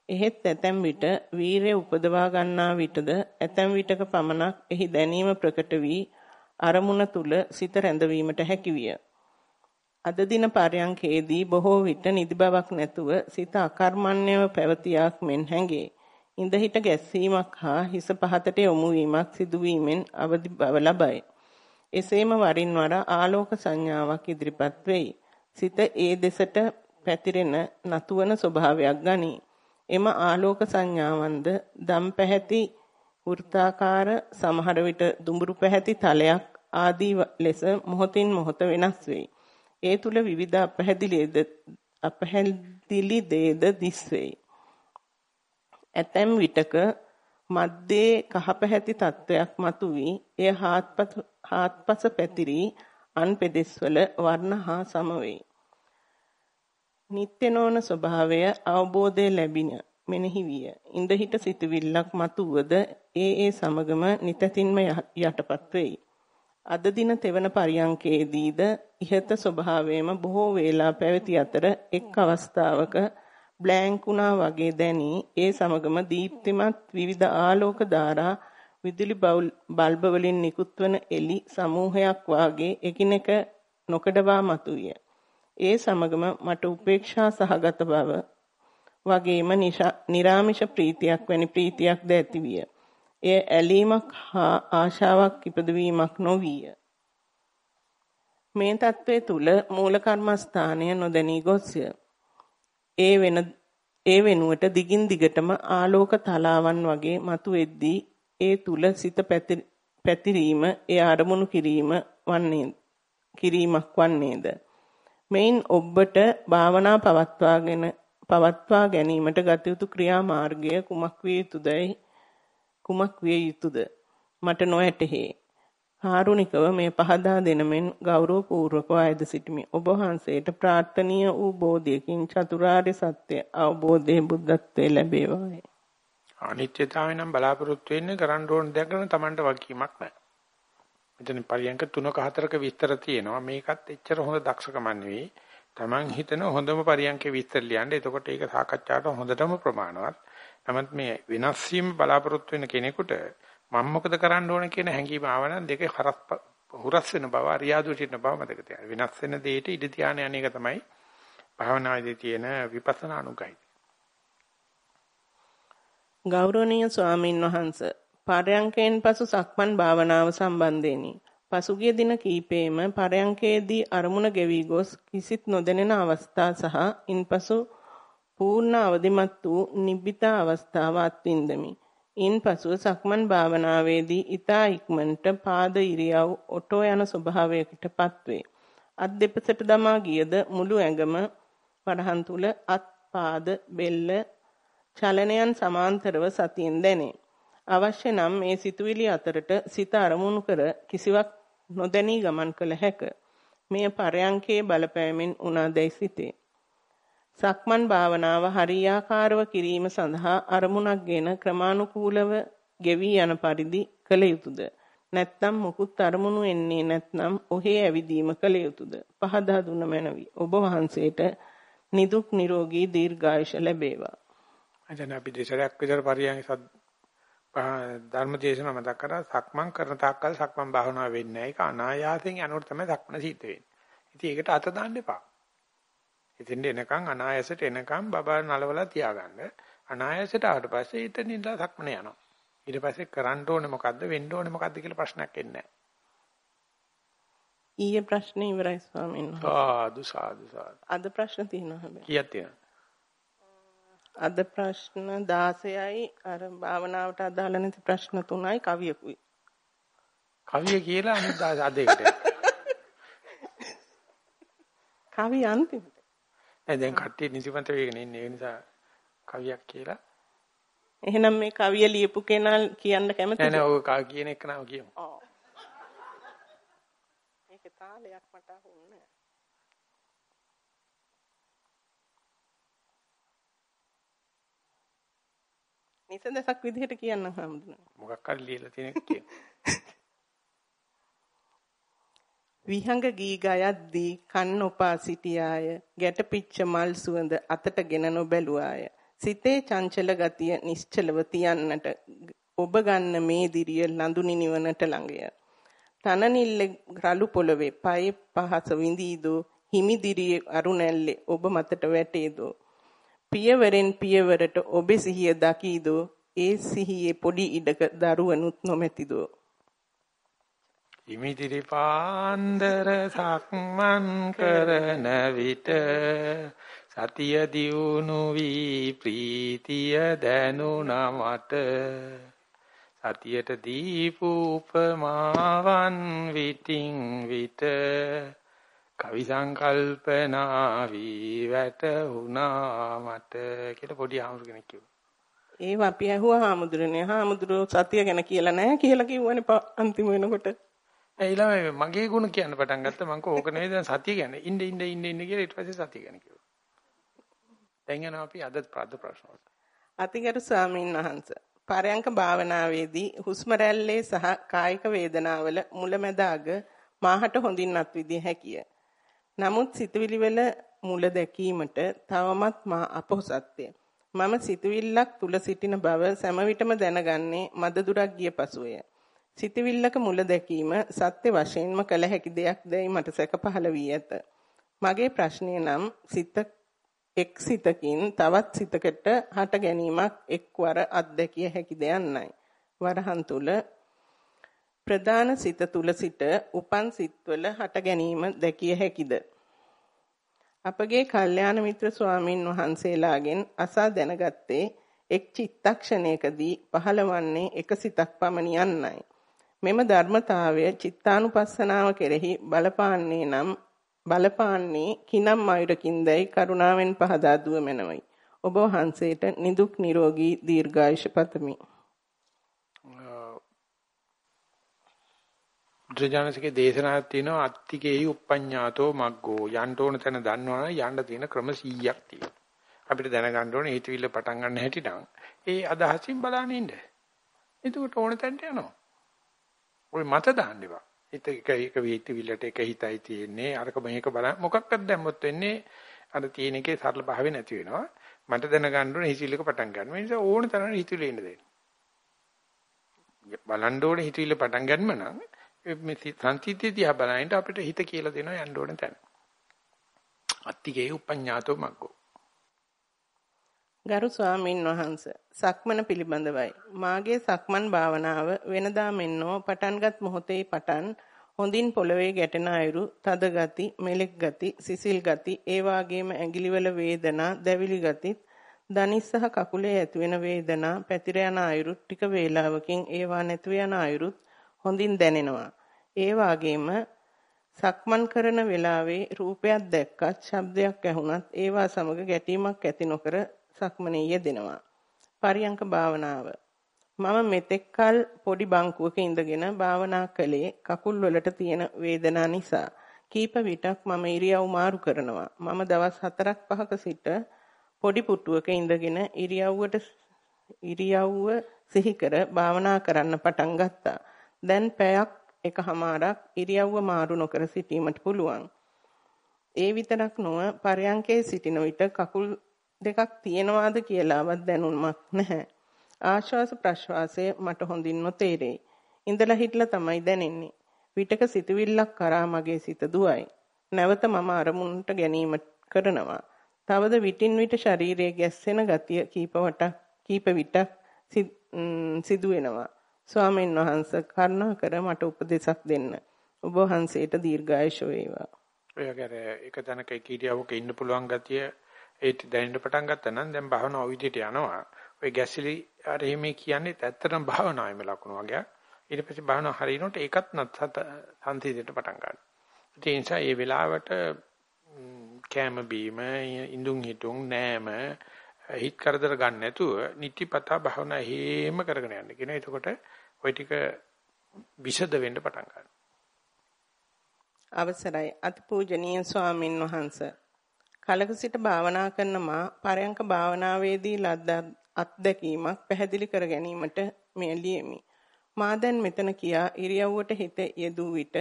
එහෙත් ඇතැම් විට වීරය උපදවා ගන්නා විටද ඇතැම් විටක පමණක් එහි දැනීම ප්‍රකට වී අරමුණ තුල සිත රැඳවීමට හැකිවිය. අද දින පරයන්කේදී බොහෝ විට නිදි බවක් නැතුව සිත අකර්මණ්‍යව පැවතියක් මෙන් හැඟේ. ඉඳ හිට ගැස්සීමක් හා හිස පහතට යොමු වීමක් සිදුවීමෙන් අවදි බව ලබයි. එසේම වරින් වර ආලෝක සංඥාවක් ඉදිරිපත් වෙයි. සිත ඒ දෙසට පැතිරෙන නතුවන ස්වභාවයක් ගනී. එම ආලෝක සංඥාවන්ද දම් පැහැති වෘත්තාකාර සමහර විට දුඹුරු පැහැති තලයක් ආදී ලෙස මොහොතින් මොහොත වෙනස් වෙයි. ඒ තුල විවිධ අපහැදිලිද අපහැදිලි සිතිලි දේද දිස්වෙයි. ඇතැම් විටක මැද්දේ කහපැහැති තත්වයක් මතුවී එය හාත්පස පැතිරි අන් පෙදෙස්වල වර්ණ හා සම වෙයි. නිත්‍ය නොවන ස්වභාවය අවබෝධය ලැබින මෙනෙහි විය. ඉඳහිට සිතුවිල්ලක් මතුවද ඒ ඒ සමගම නිතතින්ම යටපත් වෙයි. අද දින තෙවන පරියංකේදීද ඉහත ස්වභාවයම බොහෝ වේලා පැවති අතර එක් අවස්ථාවක බ්ලැන්ක් වුණා වගේ දැනි ඒ සමගම දීප්තිමත් විවිධ ආලෝක ධාරා විදුලි බල්බ වලින් නිකුත් වන එලි සමූහයක් වාගේ එකිනෙක නොකඩවා මතුවිය. ඒ සමගම මට උපේක්ෂා සහගත බව වගේම නිරාමිෂ ප්‍රීතියක් වැනි ප්‍රීතියක් ද ඇතිවිය. එය ඇලීමක් හා ආශාවක් ඉපදවීමක් නොවිය. මේ தત્ත්වය තුල මූල කර්මස්ථානය නොදැනී ගොස්ය. ඒ වෙන ඒ වෙනුවට දිගින් දිගටම ආලෝක තලාවන් වගේ මතුවෙද්දී ඒ තුල සිත පැතිරීම ඒ අරමුණු කිරීම වන්නේ කිරීමක් වන්නේද මෙයින් ඔබට භාවනා පවත්වාගෙන පවත්වා ගැනීමට ගත යුතු ක්‍රියාමාර්ගය කුමක් විය යුතුදයි කුමක් විය යුතුද මට නොඇතෙහි කාරුණිකව මේ පහදා දෙනමෙන් ගෞරවපූර්වකව අයද සිටිමි. ඔබ වහන්සේට ප්‍රාර්ථනීය වූ බෝධියකින් චතුරාර්ය සත්‍ය අවබෝධයේ බුද්ධත්වයේ ලැබේවායි. අනිත්‍යතාවය නම් බලාපොරොත්තු වෙන්නේ කරන්න ඕන දෙයක් කරන Tamanට වගකීමක් නැහැ. මෙතන පරියන්ක 3ක 4ක විස්තර තියෙනවා. මේකත් එච්චර හොඳ දක්ෂකම නෙවෙයි. Taman හිතන හොඳම පරියන්කේ විස්තර ලියන්න. එතකොට ඒක සාකච්ඡාවට හොඳටම ප්‍රමාණවත්. නමුත් මේ වෙනස් වීම බලාපොරොත්තු වෙන කෙනෙකුට මම මොකද කරන්න ඕන කියන හැඟීම ආවනම් දෙකේ හරස් හුරස් වෙන බව අරියාදුට ඉන්න බව මතක තියාගන්න. වෙනස් වෙන දෙයට ඉඩ ධානය අනේක තමයි භාවනාවේදී තියෙන විපස්සනා අනුගයි. ගෞරවනීය ස්වාමින් වහන්සේ පරයන්කෙන් පසු සක්මන් භාවනාව සම්බන්ධෙනි. පසුගිය දින කීපෙම පරයන්කේදී අරමුණ ගෙවි ගොස් කිසිත් නොදැනෙන අවස්ථා සහ ඉන්පසු පූර්ණ අවදිමත් වූ නිබ්බිත අවස්ථාව අත්විඳමි. ඉන්පසුව සක්මන් භාවනාවේදී ඊතා ඉක්මනට පාද ඉරියව් ඔටෝ යන ස්වභාවයකටපත් වේ. අත් දෙපසට දමා ගියද මුළු ඇඟම වරහන් තුල අත් පාද බෙල්ල චලනයන් සමාන්තරව සතියෙන් දැනේ. අවශ්‍ය නම් මේ සිතුවිලි අතරට සිත අරමුණු කර කිසිවක් නොදැනී ගමන් කළ හැක. මෙය පරයන්කේ බලපෑමෙන් උනාදැයි සිතේ. සක්මන් භාවනාව හරියාකාරව කිරීම සඳහා අරමුණක්ගෙන ක්‍රමානුකූලව ගෙවි යන පරිදි කළ යුතුයද නැත්නම් මුකුත් අරමුණු එන්නේ නැත්නම් ඔහේ ඇවිදීම කළ යුතුයද පහදා දුන්න මැනවි ඔබ වහන්සේට නිදුක් නිරෝගී දීර්ඝායුෂ ලැබේවා එතන අපි දෙසරයක් විතර පරියන්ක ධර්ම දේශනාව මතක් කරා සක්මන් කරන තාක්කල් සක්මන් භාවනාව වෙන්නේ නැහැ ඒක අනායාසයෙන් යනකොට තමයි සක්මන සිද්ධ වෙන්නේ ඉතින් ඒකට අත දාන්න එපා ඉතින් එනකන් අනායසට එනකන් බබා නලවලා තියාගන්න. අනායසට ආවට පස්සේ ඉතින් ඉඳලා සක්මන යනවා. ඊට පස්සේ කරන්න ඕනේ මොකද්ද වෙන්න ඕනේ මොකද්ද කියලා ප්‍රශ්නයක් එන්නේ නැහැ. ඊයේ ප්‍රශ්නේ ඉවරයි ස්වාමීන් වහන්සේ. සාදු සාදු සාදු. අද ප්‍රශ්න තියෙනවා හැබැයි. කීයක් තියෙනවද? අද ප්‍රශ්න 16යි අර භාවනාවට අදාළ නැති ප්‍රශ්න 3යි කවියකුයි. කවිය කියලා අනිත් අදේකට. කවිය අන්තිම. නෑ දැන් කට්ටිය නිදිමත වෙගෙන ඉන්නේ ඒ නිසා කවියක් කියලා. එහෙනම් මේ කවිය ලියපු කෙනා කියන්න කැමතිද? නෑ නෑ ඔය කා කියන එක නම කියමු. ඔව්. මේක තාලයක් මට අහුන්නේ නිසඳසක් විදිහට කියන්න හම්දුනා. මොකක් හරි ලියලා තියෙන එක කියමු. විහඟ ගී ගයද්දී කන් ඔපා සිටියාය. ගැටපිච්ච මල් සුවඳ අතටගෙන නොබැලුවාය. සිතේ චංචල ගතිය නිශ්චලව තියන්නට ඔබ ගන්න මේ දිරිය ලඳුනි නිවනට ළඟය. තනනිල්ල රළු පොළවේ පය පහස විඳීදෝ. හිමි දිරියේ අරුණැල්ලේ ඔබ මතට වැටේදෝ පියවරෙන් පියවරට ඔබේ සිහිය දකීදෝ ඒ සිහියේ පොඩි ඉඩක දරුවනුත් නොමැතිදෝ. ඉමිදිරි පාන්දර සක්මන් කරන විට සතිය දියුණු වී ප්‍රීතිය දැනුණා මට. සතියට දීපු උපමාවන් විටින් විට කවි සංකල්පනා වී වැටුණා මට කියලා පොඩි ආමුරු කෙනෙක් කිව්වා. ඒව අපි ඇහුවා හාමුදුරනේ. හාමුදුරුවෝ සතිය ගැන කියලා නැහැ කියලා කිව්වනේ අන්තිම වෙනකොට. ඒ මගේ ಗುಣ කියන්න පටන් ගත්තා මං කෝ ඕක නෙවෙයි දැන් සතිය ගැන. ඉන්න ඉන්න ඉන්න ඉන්න කියලා ඊට පස්සේ සතිය ගැන කිව්වා. දැන් යනවා අපි අද ප්‍රාද ප්‍රශ්න වලට. අතිගරු ස්වාමීන් වහන්සේ පරයන්ක භාවනාවේදී හුස්ම රැල්ලේ සහ කායික වේදනාවල මුලැමැදාග මාහට හොඳින් අත්විදිය හැකිය. නමුත් සිතවිලි වල මුල දැකීමට තවමත් මා අපොහසත්ය. මම සිතවිල්ලක් තුල සිටින බව සෑම විටම දැනගන්නේ මද දුරක් ගිය පසුය. සිතවිල්ලක මුල දැකීම සත්‍ය වශයෙන්ම කළ හැකි දෙයක් දැයි මට සැක පහළ වී ඇත. මගේ ප්‍රශ්නය නම් සිත එක් සිතකින් තවත් සිතකට හට ගැනීමක් එක්වර අත්දැකිය හැකි දෙයන්නයි. වරහන් තුල ප්‍රධාන සිත තුල සිට උපන් සිත්වල හට ගැනීම දැකිය හැකිද? අපගේ කල්යාණ මිත්‍ර ස්වාමින් වහන්සේලාගෙන් අසා දැනගත්තේ එක් චිත්තක්ෂණයකදී පහළවන්නේ එක සිතක් පමණි යන්නයි. මෙම ධර්මතාවය චිත්තානුපස්සනාව කෙරෙහි බලපාන්නේ නම් බලපාන්නේ කිනම් මයුරකින්දයි කරුණාවෙන් පහදා දුව මැනවයි. ඔබ වහන්සේට නිදුක් නිරෝගී දීර්ඝායුෂ පතමි. බුද්ධජානකගේ දේශනාවක් තියෙනවා අත්තිකේයි uppඤ්ඤාතෝ මග්ගෝ යන්න ඕන තැන දන්නවනම් යන්න තියෙන ක්‍රම 100ක් තියෙනවා. අපිට දැනගන්න ඕනේ හිතවිල්ල පටන් ගන්න හැටි නම් ඒ අදහසින් බලන්න ඉන්න. එතකොට ඕන තැනට යනවා. ඔය මත දාන්න එපා. හිත එක එක හිතවිල්ලට එක හිතයි තියෙන්නේ අරක මේක බලන්න මොකක්වත් දැම්මොත් වෙන්නේ අර තියෙන එකේ සරල භාවය නැති වෙනවා. මට දැනගන්න ඕනේ හිතවිල්ලක පටන් ගන්න. ඒ නිසා ඕන තරම් හිතවිල්ල ඉන්න දෙන්න. බලන්න ඕනේ හිතවිල්ල පටන් ගන්නම නම් මේ සංසිද්ධිය දිහා බලනකොට අපිට හිත කියලා දෙනවා යන්න ඕන තැන. අත්තිගේ උපඤ්ඤාතෝ මග්ගෝ. ගරු ස්වාමින් වහන්සේ සක්මන පිළිබඳවයි. මාගේ සක්මන් භාවනාව වෙනදා මෙන්නෝ පටන්ගත් මොහොතේ පටන් හොඳින් පොළවේ ගැටෙන අයුරු, තද ගති, මෙලෙක් ගති, සිසිල් ගති, ඒ වාගේම ඇඟිලිවල වේදනා, දැවිලි ගතිත්, දනිස් සහ කකුලේ ඇතිවෙන වේදනා, පැතිර යන අයුරු ටික වේලාවකින් ඒවා නැති යන අයුරුත් හොඳින් දැනෙනවා. ඒ වාගේම සක්මන් කරන වෙලාවේ රූපයක් දැක්කත් ශබ්දයක් ඇහුණත් ඒවා සමග ගැටීමක් ඇති නොකර සක්මනේ යෙදෙනවා. පරියංක භාවනාව මම මෙතෙක්කල් පොඩි බංකුවක ඉඳගෙන භාවනා කළේ කකුල් වලට තියෙන වේදනා නිසා. කීප විටක් මම ඉරියව් මාරු කරනවා. මම දවස් 4ක් 5ක සිට පොඩි පුටුවක ඉඳගෙන ඉරියව්වට ඉරියව්ව සිහි කර භාවනා කරන්න පටන් ගත්තා. දැන් පැයක් එකහමාරක් ඉරියව්ව මාරු නොකර සිටීමට පුළුවන්. ඒ විතරක් නොව පරයන්කේ සිටින විට කකුල් දෙකක් තියෙනවාද කියලාවත් දැනුමක් නැහැ. ආශ්වාස ප්‍රශ්වාසය මට හොඳින් නොතේරෙයි. ඉඳලා හිටලා තමයි දැනෙන්නේ. විටක සිතවිල්ලක් කරා මගේ සිත දුවයි. නැවත මම අරමුණට ගැනීම කරනවා. තවද විටින් විට ශරීරයේ ගැස්සෙන ගතිය කීප වටක් කීප විටක් සිදු වෙනවා. ස්වාමීන් වහන්සේ කරුණාකර මට උපදේශක් දෙන්න. ඔබ වහන්සේට දීර්ඝායුෂ වේවා. ඔය අර එක තැනක කීරියවක ඉන්න පුළුවන් ගතිය ඒ දැනෙන්න පටන් ගත්තා නම් දැන් භාවනාව විදිහට යනවා. ඔය ගැසිලි අර එහෙම කියන්නේ ඇත්තටම භාවනාවේම ලකුණු වගේ. ඊට පස්සේ භාවනාව හරිනොට ඒකත් නත් සංසිඳෙන්න පටන් ගන්නවා. ඒ නිසා මේ වෙලාවට කැම බීම ඉඳුන් හිටුන් නෑම හිත කරදර ගන්න නැතුව නිතිපතා භාවනා හේම කරගෙන යන්න කියන. එතකොට ওই ටික විෂද වෙන්න පටන් ගන්නවා. අවසරයි අතිපූජනීය ස්වාමින් වහන්සේ. කලක සිට භාවනා කරන මා පරයන්ක භාවනාවේදී ලද්ද අත්දැකීමක් පැහැදිලි කර ගැනීමට මේ ලියමි. මා දැන් මෙතන කියා ඉරියව්වට හිත යෙදූ විට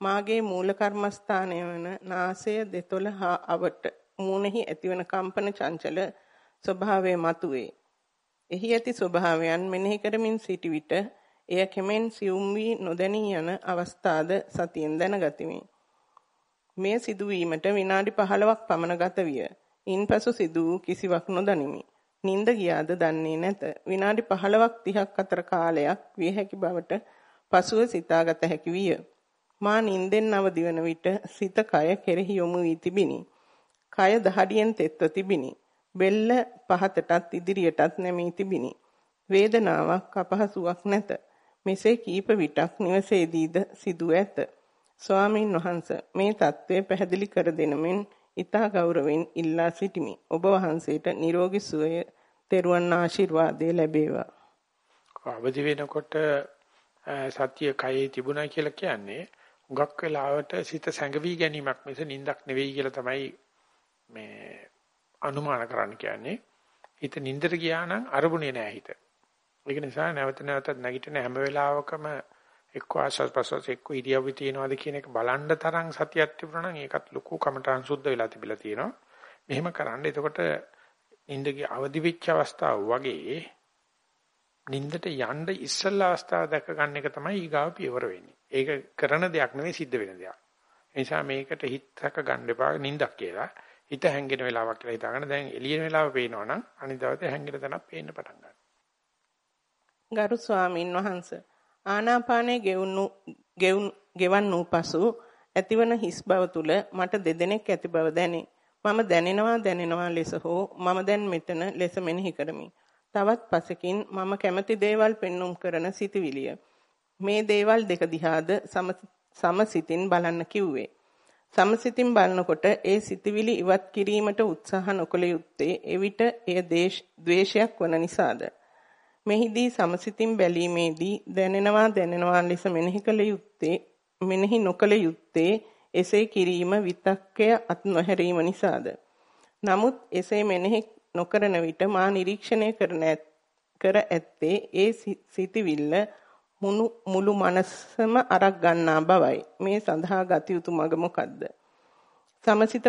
මාගේ මූල කර්මස්ථානය වන නාසය දෙතොල හා අවට මූණෙහි ඇතිවන කම්පන චංචල ස්වභාවය මතුවේ. එහි ඇති ස්වභාවයන් මෙනෙහි කරමින් සිටි විට එය කෙමෙන් සියුම් වී නොදැනී යන අවස්ථාද සතියෙන් දැනගතිමි. මේ සිදුවීමට විනාඩි 15ක් පමණ ගත විය. ඉන්පසු සිදු වූ කිසිවක් නොදනිමි. නිින්ද ගියාද දන්නේ නැත. විනාඩි 15ක් 30ක් අතර කාලයක් විය හැකි බවට පසුව සිතාගත හැකි විය. මා නිින්දෙන් අවදි වන විට සිත කය කෙරෙහි යොමු වී තිබිනි. කය දහඩියෙන් තෙත්ව තිබිනි. බෙල්ල පහතටත් ඉදිරියටත් නැමී තිබිනි. වේදනාවක් අපහසුාවක් නැත. මෙසේ කීප විටක් නිවසේදීද සිදු ඇත. ස්වාමින් වහන්සේ මේ தત્ත්වය පැහැදිලි කර දෙනමින් ඊතා ගෞරවයෙන් ඉල්ලා සිටිමි. ඔබ වහන්සේට නිරෝගී සුවය තෙරුවන් ආශිර්වාදය ලැබේවා. අවදි වෙනකොට සත්‍ය කයේ තිබුණා කියලා කියන්නේ හුඟක් වෙලාවට සිත සැඟවි ගැනීමක් මිස නිින්දක් නෙවෙයි කියලා තමයි මේ අනුමාන කරන්න කියන්නේ. හිත නිින්දට ගියා නම් අරමුණේ නෑ හිත. ඒක නිසා නැවත නැවතත් නැගිටින හැම වෙලාවකම එක්ක ආශස් ප්‍රසස් එක්ක ඉරියව්වේ තියනවාද කියන එක බලන්න තරම් සතියක් තිබුණා නම් ඒකත් ලොකු කමටහන් සුද්ධ වෙලා තිබිලා තියෙනවා. මෙහෙම කරන්න. එතකොට නිින්දගේ අවදි වෙච්ච අවස්ථාව වගේ නිින්දට යන්න ඉස්සල්ලා අවස්ථාව දැක ගන්න එක තමයි ඊගාව පියවර වෙන්නේ. ඒක කරන දෙයක් නෙවෙයි සිද්ධ වෙන දෙයක්. ඒ නිසා මේකට හිතක ගන්න එපා නිින්දක් කියලා. හිත හැංගෙන වෙලාවක් කියලා හිතාගෙන දැන් එළියෙන වෙලාව පේනවනම් අනිත් දවසේ හැංගෙන තැනක් පේන්න පටන් ගන්නවා. ගරු ස්වාමින් වහන්සේ ආනාපානයේ ගෙවුණු ගෙවන් වූ පසු ඇතිවන හිස් බව තුල මට දෙදෙනෙක් ඇති බව දැනේ. මම දැනෙනවා දැනෙනවා ලෙස හෝ මම දැන් මෙතන ලෙස මෙනෙහි කරමි. තවත් පසකින් මම කැමති දේවල් පෙන්눔 කරන සිතවිලිය. මේ දේවල් දෙක දිහාද සමසිතින් බලන්න කිව්වේ. සමසිතින් බලනකොට ඒ සිතවිලි ඉවත් කිරීමට උත්සාහ නොකළ යුත්තේ එවිට එය ද්වේෂයක් වන නිසාද. මෙහිදී සමසිතින් බැලීමේදී දැනෙනවා දැනෙනවා ලෙස මෙනෙහි කළ යුත්තේ මෙනෙහි නොකළ යුත්තේ එසේ කිරීම විතක්කය අත් නොහැරීම නිසාද. නමුත් එසේ මෙනෙහි නොකරන විට මා නිරීක්ෂණය කරන කර ඇත්තේ ඒ සිතිවිල්ල මුළු මනසම අරක් ගන්නා බවයි. මේ සඳහා ගත යුතු මඟ මොකද්ද? සමසිත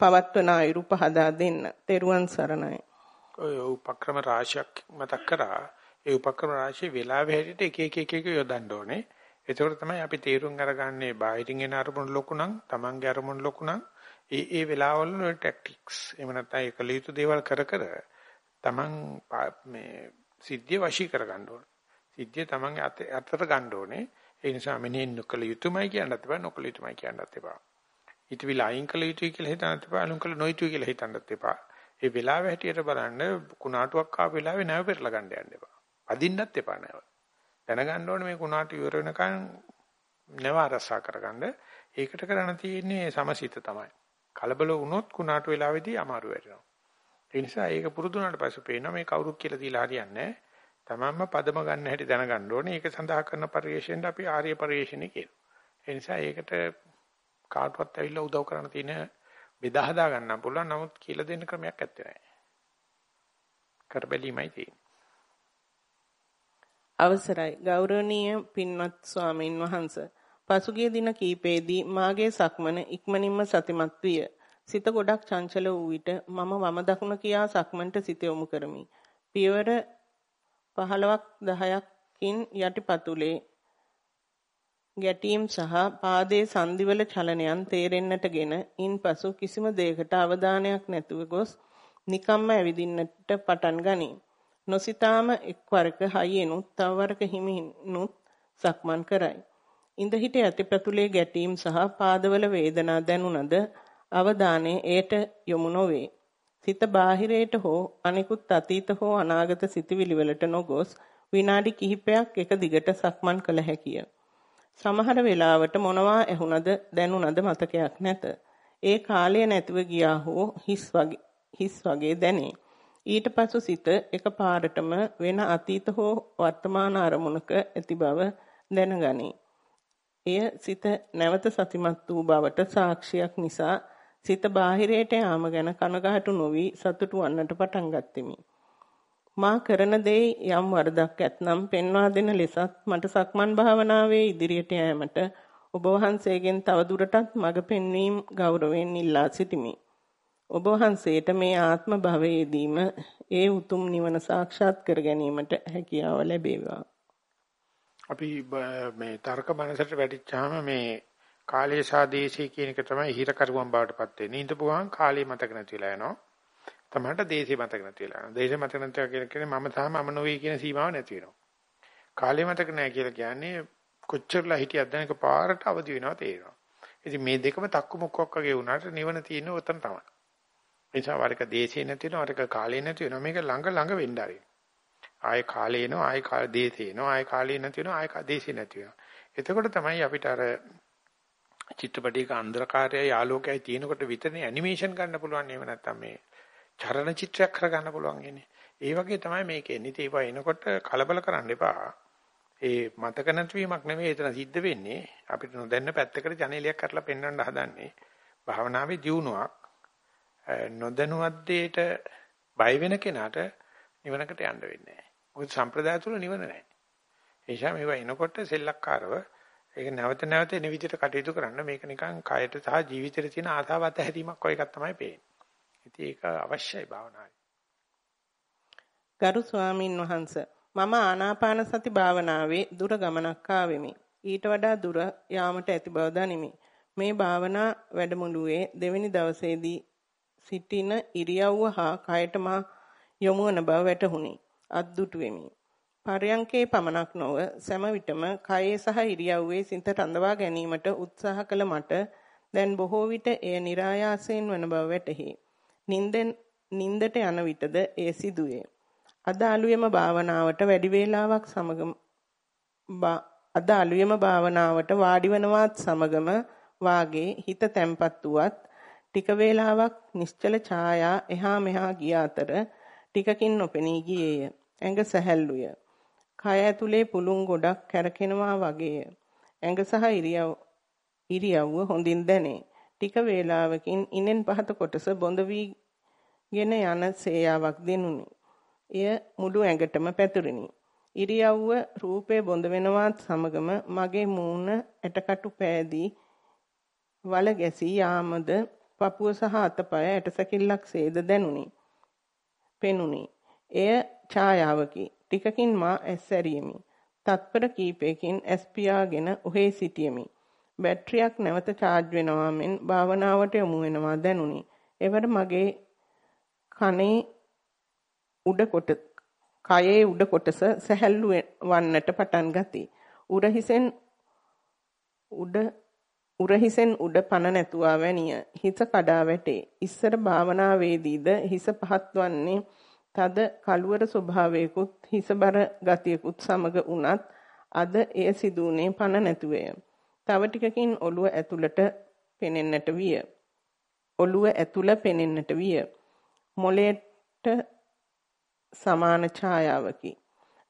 පවත්වන අයුරු පහදා දෙන්න. තෙරුවන් සරණයි. ඔය උපක්‍රම රාශියක් මතක් කරා. ඒ උපක්‍රම රාශිය වෙලාවෙ හැටියට එක එක එක එක යොදන්න ඕනේ. එතකොට තමයි අපි තීරුම් අරගන්නේ බාහිරින් එන අරමුණු ලොකු නම්, Tamange අරමුණු ලොකු නම්, ඒ ඒ වෙලාවවල වල ටැක්ටික්ස්. එහෙම නැත්නම් ඒ කළ යුතු දේවල් කර කර Taman මේ සිද්ධිය වශී කරගන්න ඕනේ. සිද්ධිය Tamange අතට ගන්න ඕනේ. ඒ නිසා මෙනෙහි නොකළ යුතුමයි කියන්නත් එපා, නොකළ යුතුමයි කියන්නත් එපා. ඊටවිල අයින් කළ යුතුයි කියලා හිතන්නත් එපා, අනුන් කළ නොයුතුයි කියලා හිතන්නත් එපා. ඒ වෙලාව හැටියට බලන්න කුණාටුවක් ආපු වෙලාවේ නැව පෙරලා ගන්න යන්න එපා. අදින්නත් එපා නැව. දැනගන්න ඕනේ මේ කුණාටු ඉවර වෙනකන් නැව අරසා කරගන්න. ඒකට කරන්න තියෙන්නේ සමසිත තමයි. කලබල වුණොත් කුණාටු වෙලාවේදී අමාරු වෙනවා. ඒ නිසා ඒක පුරුදු වුණාට පස්සේ පේනවා මේ කවුරුත් කියලා දීලා හරියන්නේ නැහැ. තමන්ම පදම ගන්න හැටි දැනගන්න ඕනේ. ඒක සඳහා කරන පරිශ්‍රයෙන් අපි ආර්ය පරිශ්‍රණي කියනවා. ඒ නිසා ඒකට කාටවත් ඇවිල්ලා උදව් කරන්න තියෙන බෙදා හදා ගන්න පුළුවන්. නමුත් කියලා දෙන්න ක්‍රමයක් ඇත්තේ නැහැ. කරබැලීමයි තියෙන්නේ. අවසරයි ගෞරවනීය පින්වත් ස්වාමින් වහන්සේ පසුගිය දින කීපෙදී මාගේ සක්මන ඉක්මනින්ම සතිමත් විය. සිත ගොඩක් චංචල වූ විට මම වම දකුණ කියා සක්මන්ට සිත යොමු කරමි. පියවර 15ක් 10කින් යටිපතුලේ ගැටීම් සහ පාදයේ සංදිවල චලනයන් තේරෙන්නටගෙන ඉන්පසු කිසිම දෙයකට අවධානයක් නැතුව ගොස් නිකම්ම ඇවිදින්නට පටන් ගනී. නොසිතාම එක්වරක හයියෙනුත් තව වරක හිමිනුත් සක්මන් කරයි. ඉඳ හිට යටිපතුලේ ගැටීම් සහ පාදවල වේදනා දැනුණද අවධානය එයට යොමු නොවේ. සිත බාහිරයට හෝ අනිකුත් අතීත හෝ අනාගත සිතුවිලි වලට නොගොස් විනාඩි කිහිපයක් එක දිගට සක්මන් කළ හැකිය. සමහර වෙලාවට මොනවා ඇහුණද දැනුණද මතකයක් නැත. ඒ කාලය නැතිව ගියා හෝ හිස් වගේ හිස් වගේ දැනේ. ඊට පසු සිත එකපාරටම වෙන අතීත හෝ වර්තමාන අරමුණක ඇති බව දැනගනී. එය සිත නැවත සතිමත් වූ බවට සාක්ෂියක් නිසා සිත බාහිරයට යාම ගැන කනගාටු නොවි සතුටු වන්නට පටන් ගත්ෙමි. මා කරන දේ යම් වරදක් ඇතනම් පෙන්වා දෙන ලෙසත් මට සක්මන් භාවනාවේ ඉදිරියට යෑමට ඔබ වහන්සේගෙන් තවදුරටත් මඟ පෙන්වීම ගෞරවයෙන් ඉල්ලා සිටිමි. ඔබ වහන්සේට මේ ආත්ම භවයේදීම ඒ උතුම් නිවන සාක්ෂාත් කර ගැනීමට හැකියාව ලැබේවා. අපි මේ තර්ක මනසට වැඩිච්චාම මේ කාලයේ සාදේශී කියන එක තමයි හිර කරුවන් බවට පත් වෙන්නේ. ඉඳපුවාම කාලය මතක නැති වෙලා යනවා. තමන්ට දේශේ මතක නැති වෙලා යනවා. දේශේ මතක නැති වෙලා කියන්නේ මම සහ මම නොවේ කියන සීමාව නැති වෙනවා. කාලය මතක නැහැ කියලා කියන්නේ කොච්චරලා හිටියද දැන් එක පාරට අවදි වෙනවා තේරෙනවා. ඉතින් මේ දෙකම තක්කු මුක්කක් වගේ වුණාට නිවන තියෙන්නේ උතන තමයි. ඒ නිසා වරක දේශේ නැති වෙනවා වරක කාලේ නැති වෙනවා මේක ළඟ ළඟ වෙන්න ආරේ. ආයේ කාලේ එනවා ආයේ කාලේ දේශේ එනවා ආයේ කාලේ නැති වෙනවා ආයේ දේශේ නැති වෙනවා. එතකොට තමයි අපිට අර චිත්‍රපටයක අන්ධකාරයයි ආලෝකයයි තියෙනකොට විතරනේ ඇනිමේෂන් ගන්න පුළුවන්. එහෙම නැත්නම් මේ චරණ චිත්‍රයක් කරගන්න පුළුවන් ඉන්නේ. ඒ වගේ තමයි මේකේ. නිතේ ඒවා එනකොට කලබල කරන්න එපා. ඒ මතක නැතිවීමක් නෙමෙයි එතන සිද්ධ වෙන්නේ. අපිට නොදැන්න පැත්තකට ජනේලියක් කරලා පෙන්වන්න හදන්නේ. භාවනාවේ දියුණුවක්. නොදැනුවත් දෙයට බය වෙන කෙනාට නිවනකට යන්න වෙන්නේ නැහැ. මොකද සම්ප්‍රදාය තුල නිවන නැහැ. ඒ නිසා මේවා එනකොට සෙල්ලක්කාරව ඒක නැවත නැවත එන විදිහට කටයුතු කරන්න මේක නිකන් කයට සහ ජීවිතේට තියෙන ආසාවත් ඇහැරීමක් වගේ එකක් තමයි පේන්නේ. ඉතින් ඒක අවශ්‍යයි භාවනාවේ. ගරු ස්වාමින් වහන්සේ මම ආනාපාන සති භාවනාවේ දුර ගමනක් ආවෙමි. ඊට වඩා දුර යාමට ඇති බව දනිමි. මේ භාවනා වැඩමුළුවේ දෙවැනි දවසේදී සිටින ඉරියව්ව හා කයට මා යොමු වන බව වැටහුණි. අද්දුටු වෙමි. පරයන්කේ පමණක් නොව සෑම විටම කයේ සහ ඉරියව්වේ සිත රඳවා ගැනීමට උත්සාහ කළ මට දැන් බොහෝ විට එය નિરાයාසයෙන් වන බව වැටහි. නින්දෙන් නින්දට යන විටද එය සිදුවේ. අද අලුයම භාවනාවට වැඩි වේලාවක් සමගම අද අලුයම භාවනාවට වාඩි වනවත් සමගම වාගේ හිත තැම්පත් වුවත් ටික වේලාවක් නිශ්චල ඡායා එහා මෙහා ගිය අතර ටිකකින් නොපෙනී ගියේය. ඇඟ සැහැල්ලුය. කය ඇතුලේ පුළුන් ගොඩක් කැරකෙනවා වගේය. ඇඟ සහ ඉරියව් ඉරියව්ව හොඳින් දැනේ. ටික වේලාවකින් ඉනෙන් පහත කොටස බොඳ වීගෙන යන සේයාවක් දෙනුනි. එය මුළු ඇඟටම පැතුරිනි. ඉරියව්ව රූපේ බොඳ වෙනවත් සමගම මගේ මූණ ඇටකටු පෑදී වල ගැසී යාමද පපුව සහ අතපය ඇටසැකිල්ලක් සේද දැනුනි. පෙනුනි. එය ඡායාවකි. ටිකකින් මා ඇස් ඇරියෙමි. තත්පර කීපයකින් ඇස් පියාගෙන ඔහේ සිටියෙමි. බැටරියක් නැවත charge වෙනවා මෙන් භාවනාවට යොමු වෙනවා දැනුනි. එවර මගේ කනේ උඩ කොට කයේ උඩ කොටස සැහැල්ලු වන්නට පටන් ගති. උරහිසෙන් උඩ උරහිසෙන් උඩ පන නැතුවා වැනිය. හිස කඩා වැටේ. ඉස්සර භාවනාවේදීද හිස පහත් වන්නේ තද කළුවර ස්වභාවයකුත් හිසබර ගතියකුත් සමග වුණත් අද එය සිදුුනේ පන නැතුවය. තව ටිකකින් ඔළුව ඇතුළට පෙනෙන්නට විය. ඔළුව ඇතුළ පෙනෙන්නට විය. මොලේට සමාන ඡායාවකි.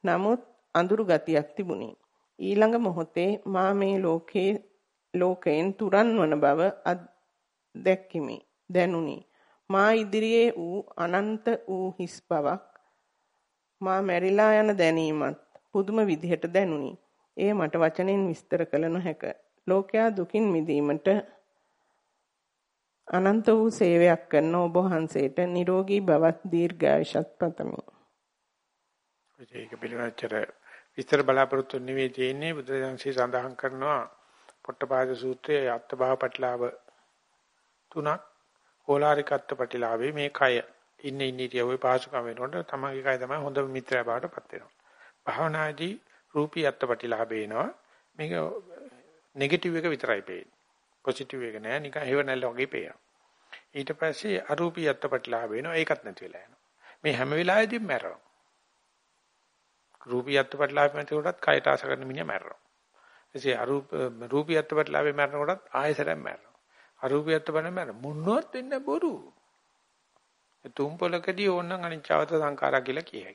නමුත් අඳුරු ගතියක් තිබුණි. ඊළඟ මොහොතේ මා මේ ලෝකේ ලෝකයෙන් තුරන් වන බව දැක්කිමි. දැනුනි. මා ඉදිරියේ වූ අනන්ත වූ හිස් බවක් මා මැරිලා යන දැනීමත් පුදුම විදිහට දැනුනි. එය මට වචනෙන් විස්තර කළ නොහැක. ලෝකයා දුකින් මිදීමට අනන්ත වූ සේවයක් කරන ඔබ වහන්සේට නිරෝගී බවත් දීර්ඝායුෂත් පතමි. ඒක පිළිවෙච්චර විස්තර බලාපොරොත්තු නෙවෙයි තියෙන්නේ බුදුරජාන්සේ සඳහන් කරනවා පොට්ටපාද සූත්‍රයේ අත්භව පටලාව තුනක් ඕලාරිකත්ව ප්‍රතිලාභේ මේ කය ඉන්න ඉන්න ඉරියව්වේ පහසුකම් වෙනකොට තමන්ගේ කය තමයි හොඳ මිත්‍රයා බවට පත් වෙනවා. භාවනාදී රූපී අත්ව ප්‍රතිලාභේ එනවා. මේක නෙගටිව් එක විතරයි පේන්නේ. පොසිටිව් එක නෑ නිකන් හේව නැල්ල වගේ පේනවා. ඊට පස්සේ අරූපී අත්ව ප්‍රතිලාභ වෙනවා. ඒකත් නැති වෙලා යනවා. මේ හැම වෙලාවෙදීම මැරෙනවා. රූපී අත්ව ප්‍රතිලාභ නැතිකොටත් කයට ආස කරන මිනිහා මැරෙනවා. එසේ අරූප රූපී අත්ව ප්‍රතිලාභේ මැරෙනකොටත් ආයෙසරම් මැරෙනවා. අරූපියත් බලන්න බෑ මොනවත් වෙන්නේ බොරු. ඒ තුන් පොලකදී ඕනනම් අනිච්චවත සංඛාරා කියලා කියයි.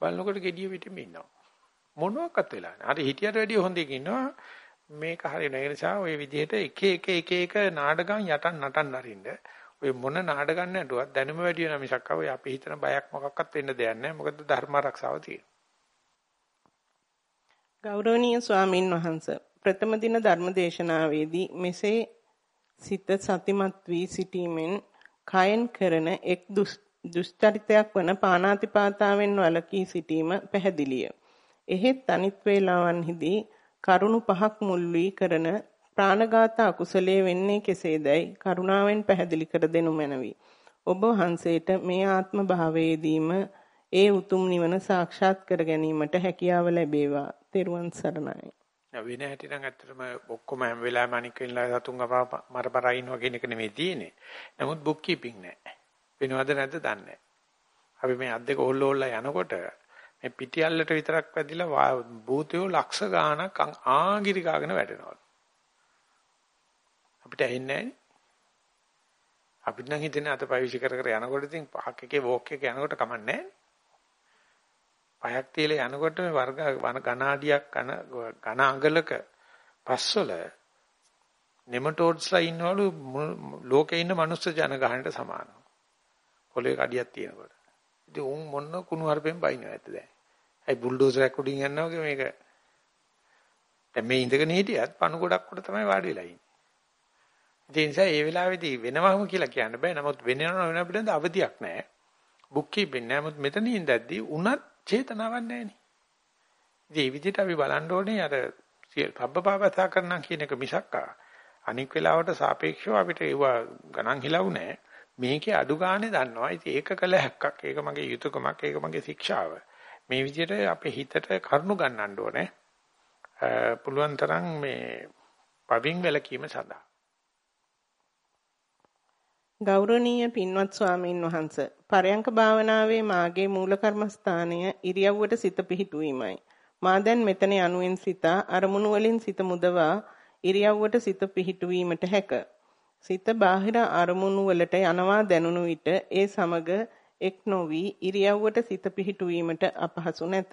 බලනකොට gediya පිටින්ම ඉන්නවා. මොනවාක්වත් වෙලා නැහැ. හරි හිටියට වැඩිය හොඳ එක ඉන්නවා. මේක හරිය නෑ නිසා ওই විදිහට එක එක එක එක නාඩගම් යටන් නටන්න අරින්න. ඔය මොන නාඩගම් නැටුවත් දැනුම වැඩි වෙන මිසක් ඔය අපි හිතන බයක් මොකක්වත් වෙන්න දෙයක් නැහැ. මොකද ධර්ම ආරක්ෂාව තියෙනවා. ගෞරවනීය ස්වාමින් වහන්සේ ප්‍රථම දින ධර්ම දේශනාවේදී මෙසේ සිත සතිමත් වී සිටීමෙන් කයෙන් කරන එක් දුෂ්චරිතයක් වන පානාතිපාතාවෙන් වළකී සිටීම පැහැදිලිය. එහෙත් අනිත් වේලාවන්හිදී කරුණු පහක් මුල් වී කරන ප්‍රාණඝාත අකුසලයේ වෙන්නේ කෙසේදයි කරුණාවෙන් පැහැදිලි කර දෙනු මැනවි. ඔබ වහන්සේට මේ ආත්ම භාවයේදීම ඒ උතුම් නිවන සාක්ෂාත් කර ගැනීමට හැකියාව ලැබේවා. තෙරුවන් සරණයි. වෙන හැටි නම් ඇත්තටම ඔක්කොම හැම වෙලාවෙම අනික් වෙනලා සතුන් මරපරා ඉන්නවා කියන එක නෙමෙයි තියෙන්නේ. නමුත් බුක් කීපින් නැහැ. වෙනවද නැද්ද දන්නේ නැහැ. අපි මේ අද්දක ඕල්ල ඕල්ලා යනකොට මේ පිටියල්ලට විතරක් වැදිලා භූතයෝ ලක්ෂ ගාණක් ආගිරි ගාගෙන වැටෙනවා. අපිට ඇහෙන්නේ නැහැ. අපිට නම් හිතෙන්නේ අතපය විසි කර කර යනකොට ඉතින් පහක් එකේ වෝක් එක යනකොට කමන්නේ නැහැ. පයක් තියලා යනකොට මේ වර්ග ඝනාඩියක් ඝන ඝන අඟලක පස්වල නෙමටෝඩ්ස්ලා ඉන්නවලු ලෝකේ ඉන්න මනුස්ස ජනගහනට සමානව. පොළවේ කඩියක් තියෙනකොට. ඉතින් උන් මොන කුණු හarpෙන් බයින්නව ඇත්ත දැන්. ඒ බුල්ඩෝසරයක් උඩින් යනවා වගේ මේක දැන් මේ ඉඳගෙන හිටියත් පණු ගොඩක් උඩ තමයි වාඩි වෙලා ඉන්නේ. ඒ නිසා ඒ වෙලාවේදී වෙනවම කියලා කියන්න බෑ. නමුත් වෙනව වෙන පිළිබඳ අවධියක් නැහැ. බුක් කීපින් නැහැ. නමුත් මෙතන ඉඳද්දී උනත් චේතනාවක් නැහැ නේ. ඉතින් මේ විදිහට අපි බලන්න ඕනේ අර සබ්බපාපසා කරනවා කියන එක මිසක් අනික් වෙලාවට සාපේක්ෂව අපිට ඒව ගණන් හිලවු නැහැ. මේකේ අඩු ගානේ දන්නවා. ඉතින් ඒක කළ හැක්කක්. ඒක මගේ යුතුයකමක්. ඒක මගේ ශික්ෂාව. මේ විදිහට අපේ හිතට කරුණු ගන්නන්න ඕනේ. පුළුවන් තරම් මේ පවින් වැලකීම සඳහා. ගෞරවනීය පින්වත් ස්වාමීන් වහන්ස පරයන්ක භාවනාවේ මාගේ මූල කර්මස්ථානය ඉරියව්වට සිත පිහිටුවීමයි. මා දැන් මෙතන යනුවෙන් සිතා අරමුණු වලින් සිත මුදවා ඉරියව්වට සිත පිහිටුවීමට හැක. සිත බාහිර අරමුණු වලට යනවා දැනුණු විට ඒ සමග එක් නොවි ඉරියව්වට සිත පිහිටුවීමට අපහසු නැත.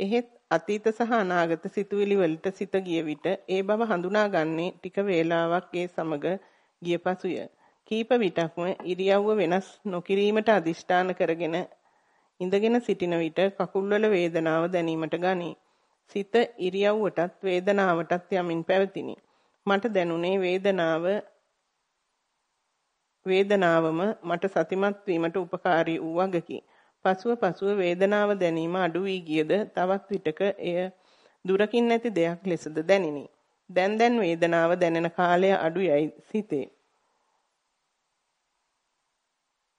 එහෙත් අතීත සහ අනාගත සිතුවිලි වලට සිත ගිය විට ඒ බව හඳුනාගන්නේ ටික වේලාවක් ඒ සමග ගිය පසුය. කීප විටක්ම ඉරියව්ව වෙනස් නොකිරීමට අදිෂ්ඨාන කරගෙන ඉඳගෙන සිටින විට කකුල්වල වේදනාව දැනීමට ගනී. සිත ඉරියව්වටත් වේදනාවටත් යමින් පැවතිනි. මට දැනුනේ වේදනාව වේදනාවම මට සතිමත් වීමට උපකාරී වූ වගකි. පසුව පසුව වේදනාව දැනීම අඩු වී ගියද තවත් විටක එය දුරකින් නැති දෙයක් ලෙසද දැනිනි. දැන් දැන් වේදනාව දැනෙන කාලය අඩු යයි සිතේ.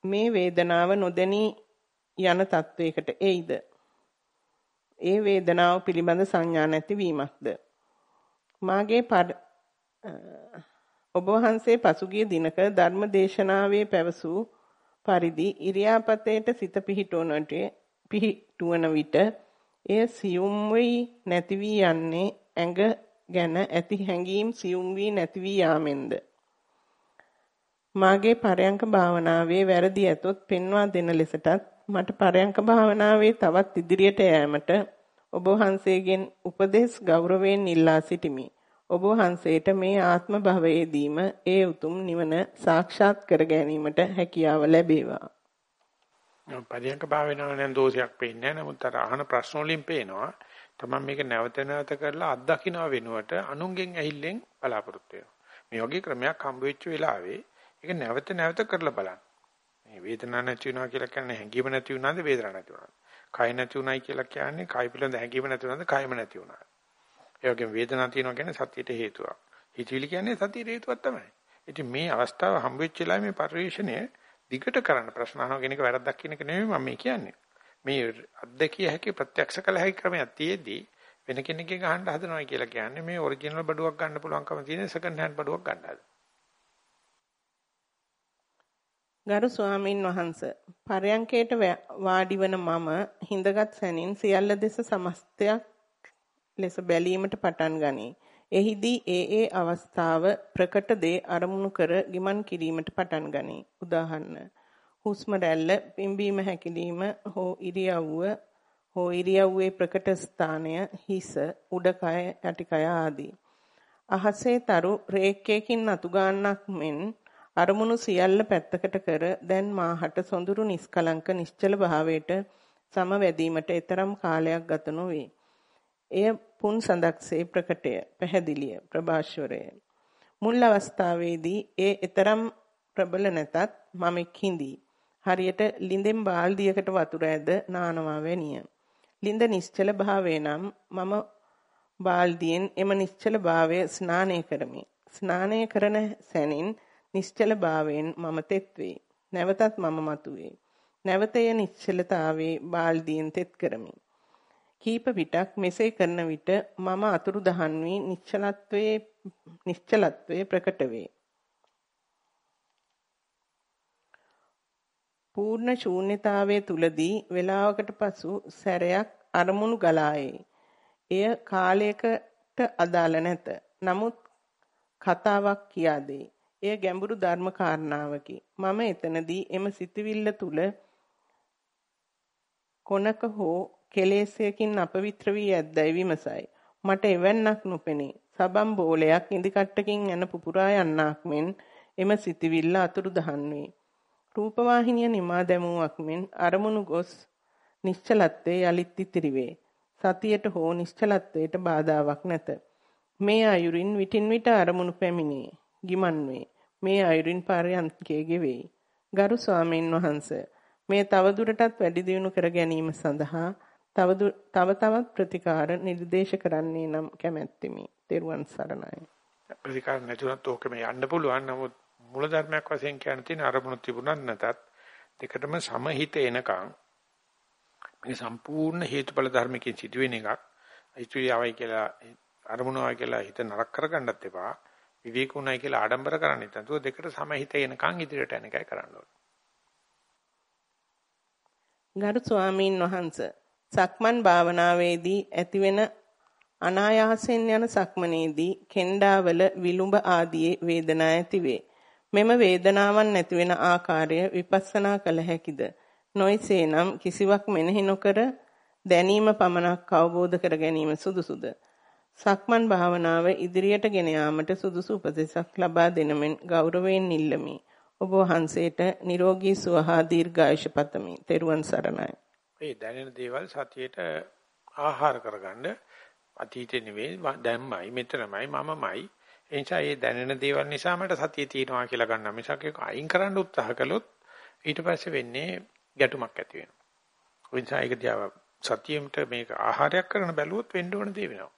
මේ වේදනාව නොදැනී යන තත්වයකට එයිද? ඒ වේදනාව පිළිබඳ සංඥා නැතිවීමක්ද? මාගේ ඔබ වහන්සේ පසුගිය දිනක ධර්ම දේශනාවේ පැවසූ පරිදි ඉරියාපතේට සිත පිහිටුවනට පිහිටුවන විට එය සියුම් වී නැති වී යන්නේ ඇඟ ගැන ඇති හැඟීම් සියුම් වී නැති වී යාමෙන්ද මාගේ පරයන්ක භාවනාවේ වැරදි ඇතොත් පෙන්වා දෙන ලෙසටත් මට පරයන්ක භාවනාවේ තවත් ඉදිරියට යෑමට ඔබ වහන්සේගෙන් උපදෙස් ගෞරවයෙන් ඉල්ලා සිටිමි. ඔබ වහන්සේට මේ ආත්ම භවයේදීම ඒ උතුම් නිවන සාක්ෂාත් කර ගැනීමට හැකියාව ලැබේවා. පරයන්ක භාවනාව නම් දෝෂයක් පේන්නේ නැහැ. නමුත් අර අහන ප්‍රශ්න වලින් පේනවා. තමයි මේක නැවත නැවත කරලා අත්දකින්න වෙනුවට අනුන්ගෙන් ඇහිල්ලෙන් බලාපොරොත්තු වෙනවා. මේ වගේ ක්‍රමයක් හම්බ වෙච්ච වෙලාවේ ඒක නැවත නැවත කරලා බලන්න. මේ වේදනාවක් නැති වෙනවා කියලා කියන්නේ හැඟීම නැති වුණාද වේදනාවක් නැති වුණාද? කය නැති උනායි කියලා කියන්නේ කය පිළිබඳ හැඟීම නැති වුණාද කයම නැති වුණාද? ඒ වගේම වේදනාවක් තියෙනවා කියන්නේ සතියට හේතුවක්. හිතවිලි කියන්නේ සතියට හේතුවක් තමයි. ඉතින් මේ අවස්ථාව හම්බ වෙච්ච වෙලාවේ මේ පරිශ්‍රණය දිගට කරන්න ප්‍රශ්න අහනවා කියන එක වැරද්දක් කියන එක නෙමෙයි මම කියන්නේ. මේ අත්දැකිය හැකි ප්‍රත්‍යක්ෂ කළ හැකි ක්‍රමයක් තියේදී වෙන කෙනෙක්ගෙන් අහන්න හදනවා කියලා කියන්නේ මේ ඔරිජිනල් බඩුවක් ගන්න පුළුවන්කම තියෙන සෙකන්ඩ් හෑන්ඩ් බඩුවක් ගන්න හදනවා. ගරු ස්වාමින් වහන්ස පරයන්කේට වාඩි වන මම හිඳගත් සැනින් සියල්ල දෙස සමස්තයක් ලෙස බැලීමට පටන් ගනී. එහිදී ඒ ඒ අවස්ථාව ප්‍රකට දේ අරමුණු කර ගිමන් කිරීමට පටන් ගනී. උදාහරණ හුස්ම රැල්ල පිම්බීම හැකිලිම හෝ ඉරියව්ව හෝ ඉරියව්වේ ප්‍රකට ස්ථානය හිස උඩකය යටිකය ආදී. අහසේ තරු රේඛයකින් අතු ගන්නක් මෙන් අරමුණු සියල්ල පැත්තකට කර දැන් මාහට සොඳුරු නිස්කලංක නිශ්චල භාවයට සමවැදීමට ඊතරම් කාලයක් ගත නොවේ. එය පුන් සඳක්සේ ප්‍රකටය, පැහැදිලිය, ප්‍රභාෂවරය. මුල් අවස්ථාවේදී ඒ ඊතරම් ප්‍රබල නැතත් මම හිඳී. හරියට ලිඳෙන් බාල්දියකට වතුර ඇද නානවා වැනිය. ලිඳ නිශ්චල භාවය නම් මම බාල්දියෙන් එම නිශ්චල භාවය ස්නානය කරමි. ස්නානය කරන සැනින් නිශ්චල භාවයෙන් මම තෙත් වේ. නැවතත් මම මතුවේ. නැවතය නිශ්චලතාවේ බාල්දියෙන් තෙත් කරමි. කීප විටක් මෙසේ කරන විට මම අතුරු දහන් වී නිශ්චලත්වයේ නිශ්චලත්වයේ ප්‍රකට වේ. පූර්ණ ශූන්‍යතාවයේ තුලදී වේලාවකට පසු සැරයක් අරමුණු ගලායේ. එය කාලයකට අදාළ නැත. නමුත් කතාවක් කියා දෙයි. එය ගැඹුරු ධර්ම කාරණාවකි. මම එතනදී එම සිතවිල්ල තුල කොනක හෝ කෙලෙසයකින් අපවිත්‍ර වී ඇද්දයි විමසයි. මට එවන්නක් නොපෙනේ. සබම් බෝලයක් ඉදිකට්ටකින් යන පුපුරා යන්නක් මෙන් එම සිතවිල්ල අතුරුදහන් වේ. රූපවාහිනිය නිමා දැමුවක් මෙන් අරමුණු ගොස් නිශ්චලත්වයේ යලිත් ඉතිරි වේ. සතියට හෝ නිශ්චලත්වයට බාධාවක් නැත. මේ අයුරින් විටින් විට අරමුණු පැමිණේ. ගිමන් වේ. මේ අයුරින් පරයන්කේ ගෙවේ. ගරු ස්වාමීන් වහන්සේ මේ තවදුරටත් වැඩි දියුණු කර ගැනීම සඳහා තව තව තවත් ප්‍රතිකාර නිර්දේශ කරන්නේ නම් කැමැත්තෙමි. තෙරුවන් සරණයි. ප්‍රතිකාර නැතුණත් ඕකම යන්න පුළුවන්. නමුත් මූල ධර්මයක් වශයෙන් කියන්න තියෙන අරමුණු තිබුණත් නැතත් දෙකටම සමහිත එනකන් මේ සම්පූර්ණ හේතුඵල ධර්මකින් සිදුවෙන එකක්. ඉතුරුවයි කියලා අරමුණවයි කියලා හිත නරක කරගන්නත් එපා. විවේකුණයි කියලා ආඩම්බර කරන්නත් නැතුව දෙකට සමහිත එනකන් ඉදිරියට යන එකයි කරන්න ඕනේ. ගරු ස්වාමීන් වහන්සේ සක්මන් භාවනාවේදී ඇතිවෙන අනායාසයෙන් යන සක්මනේදී කෙන්ඩාවල විලුඹ ආදී වේදනා ඇතිවේ. මෙම වේදනාවන් නැතිවෙන ආකාරය විපස්සනා කළ හැකිද? නොයිසේනම් කිසිවක් මෙනෙහි නොකර දැනීම පමණක් අවබෝධ කර ගැනීම සුදුසුද? සක්මන් භාවනාව ඉදිරියට ගෙන යාමට සුදුසු උපදෙසක් ලබා දෙනමෙන් ගෞරවයෙන් ඉල්ලමි. ඔබ වහන්සේට නිරෝගී සුව හා දීර්ඝායුෂ පතමි. තෙරුවන් සරණයි. ඒ දැනෙන දේවල් සතියේට ආහාර කරගන්න අතීතේ නෙවෙයි දැන්මයි මෙතනමයි මමමයි ඒ නිසා මේ දැනෙන දේවල් නිසා මට සතිය තියෙනවා කියලා ගන්න මිසක් ඒක අයින් කරන්න උත්සාහ කළොත් ඊට පස්සේ වෙන්නේ ගැටුමක් ඇති වෙනවා. ඒ නිසා ඒක දිහා සතියෙමට මේක ආහාරයක් කරන බැලුවොත් වෙන්න ඕන දේ වෙනවා.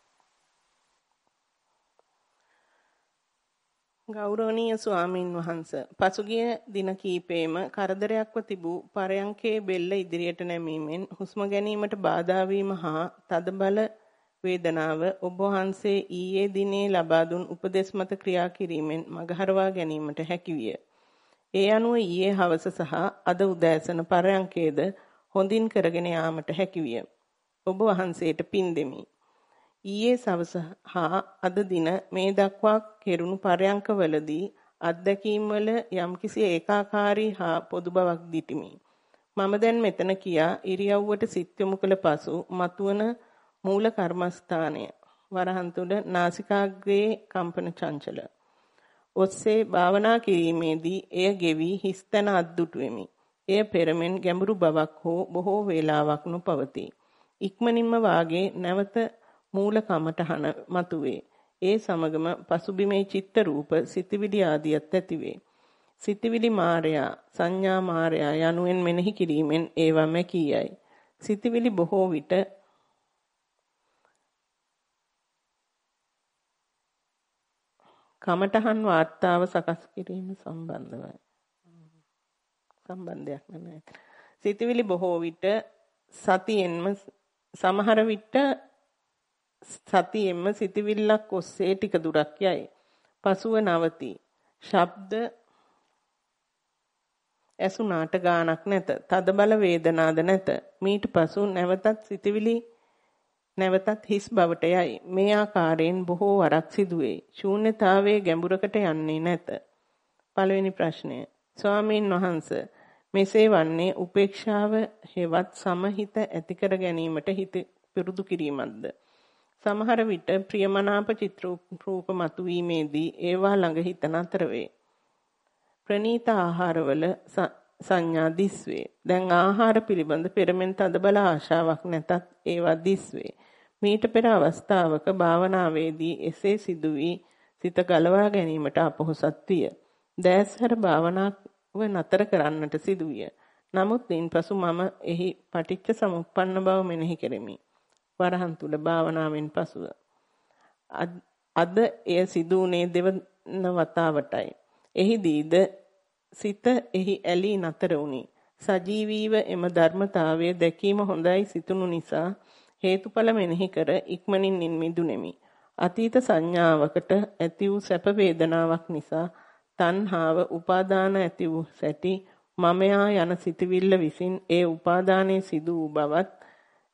ගෞරවනීය ස්වාමින් වහන්ස පසුගිය දින කීපෙම කරදරයක්ව තිබූ පරයන්කේ බෙල්ල ඉදිරියට නැමීමෙන් හුස්ම ගැනීමට බාධා හා තදබල වේදනාව ඔබ වහන්සේ ඊයේ දිනේ ලබා දුන් උපදෙස් මත ක්‍රියා කිරීමෙන් මගහරවා ගැනීමට හැකියිය. ඒ අනුව ඊයේ හවස සහ අද උදෑසන පරයන්කේද හොඳින් කරගෙන යාමට හැකියිය. ඔබ වහන්සේට පින් දෙමි. ඊයේ සවස හා අද දින මේ දක්වා කෙරුණු පරයන්කවලදී අත්දැකීම් වල යම්කිසි ඒකාකාරී හා පොදු බවක් දිටිමි. මම දැන් මෙතන කියා ඉරියව්වට සිත් යොමු කළ පසු මතුවන මූල කර්මස්ථානය වරහන් තුල නාසිකාග්‍රයේ කම්පන චංචල ඔස්සේ භාවනා කිරීමේදී එය ගෙවි හිස්තන අද්දුටු වෙමි. එය පෙරමෙන් ගැඹුරු බවක් හෝ බොහෝ වේලාවක් නොපවතී. ඉක්මනින්ම වාගේ නැවත මූල කමටහන මතුවේ. ඒ සමගම පසුබිමේ චිත්ත රූප සිතවිලි ආදියත් ඇතිවේ. සිතවිලි මායя සංඥා මායя යනුවෙන් මෙනෙහි කිරීමෙන් ඒවා මැකී සිතවිලි බොහෝ විට කමඨහන් වාර්තාව සකස් කිරීම සම්බන්ධවයි. සම්බන්ධයක් නැහැ. සිතවිලි බොහෝ විට සතියෙන්ම සමහර විට සතියෙන්ම සිතවිල්ලක් ඔස්සේ ටික දුරක් යයි. පසුව නවතී. ශබ්ද ඇසුනාට ගානක් නැත. තදබල වේදනාද නැත. මීට පසු නැවතත් සිතවිලි නැවතත් හිස් බවට යයි. මේ ආකාරයෙන් බොහෝ වරක් සිදුවේ. ශූන්‍යතාවයේ ගැඹුරකට යන්නේ නැත. පළවෙනි ප්‍රශ්නය. ස්වාමීන් වහන්ස මෙසේ වන්නේ උපේක්ෂාව හෙවත් සමහිත ඇති කර ගැනීමට හිත පිරුදු කිරීමක්ද? සමහර විට ප්‍රියමනාප චිත්‍ර රූප මතුවීමේදී ඒවා ළඟ හිත නතර වේ. ප්‍රනීත ආහාරවල සංඥා දිස්වේ. දැන් ආහාර පිළිබඳ පෙරමෙන් තදබල ආශාවක් නැතත් ඒවා දිස්වේ. මීට පෙර අවස්ථාවක භාවනාවේදී එසේ සිදු වී සිත ගලවා ගැනීමට අපොහසත් විය. දැස්හර භාවනාව නතර කරන්නට සිදුවිය. නමුත් ඉන්පසු මම එහි පටිච්ච සමුප්පන්න බව මෙනෙහි කෙරෙමි. වරහන් තුල භාවනාවෙන් පසුව අද එය සිදු වුණේ දෙවන වතාවටයි. එහිදීද සිත එහි ඇලී නතර වුනි. සජීවීව එම ධර්මතාවය දැකීම හොඳයි සිතුණු නිසා හේතුඵල මෙනෙහි කර ඉක්මනින් නිමිදුනේමි. අතීත සංඥාවකට ඇති වූ සැප වේදනාවක් නිසා තණ්හාව උපාදාන ඇති වූ සැටි මමයා යන සිතවිල්ල විසින් ඒ උපාදානයේ සිදු වූ බවත්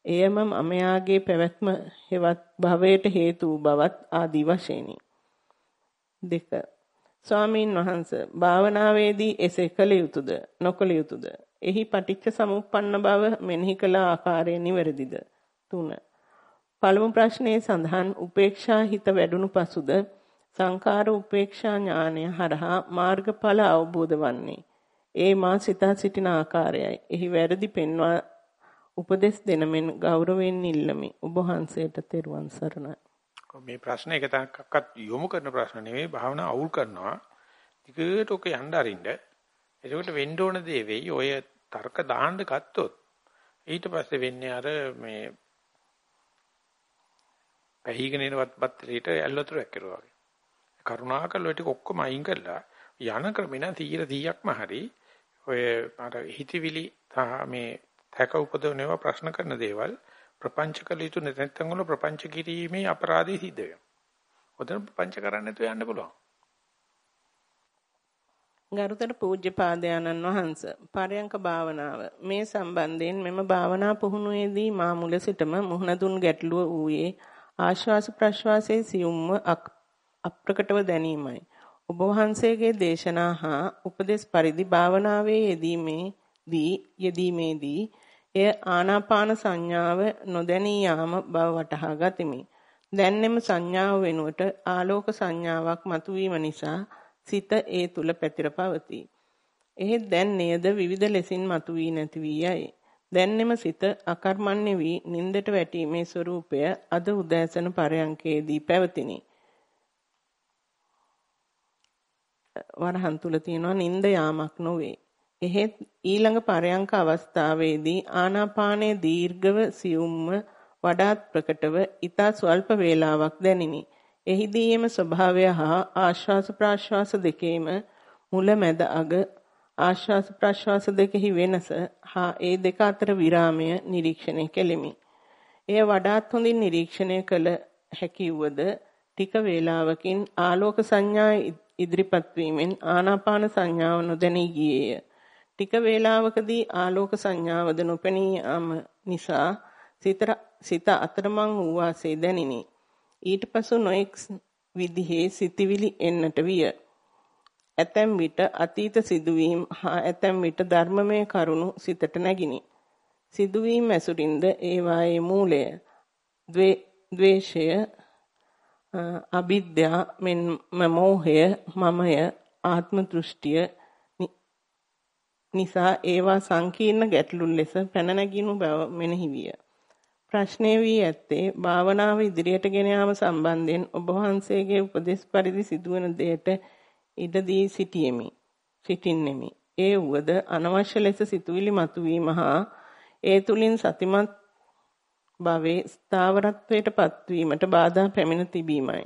එයම මමයාගේ පැවැත්ම හෙවත් භවයට හේතු වූ බවත් ආදී වශයෙනි. දෙක. ස්වාමීන් වහන්ස භාවනාවේදී එසේ කළ යුතුයද නොකළ යුතුයද එහි පටිච්ච සමුප්පන්න බව මෙනෙහි කළ ආකාරය නිවැරදිද? 3 පළමු ප්‍රශ්නයේ සඳහන් උපේක්ෂා හිත වැඩුණු පසුද සංකාර උපේක්ෂා ඥානය හරහා මාර්ගඵල අවබෝධ වන්නේ? ඒ මා සිතා සිටින ආකාරයයි. එහි වැරදි පෙන්වා උපදෙස් දෙනමෙන් ගෞරවයෙන් ඉල්ලමි ඔබ වහන්සේට තෙරුවන් සරණයි මේ ප්‍රශ්න එක තක්කත් යොමු කරන ප්‍රශ්න නෙවෙයි භාවනා අවුල් කරනවා. ටිකට ඔක යන්න අරින්න. එතකොට වෙන්න ඕන දේ වෙයි. ඔය තර්ක දාන්න ගත්තොත් ඊට පස්සේ වෙන්නේ අර මේ පැහිගෙන එනවත් බත්තරේට ඇල්ලතුරක් කරුවා වගේ. කරුණාකර ඔය ටික ඔක්කොම අයින් කරලා යන ක්‍රමෙන 100 100ක්ම හරි ඔය අර හිතවිලි මේ තැක උපදවනවා ප්‍රශ්න කරන දේවල් ප්‍රපංච කළ යුතු නැත්නම් වල ප්‍රපංච කිරීමේ අපරාධය සිද්ධ වෙනවා. ඔතන ප්‍රපංච කරන්නේ නැතුව යන්න පුළුවන්. ගරුතර පූජ්‍ය පාදයන්න් වහන්ස පරයන්ක භාවනාව මේ සම්බන්ධයෙන් මෙම භාවනා පුහුණුවේදී මා මුල සිටම මුහුණ දුන් ගැටලුව ඌයේ ආශ්වාස ප්‍රශ්වාසයේ සියුම්ව අප්‍රකටව දැනීමයි ඔබ වහන්සේගේ දේශනා හා උපදේශ පරිදි භාවනාවේ යෙදීමේදී යෙදීමේදී එය ආනාපාන සංඥාව නොදැනී යාම බව වටහා ගතිමි. දැන්නෙම සංඥාව වෙනුවට ආලෝක සංඥාවක් මතුවීම නිසා සිත ඒ තුල පැතිර පවතී. එහෙත් දැන් නේද විවිධ ලෙසින් මතුවී නැති වී යයි. දැන්නෙම සිත අකර්මණ්‍ය වී නින්දට වැටීමේ ස්වરૂපය අද උදෑසන පරයන්කේදී පැවතිනි. වරහන් තුල තියෙනවා නින්ද යාමක් නොවේ. එහෙත් ඊළඟ පරයන්ක අවස්ථාවේදී ආනාපානයේ දීර්ඝව සියුම්ව වඩාත් ප්‍රකටව ඊතා ස්වල්ප වේලාවක් දැනිනි. එහිදී එම ස්වභාවය හා ආශ්වාස ප්‍රාශ්වාස දෙකේම මුල මැද අග ආශ්වාස ප්‍රාශ්වාස දෙකෙහි වෙනස හා ඒ දෙක අතර විරාමය නිරීක්ෂණය කෙලිමි. එය වඩාත් හොඳින් නිරීක්ෂණය කළ හැකි වුවද ටික වේලාවකින් ආලෝක සංඥා ඉදිරිපත් වීමෙන් ආනාපාන සංඥාව නොදැනී ගියේය. ටික වේලාවකදී ආලෝක සංඥාවද නොපෙනී යාම නිසා සිත අතරමං වූ වාසේ දැනිනි. ඊට පසු නොඑක් විදිහේ සිතිවිලි එන්නට විය. ඇතැම් විට අතීත සිදුවීම් හා ඇතැම් විට ධර්මමය කරුණු සිතට නැගිනි. සිදුවීම් ඇසුරින්ද ඒවායේ මූලය ද්වේෂය අවිද්‍යා මෙන් මෝහය මමය ආත්ම දෘෂ්ටිය නිසා ඒවා සංකීර්ණ ගැටලු ලෙස පැන නැගිනු බව මෙනෙහි විය. ප්‍රශ්නේ වී ඇත්තේ භාවනාව ඉදිරියට ගෙන යාම සම්බන්ධයෙන් ඔබ වහන්සේගේ උපදෙස් පරිදි සිදුවන දෙයට ඉඩ දී සිටියෙමි. සිටින්නෙමි. ඒ වුවද අනවශ්‍ය ලෙස සිතුවිලි මතුවීම හා ඒ තුලින් සතිමත් භවයේ ස්ථාවරත්වයට පත්වීමට බාධා පැමිණ තිබීමයි.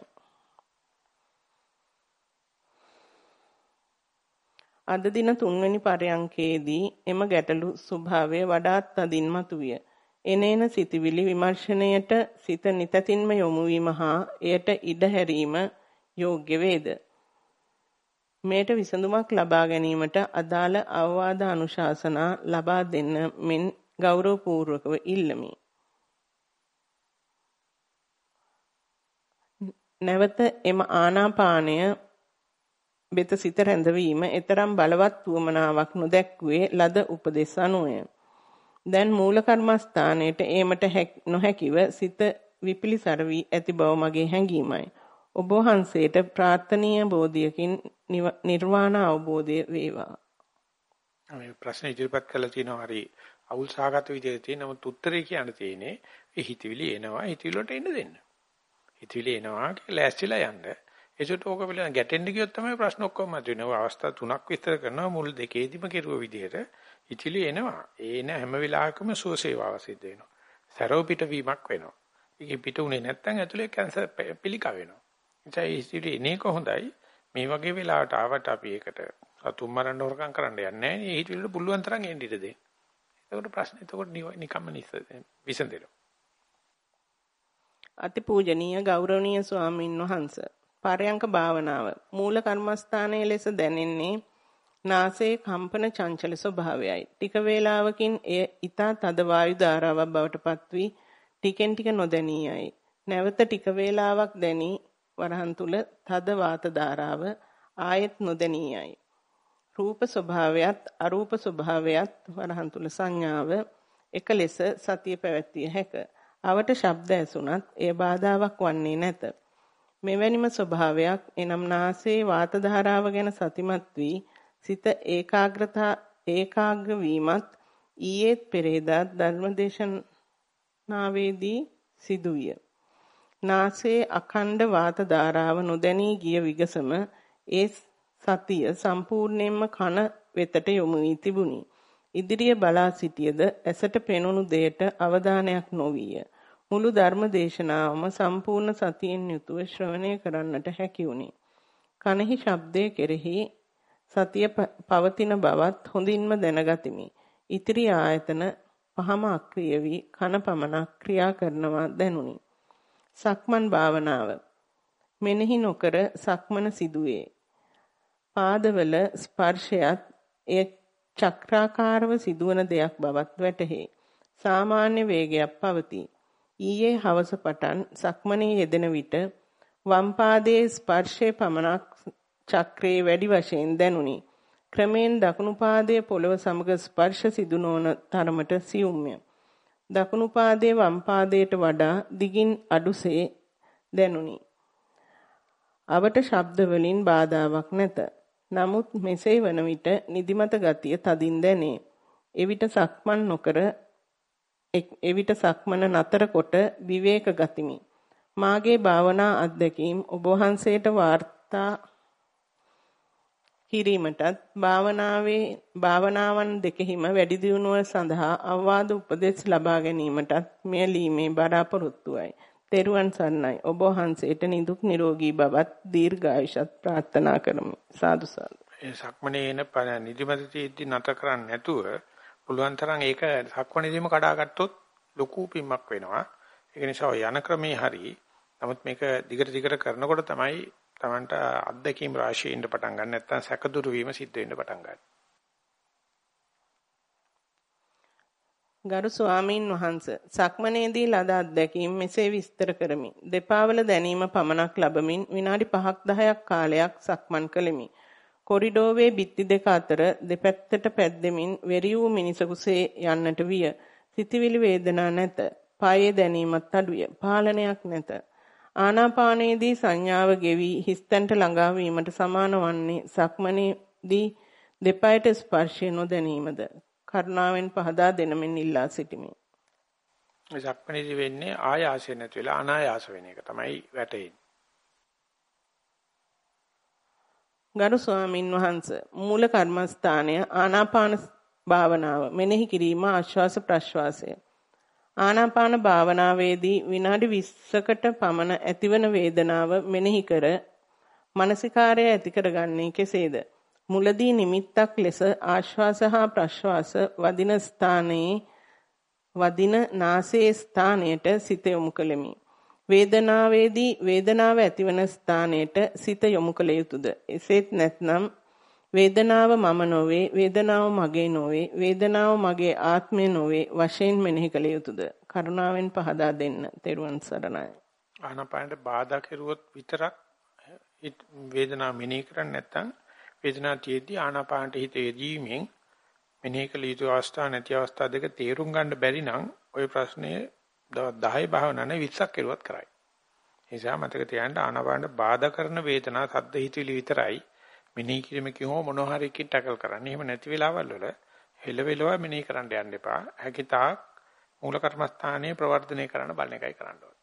අද දින තුන්වෙනි පරයන්කේදී එම ගැටලු ස්වභාවය වඩාත් තදින් මතුවිය. එනේන සිතවිලි විමර්ශනයට සිත නිතතින්ම යොමු වීම හා එයට ඉඩ හැරීම යෝග්‍ය වේද. මේට විසඳුමක් ලබා ගැනීමට අදාළ අවවාද අනුශාසනා ලබා දෙන්න මෙන් ගෞරවපූර්වකව ඉල්ලමි. නැවත එම ආනාපානය වෙත සිත රැඳවීම එතරම් බලවත් වුමනාවක් නොදැක්ුවේ ලද උපදෙස් අනුවය. දැන් මූල කර්මස්ථානයට ඒමට නොහැකිව සිත විපිලිසර වී ඇති බව මගේ හැඟීමයි. ඔබ වහන්සේට ප්‍රාර්ථනීය බෝධියකින් නිර්වාණ අවබෝධය වේවා. මේ ප්‍රශ්න ඉදිරිපත් කළා තියෙනවා හරි අවුල් සහගත විදිහට තියෙන නමුත් උත්තරේ කියන්න තියෙන්නේ ඒ හිතවිලි එනවා හිතවිලි වලට එන්න දෙන්න. හිතවිලි එනවා කියලා ලෑස්තිලා යන්න. ඒකට ඕක පිළිබඳ ගැටෙන්න ගියොත් තමයි ප්‍රශ්න ඔක්කොම මතුවෙනවා. අවස්ථා තුනක් විස්තර කරනවා මුල් දෙකේදීම කෙරුව විදිහට. ඉතිලි එනවා. ඒන හැම වෙලාවකම සුවසේවාව සිද්ධ වෙනවා. සරව පිටවීමක් වෙනවා. ඒකේ පිට උනේ නැත්නම් ඇතුලේ කැන්සර් පිළිකා වෙනවා. ඒ ඉතිලි එනේ කොහොඳයි. මේ වගේ වෙලාවට ආවට අපි ඒකට සතුම් මරන්න හොරකම් කරන්න යන්නේ නැහැ. ඒ හිතවිල්ල පුළුවන් තරම් එන්න ඉඩ දෙන්න. එතකොට ප්‍රශ්නේ එතකොට නිකම්ම විසඳෙනවා. අතිපූජනීය ගෞරවනීය ස්වාමින් වහන්සේ පරයන්ක භාවනාව මූල කර්මස්ථානයේ ලෙස දැනෙන්නේ නාසයේ කම්පන චංචල ස්වභාවයයි. ටික වේලාවකින් එය ඊතා තද වායු ධාරාවක් බවට පත්වී ටිකෙන් ටික නොදැනියයි. නැවත ටික වේලාවක් දැනි වරහන් තුල තද වාත ධාරාව ආයෙත් නොදැනියයි. රූප ස්වභාවයත් අරූප ස්වභාවයත් වරහන් තුල සංඥාව එක ලෙස සතිය පැවැත්විය හැක. අවට ශබ්ද ඇසුණත් එය බාධාවක් වන්නේ නැත. මෙවැනිම ස්වභාවයක් එනම් නාසයේ වාත ධාරාව ගැන සතිමත් වී සිත ඒකාග්‍රතා ඒකාග්‍ර වීමත් ඊයේත් පෙරේදාත් ධර්මදේශනාවේදී සිදුවිය. නාසයේ අඛණ්ඩ වාත ධාරාව නොදැනී ගිය විගසම ඒ සතිය සම්පූර්ණයෙන්ම කන වෙතට යොමු වී තිබුණි. ඉදිරිය බලා සිටියද ඇසට පෙනුණු දෙයට අවධානයක් නොවිය. මුළු ධර්ම දේශනාවම සම්පූර්ණ සතියෙන් යුතුව ශ්‍රවණය කරන්නට හැකි වුණි. කනෙහි ශබ්දයේ කෙරෙහි සතිය පවතින බවත් හොඳින්ම දැනගතිමි. ඉතිරි ආයතන පහම අක්‍රිය වී කන පමණක් ක්‍රියා කරනවා දැනුනි. සක්මන් භාවනාව මෙනෙහි නොකර සක්මන සිදුවේ. පාදවල ස්පර්ශයත් එය චක්‍රාකාරව සිදුවන දෙයක් බවත් වැටහි. සාමාන්‍ය වේගයක් පවතී. ඊයේ හවස පටන් සක්මනේ යෙදෙන විට වම් පාදයේ ස්පර්ශයේ පමණක් චක්‍රයේ වැඩි වශයෙන් දැනුනි. ක්‍රමෙන් දකුණු පාදයේ පොළව සමග ස්පර්ශ සිදු නොවන තරමට සියුම්ය. දකුණු පාදයේ වම් පාදයට වඩා දිගින් අඩුසේ දැනුනි. අවට ශබ්ද වලින් බාධාවක් නැත. නමුත් මෙසේ වන විට නිදිමත ගතිය තදින් දැනේ. එවිට සක්මන් නොකර එවිට සක්මන නතර කොට විවේක ගතිමි. මාගේ භාවනා අත්දැකීම් ඔබ වහන්සේට වාර්තා කිරීමටත් භාවනාවේ භාවනාවන් දෙකෙහිම වැඩි දියුණුව සඳහා අවවාද උපදෙස් ලබා ගැනීමටත් මෙය ලීමේ බලාපොරොත්තුවයි. තෙරුවන් සරණයි. ඔබ වහන්සේට නිදුක් නිරෝගී බවත් දීර්ඝායුෂත් ප්‍රාර්ථනා කරමි. සාදු සාදු. ඒ සක්මනේ එන නිදිමත තීද්දි නැත කරන්නේ නැතුව පුළුවන් තරම් ඒක සක්මනේදීම කඩාගත්තොත් ලොකු පිම්මක් වෙනවා. ඒක නිසා යන ක්‍රමේ හරි. නමුත් මේක දිගට දිගට කරනකොට තමයි Tamanට අත්දැකීම් රාශිය ඉන්න පටන් ගන්න නැත්නම් සැකදුරු වීම සිද්ධ වෙන්න පටන් ගන්නවා. ගරු ස්වාමීන් වහන්ස සක්මනේදී ලද අත්දැකීම් මෙසේ විස්තර කරමි. දෙපාවල දැනීම පමණක් ලැබමින් විනාඩි 5ක් 10ක් කාලයක් සක්මන් කළෙමි. කොරිඩෝවේ බිත්ති දෙක අතර දෙපැත්තට පැද්දෙමින් වෙරි වූ මිනිසකුසේ යන්නට විය. සිතවිලි වේදනා නැත. පායේ දැනීමත් අඩුය. පාලනයක් නැත. ආනාපානයේදී සංඥාව ගෙවි හිස්තන්ට ළඟා වීමට සමාන වන්නේ සක්මනේදී දෙපයට ස්පර්ශය නොදැනීමද කරුණාවෙන් පහදා දෙනමින් ඉල්ලා සිටිමි. සක්මනේදී වෙන්නේ ආයාසය නැති වෙලා අනායාස වෙන එක තමයි වැටෙන්නේ. ගරු ස්වාමින් වහන්ස මූල කර්මස්ථානය ආනාපාන භාවනාව මෙනෙහි කිරීම ආශ්වාස ප්‍රශ්වාසය. ආනාපාන භාවනාවේදී විනාඩි 20කට පමණ ඇතිවන වේදනාව මෙනෙහි කර මානසිකාරය ඇති කරගන්නේ කෙසේද? මුලදී නිමිත්තක් ලෙස ආශ්වාස හා ප්‍රශ්වාස වදින ස්ථානයේ වදින නාසයේ ස්ථානයට සිත යොමු කළෙමි. වේදනාවේදී වේදනාව ඇතිවන ස්ථානයට සිත යොමු කළ යුතුයද? එසේත් නැත්නම් වේදනාව මම නොවේ, වේදනාව මගේ නොවේ, වේදනාව මගේ ආත්මය නොවේ වශයෙන් මෙනෙහි කළ යුතුයද? කරුණාවෙන් පහදා දෙන්න. තෙරුවන් සරණයි. ආනපානට බාධා කෙරුවොත් විතරක් වේදනාව මෙනෙහි කරන්නේ නැත්නම් වේදනාව තියෙද්දි ආනාපානට හිත යෙදීමෙන් මෙනෙහි කළ යුතු අවස්ථා නැති අවස්ථා දෙක තේරුම් ගන්න බැරි නම් ওই ප්‍රශ්නේ දවස් 10 භාවනා නේ 20ක් කෙරුවත් කරයි. ඒ නිසා මතක තියාගන්න ආනාපානට බාධා කරන වේදනා සද්ද හිතවිලි විතරයි මෙනෙහි කිරීම කිව්වො මොනවා හරි එකකින් ටැකල් කරන්න. එහෙම නැති වෙලාවල් වල හෙලවෙලව මෙනෙහි කරන්න යන්න එපා. හැකිතාක් මූල කර්මස්ථානයේ ප්‍රවර්ධනය කරන්න බලන එකයි කරන්න ඕනේ.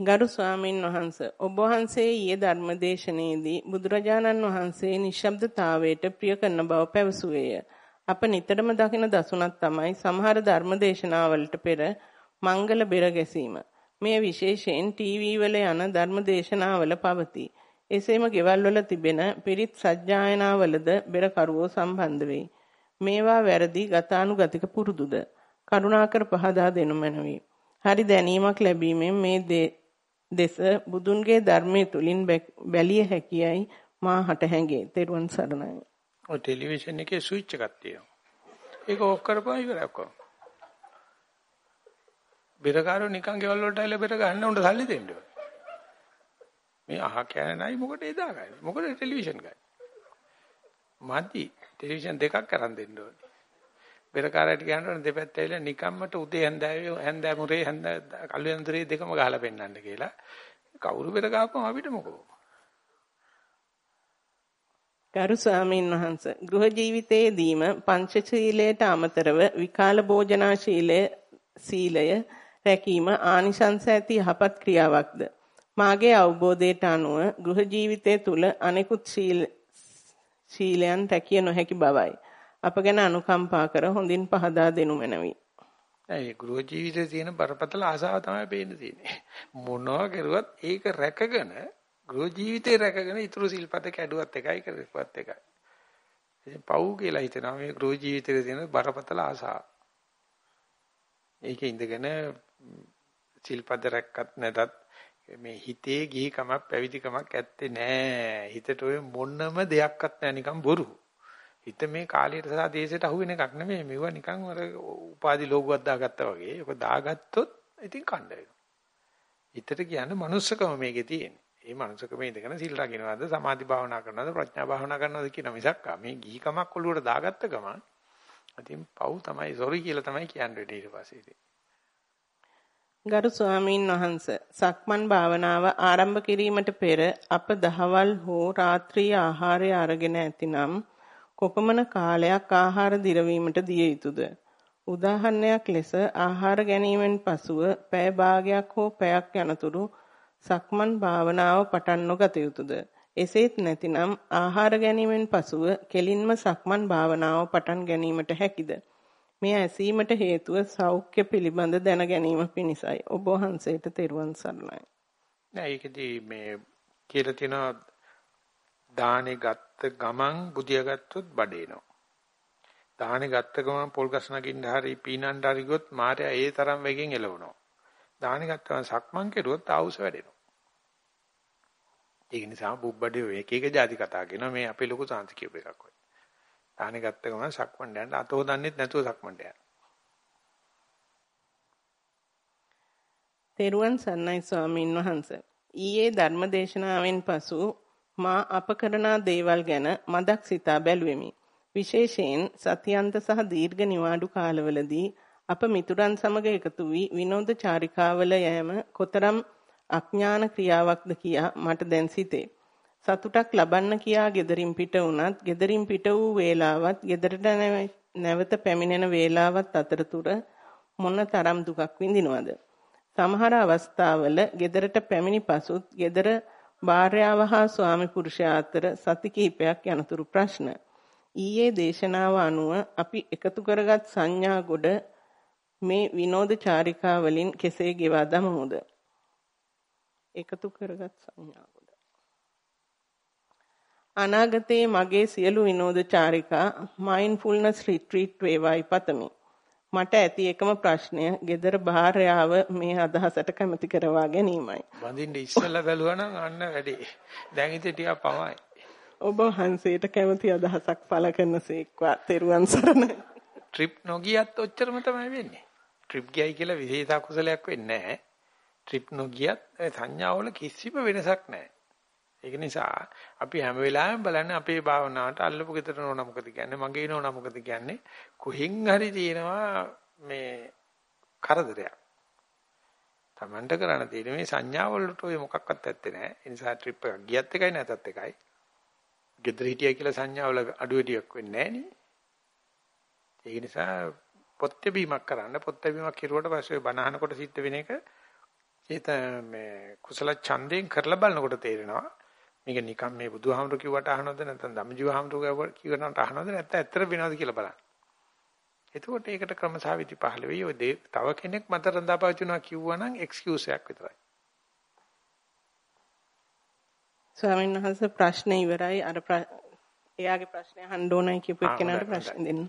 ගරු ස්වාමීන් වහන්ස ඔබ වහන්සේ ඊයේ ධර්මදේශනයේදී බුදුරජාණන් වහන්සේ නිශ්ශබ්දතාවයට ප්‍රිය කරන බව පැවසුවේය. අප නිතරම දකින දසුණක් තමයි සමහර ධර්මදේශනාවලට පෙර මංගල බෙර ගැසීම. මේ විශේෂයෙන් ටීවී වල යන ධර්මදේශනාවල පවතී. එසේම ගෙවල් වල තිබෙන පිරිත් සජ්ජායනාවලද බෙර කරුවෝ සම්බන්ධ වෙයි. මේවා වැරදි ගතානුගතික පුරුදුද? කරුණාකර පහදා දෙනු මැනවි. හරි දැනීමක් ලැබීමෙන් මේ දෙස බුදුන්ගේ ධර්මයේ තුලින් බැලිය හැකියයි මා හට හැඟේ. තෙරුවන් සරණයි. ඔය ටෙලිවිෂන් එකේ ස්විච් එකක් තියෙනවා. ඒක ඕෆ් කරපුවා ඉවරයි ඔක්කොම. බෙරකාරෝ නිකන් ගෙවල් වලට ඇවිල්ලා බෙර ගන්න උන්ට සල්ලි දෙන්න ඕනේ. මේ අහ කෑනයි මොකටද එදා ගන්නේ? මොකටද ටෙලිවිෂන් ගන්නේ? මදි. ටෙලිවිෂන් දෙකක් අරන් දෙන්න ඕනේ. පෙර කාලයට කියනවනේ දෙපැත්ත ඇවිල්ලා නිකම්මට උදේ හැන්දෑවේ හැන්දෑ මුරේ හැන්දෑ කළු යන්ත්‍රයේ දෙකම ගහලා පෙන්නන්න කියලා. කවුරු පෙර ගාපම අපිට මොකෝ. ගරු ස්වාමීන් වහන්ස ගෘහ ජීවිතයේදීම පංචශීලයට අමතරව විකාල භෝජනා ශීලය සීලය රැකීම ආනිශංස ඇති යහපත් ක්‍රියාවක්ද මාගේ අවබෝධයට අනුව ගෘහ ජීවිතය තුල අනෙකුත් ශීලයන් රැකිය නොහැකි බවයි අප ගැන අනුකම්පා කර හොඳින් පහදා දෙනු මැනවි. ඒ ගෘහ ජීවිතයේ තියෙන බරපතල ආසාව තමයි පේන්න තියෙන්නේ. මොනවා කරුවත් ඒක රැකගෙන ගෘහ ජීවිතේ රැකගෙන ඊතුරු සිල්පද කැඩුවත් එකයි කරපුවත් එකයි. ඉතින් පව් කියලා හිතනවා මේ ගෘහ ජීවිතයේ තියෙන බරපතල ආසාව. ඒකේ ඉඳගෙන සිල්පද රැක්කත් නැතත් මේ හිතේ ගිහිකමක් පැවිදිකමක් ඇත්තේ නෑ. හිතට ඔය මොන්නම දෙයක්වත් නෑ නිකන් බොරු. හිත මේ කාලයට සහ දේශයට අහු වෙන එකක් නෙමෙයි. මෙව නිකන් අර උපාදි ලෝගුවක් දාගත්තා වගේ. ඒක දාගත්තොත් ඉතින් කණ්ඩ වෙනවා. හිතට කියන්නේ manussකම මේකේ තියෙන්නේ. මේ manussකම ඉඳගෙන සිල් රකින්නවද, සමාධි භාවනා කරනවද, ප්‍රඥා භාවනා කරනවද කියන මිසක් මේ ගිහිකමක් ඔළුවට දාගත්ත ගමන් ඉතින් පව් තමයි සොරි කියලා තමයි කියන්නේ ඊට පස්සේ ඉතින්. ගරු ස්වාමීන් වහන්ස සක්මන් භාවනාව ආරම්භ කිරීමට පෙර අප දහවල් හෝ රාත්‍රී ආහාරය අරගෙන ඇතිනම් කොපමණ කාලයක් ආහාර දිරවීමට දිය යුතුද? උදාහරණයක් ලෙස ආහාර ගැනීමෙන් පසුව පැය භාගයක් හෝ පැයක් යනතුරු සක්මන් භාවනාව පටන් නොගත යුතුද? එසේත් නැතිනම් ආහාර ගැනීමෙන් පසුව කෙලින්ම සක්මන් භාවනාව පටන් ගැනීමට හැකිද? මේ ඇසීමට හේතුව සෞඛ්‍ය පිළිබඳ දැන ගැනීම පිණිසයි. ඔබ වහන්සේට තෙරුවන් සරණයි. නෑ ඒකදී මේ කියලා තියෙනවා දානේ ගත්ත ගමන් බුදියා ගත්තොත් බඩේනවා. දානේ ගත්ත ගමන් පොල් ගස් නගින්න හරි පීනන්න හරි ගොත් මාර්යා ඒ තරම් වෙගෙන් එලවනවා. දානේ ගත්තම සක්මන් කෙරුවොත් ආවුස වැඩෙනවා. ඒක නිසා බුබ්බඩේ එක එක જાති කතා කරනවා මේ අපේ ලොකු සාන්ති කියප එකක් වගේ. දානේ ගත්ත ගමන් සක්මන් යන්න අතෝ දන්නෙත් නැතුව සක්මන්ට යන්න. තෙරුවන් සරණයි ස්වාමීන් වහන්ස. ඊයේ ධර්මදේශනාවෙන් පසු මා අප කරන දේවල් ගැන මදක් සිතා බැලුවෙමි. විශේෂයෙන් සතියන්ත සහ දීර්ඝ නිවාඩු කාලවලදී අප මිතුරන් සමග එකතු වී විනෝද චාරිකාවල යෑම කොතරම් අඥාන ක්‍රියාවක්ද කියා මට දැන් සිතේ. සතුටක් ලබන්න කියා gederin පිට වුණත් gederin පිට වූ වේලාවත් gederට නැවත පැමිණෙන වේලාවත් අතරතුර මොන තරම් දුකක් විඳිනවද? සමහර අවස්ථාවල gederට පැමිණි පසුත් gedara භාර්යාව හා ස්වාමි පුරුෂයා අතර සති කිහිපයක් යනතුරු ප්‍රශ්න. ඊයේ දේශනාව අනුව අපි එකතු කරගත් සංඥා ගොඩ මේ විනෝද චාරිකා වලින් කෙසේ ගෙවා දමමුද? එකතු කරගත් සංඥා ගොඩ. අනාගතයේ මගේ සියලු විනෝද චාරිකා මයින්ඩ්ෆුල්නස් රිට්‍රීට් වේවායි පතමි. මට ඇති එකම ප්‍රශ්නය gedara භාර්යාව මේ අදහසට කැමති කරවා ගැනීමයි. වඳින්න ඉස්සෙල්ලා බැලුවා නම් අන්න වැඩි. දැන් ඉතින් ටිකක් පවයි. ඔබ වහන්සේට කැමති අදහසක් පළ කරනසේක්වා තෙරුවන් සරණයි. ට්‍රිප් නොගියත් ඔච්චරම තමයි වෙන්නේ. ට්‍රිප් ගියයි කියලා විශේෂ කුසලයක් වෙන්නේ නැහැ. ට්‍රිප් නොගියත් සංඥාවල කිසිම වෙනසක් නැහැ. ඒක නිසා අපි හැම වෙලාවෙම බලන්නේ අපේ භාවනාවට අල්ලපු ගෙදර නෝන මොකද කියන්නේ මගේ නෝන මොකද කියන්නේ කොහෙන් හරි තියෙනවා මේ කරදරයක්. Tamanට කරන්න තියෙන මේ සංඥා වලට ඔය මොකක්වත් ඇත්තේ නැහැ. ඒ නිසා ට්‍රිප් එකක් ගියත් එකයි නැතත් එකයි. ගෙදර හිටියයි කියලා සංඥා වල අඩුවෙටියක් වෙන්නේ නැහැ ඒ නිසා පොත්‍ය බීමක් කරන්න පොත්‍ය බීමක් කෙරුවට පස්සේ බනහනකොට සිද්ධ වෙන එක ඒත මේ කුසල ඡන්දයෙන් කරලා බලනකොට තේරෙනවා මේක නිකන් මේ බුදුහාමුදුරු කිව්වට අහනවද නැත්නම් ධම්මජීව හාමුදුරු කිව්වට අහනවද නැත්නම් ඇත්තට වෙනවද කියලා බලන්න. එතකොට ඒකට ක්‍රමසාවිදි පහළ වෙයි. ඔය තව කෙනෙක් මත රඳාපවතිනවා කිව්වනම් එක්ස්කියුස් එකක් විතරයි. ස්වාමීන් වහන්සේ ප්‍රශ්නේ ඉවරයි. අර එයාගේ ප්‍රශ්නේ අහන්න ඕනයි කියපු එක්කෙනාට ප්‍රශ්න දෙන්න.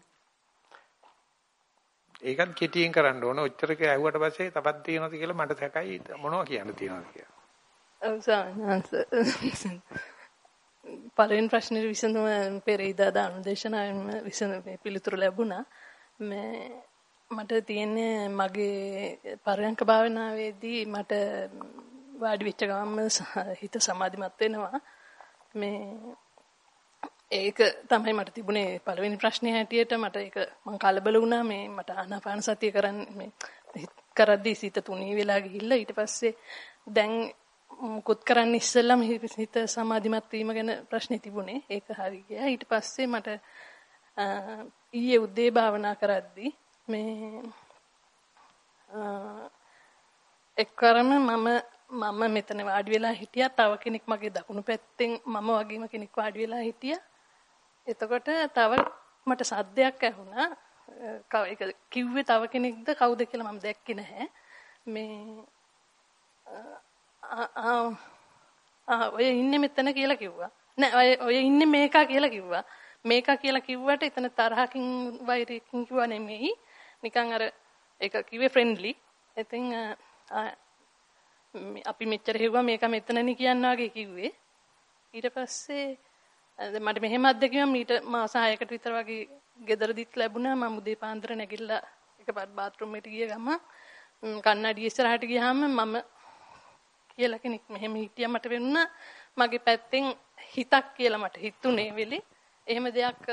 ඒකත් කෙටියෙන් කරන්න ඕන. ඔච්චර ඇහුවට පස්සේ තවත් තියෙනවද කියලා මට සැකයි මොනවද කියන්න තියෙනවද කියලා. පළවෙනි ප්‍රශ්නේ විසඳුම පෙරේදා දානුදේශනාවෙන් විසඳ පිළිතුරු ලැබුණා. මේ මට තියෙන්නේ මගේ පරයන්ක භාවනාවේදී මට වාඩි වෙච්ච ගමන්ම හිත සමාධිමත් වෙනවා. මේ ඒක තමයි මට තිබුණේ පළවෙනි ප්‍රශ්නේ හැටියට. මට ඒක මම කලබල වුණා. මේ මට ආනාපාන සතිය කරන්න මේ කරද්දී සිත තුනී වෙලා ගිහිල්ලා ඊට පස්සේ දැන් මුකුත් කරන්න ඉස්සෙල්ලම හිත සමාධිමත් වීම ගැන ප්‍රශ්නේ තිබුණේ. ඒක හරි ගියා. ඊට පස්සේ මට ඊයේ උදේ භාවනා කරද්දී මේ එක්වරම මම මම මෙතන වාඩි වෙලා හිටියා. තව කෙනෙක් මගේ දකුණු පැත්තෙන් මම වගේම කෙනෙක් වාඩි වෙලා හිටියා. එතකොට තව මට සද්දයක් ඇහුණා. ඒක කිව්වේ තව කෙනෙක්ද? කවුද කියලා මම දැක්කේ නැහැ. මේ ආ ඔය ඉන්නේ මෙතන කියලා කිව්වා. නෑ ඔය ඉන්නේ මේකා කියලා කිව්වා. මේකා කියලා කිව්වට එතන තරහකින් වෛරයකින් කිව්වා නෙමෙයි. නිකන් අර ඒක කිව්වේ ෆ්‍රෙන්ඩ්ලි ඉතින් අපි මෙච්චර හෙව්වා මේක මෙතනනේ කියන්න වගේ කිව්වේ. ඊට පස්සේ මට මෙහෙම අත්දැකීමක් මීට මාස 6කට විතර වගේ ගෙදරදිත් ලැබුණා. මම උදේ පාන්දර නැගිටලා එකපාරට බාත් รู ම් එකට ගිය ගම කන්නඩිය ඉස්සරහට ගියාම මම කියලා කෙනෙක් මෙහෙම හිටියා මට වෙනුණා. මගේ පැත්තෙන් හිතක් කියලා මට හිතුනේ වෙලේ. එහෙම දෙයක්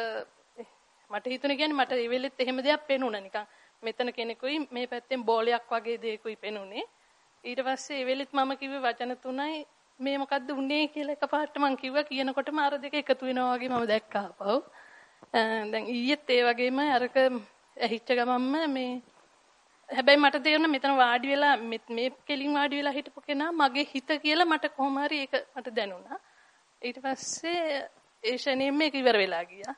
මට හිතුනේ කියන්නේ මට ඒ වෙලෙත් එහෙම දෙයක් පෙනුණා නිකන්. මෙතන කෙනෙකුයි මේ පැත්තෙන් බෝලයක් වගේ දෙයකුයි පෙනුනේ. ඊට පස්සේ ඒ වෙලෙත් මම කිව්වේ වචන තුනයි මේ මොකද්ද උනේ කියලා එකපාරට මං කිව්වා කියනකොටම අර දෙක එකතු වෙනවා වගේ මම දැක්කා පව්. දැන් ඊයේත් ඒ වගේම අරක ඇහිච්ච ගමන්ම මේ හැබැයි මට තේරුණා මෙතන වාඩි වෙලා මේ කෙලින් වාඩි වෙලා හිටපු කෙනා මගේ හිත කියලා මට කොහොම හරි ඒක මට දැනුණා. ඊට පස්සේ ඒ ෂණයෙම මේක ඉවර වෙලා ගියා.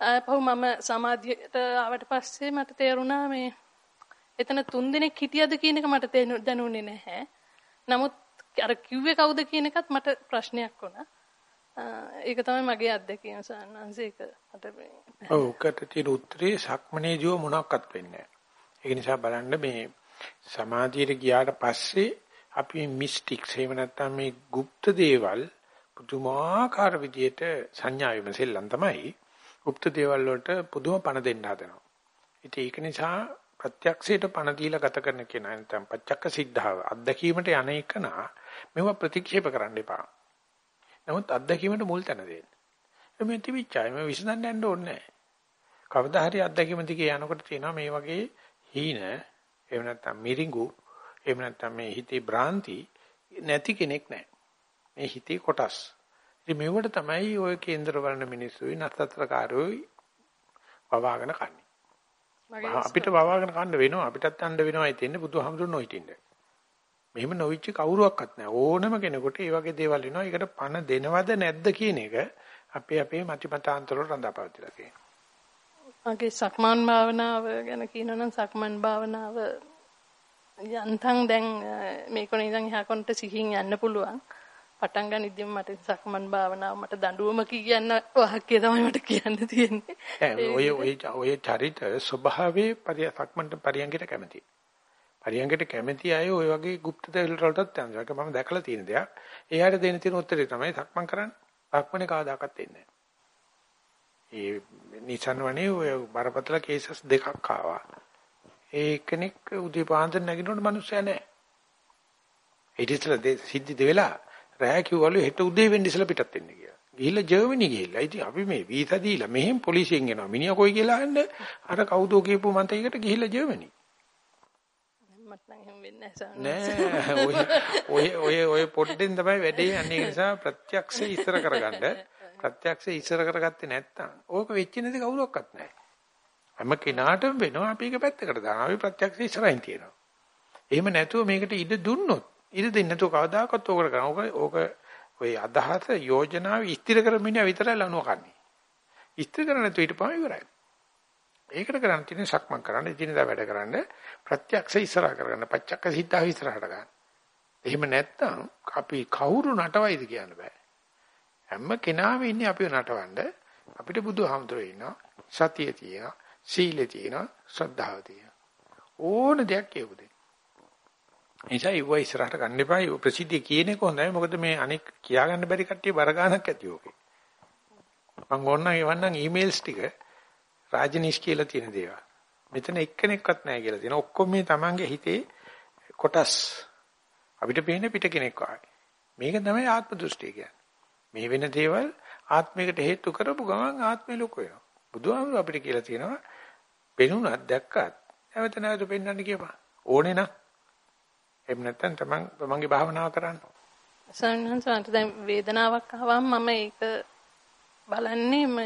ආපහු මම සමාධියට ආවට පස්සේ මට තේරුණා මේ එතන තුන් දිනක් හිටියද කියන එක මට දැනුනේ නැහැ. නමුත් අර කිව්වේ කවුද කියන එකත් මට ප්‍රශ්නයක් වුණා. ඒක තමයි මගේ අත්දැකීම සාන්නංශ ඒක මට ඔව් කට තියෙන උත්තරේ සක්මනේදීව මොනක්වත් වෙන්නේ නැහැ. ඒක නිසා බලන්න මේ සමාධියට ගියාට පස්සේ අපි මිස්ටික්ස් එහෙම නැත්නම් මේ গুপ্ত දේවල් පුදුමාකාර විදියට සංඥා විමසෙල්ලන් තමයි গুপ্ত දේවල් වලට පුදුම පණ දෙන්න හදනවා. ඉතින් ඒක නිසා ප්‍රත්‍යක්ෂයට පණ දීලා ගත කරන කෙනා නැත්නම් පච්චක්ක සිද්ධාව අත්දැකීමට යන එකනා මේව ප්‍රතික්ෂේප කරන්න එපා. නමුත් අත්දැකීමට මුල් තැන දෙන්න. මේ තිබිච්චයි මේ විසඳන්න යන්න ඕනේ නැහැ. කවදා හරි අත්දැකීම දිගේ යනකොට තියෙනවා මේ වගේ හීන එහෙම නැත්නම් මිරිඟු එහෙම නැත්නම් මේ හිතේ භ්‍රාන්ති නැති කෙනෙක් නැහැ. මේ හිතේ කොටස්. ඉතින් මේවට තමයි ওই කේන්දර වලන මිනිස්සුයි නත්තතරකාරයෝයි වවාගෙන කන්නේ. අපිට වවාගෙන කන්න වෙනවා අපිටත් යන්න වෙනවා හිතෙන්නේ බුදුහාමුදුරනෝ හිටින්න. මෙහෙම නොවිච්ච කවුරුවක්වත් නැහැ. ඕනම කෙනෙකුට මේ වගේ දේවල් වෙනවා. ඒකට පණ දෙනවද නැද්ද කියන එක අපේ අපේ මතිමතාන්තර වල රඳාපවතිලා තියෙනවා. මගේ සක්මන් භාවනාව ගැන කියනනම් සක්මන් භාවනාව යන්තම් දැන් මේකොනේ ඉඳන් එහා කොනට සිහින් යන්න පුළුවන්. පටන් ගනිද්දිම මට සක්මන් භාවනාව මට දඬුවම කියන්න වාක්‍යය තමයි මට කියන්න තියෙන්නේ. ඔය ඔය ඔය චරිත ස්වභාවයේ පරිසක්මන්ට පරියංගයට කැමති. පරියංගයට කැමති අය ඔය වගේ গুপ্ত දෙවිල් වලටත් යනවා. ඒක මම දැකලා තියෙන දෙයක්. එයාට දෙන්න තියෙන උත්තරේ තමයි සක්මන් කරන්නේ. සක්මනේ කවදාකවත් එන්නේ නැහැ. ඒ නිසන් වනේ ඔය බරපතල කේසස් දෙකක් ආවා. ඒ කෙනෙක් උදේ පාන්දර නැගිනකොට මිනිස්සයා නැහැ. ඒ ඉතින් සිද්ධි දෙවෙලා රෑ කිව්වලු හෙට උදේ වෙන්න ඉස්සලා පිටත් වෙන්න කියලා. ගිහිල්ලා ජර්මනි ගිහිල්ලා. ඉතින් අපි මේ වීසා දීලා මෙහෙම පොලිසියෙන් එනවා. මිනිහා කොයි කියලා අහන්න අර කවුදෝ කියපු මන්තයකට ගිහිල්ලා ජර්මනි. මට නම් එහෙම වෙන්නේ නැහැ නෑ ඔය ඔය ඔය පොඩ්ඩෙන් තමයි වැඩේ යන්නේ. ඒ නිසා ප්‍රත්‍යක්ෂ ඉස්සර කරගන්න. ප්‍රත්‍යක්ෂ ඉස්සර කරගත්තේ නැත්තම් ඕක වෙච්ච නැති කවුරක්වත් නැහැ. හැම කෙනාටම වෙනවා අපි එක පැත්තකට දානවා. අපි ප්‍රත්‍යක්ෂ ඉස්සරහින් තියෙනවා. එහෙම නැතුව මේකට ඉඩ දුන්නොත් ඉර දෙන්න නැතුව කවදාකවත් ඕකට කරන්න. ඕක ඕක ඔය අදහස යෝජනාව ඉස්තිර කරමින් විතරයි ලනුව කන්නේ. ඉස්තිර කරන්නේ නැතුව ඊට පස්සේ ඉවරයි. ඒකට කරන්න තියෙන්නේ සක්මන් කරන්න, ඉදිනදා වැඩ කරන්න, ප්‍රත්‍යක්ෂ ඉස්සරහ කරගන්න, පච්චක්ක සිද්ධා ඉස්සරහට ගන්න. එහෙම නැත්නම් අපි කවුරු නටවයිද කියන්න බෑ. හැම කෙනාම ඉන්නේ අපිව නටවන්න. අපිට බුදුහාමුදුරේ ඉන්නවා, සතිය තියෙනවා, සීලය තියෙනවා, ශ්‍රද්ධාව තියෙනවා. ඕන දෙයක් කියවුදේ. නිසා ඉව ඉස්සරහට ගන්න එපා. ප්‍රසිද්ධිය කියන එක හොඳයි. මොකද මේ අනික් කියාගන්න බැරි කට්ටිය බර ගන්නක් ඇති ඕකේ. මම ඕනනම් එවන්නම් ඊමේල්ස් ටික රාජනීෂ් කියලා තියෙන දේවල්. මෙතන එක්කෙනෙක්වත් නැහැ කියලා තියෙනවා. ඔක්කොම මේ Tamange හිතේ කොටස් අපිට පේන්නේ පිට කෙනෙක් වගේ. මේක තමයි ආත්ම දෘෂ්ටිය කියන්නේ. මේ වෙන දේවල් ආත්මයකට හේතු කරපු ගමන් ආත්මය ලොකු වෙනවා. බුදුහාමුදුරුවෝ අපිට කියලා තියෙනවා පෙනුනත් දැක්කත් නැවත නැවත පෙන්වන්න කියපන්. ඕනේ නම්. එහෙම නැත්නම් තමන් තමන්ගේ භාවනාව කරන්න. සන්නහන්සන්ට දැන් වේදනාවක් ආවම මම ඒක බලන්නේ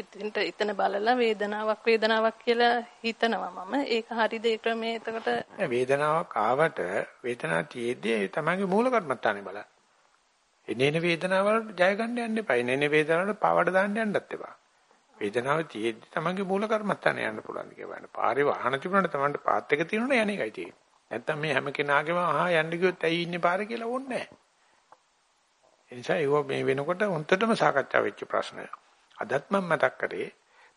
එතනට එතන බලලා වේදනාවක් වේදනාවක් කියලා හිතනවා මම ඒක හරිද ඒ ක්‍රමයේ එතකොට වේදනාවක් ආවට වේදනාව තියේදී තමන්ගේ මූල කර්මත්තානේ බලන්න. එනේන වේදනාවල් ජය ගන්න යන්න එපා. එනේන වේදනාවල් පාවඩ දාන්න යන්නත් එපා. වේදනාව තියෙද්දි තමන්ගේ මූල කර්මත්තානේ යන්න පුළුවන් කියලා. පාරේ වාහන තිබුණාට තමන්ට පාත් එක තියෙනවනේ යන්නේ එකයි තියෙන්නේ. නැත්තම් මේ හැම කෙනාගේම අහා යන්න ගියොත් ඇයි ඉන්නේ පාරේ කියලා ඕනේ නැහැ. ඒ නිසා ඒව මේ වෙනකොට හොන්තටම සාකච්ඡා වෙච්ච ප්‍රශ්නය. අදත් මම මතක් කරේ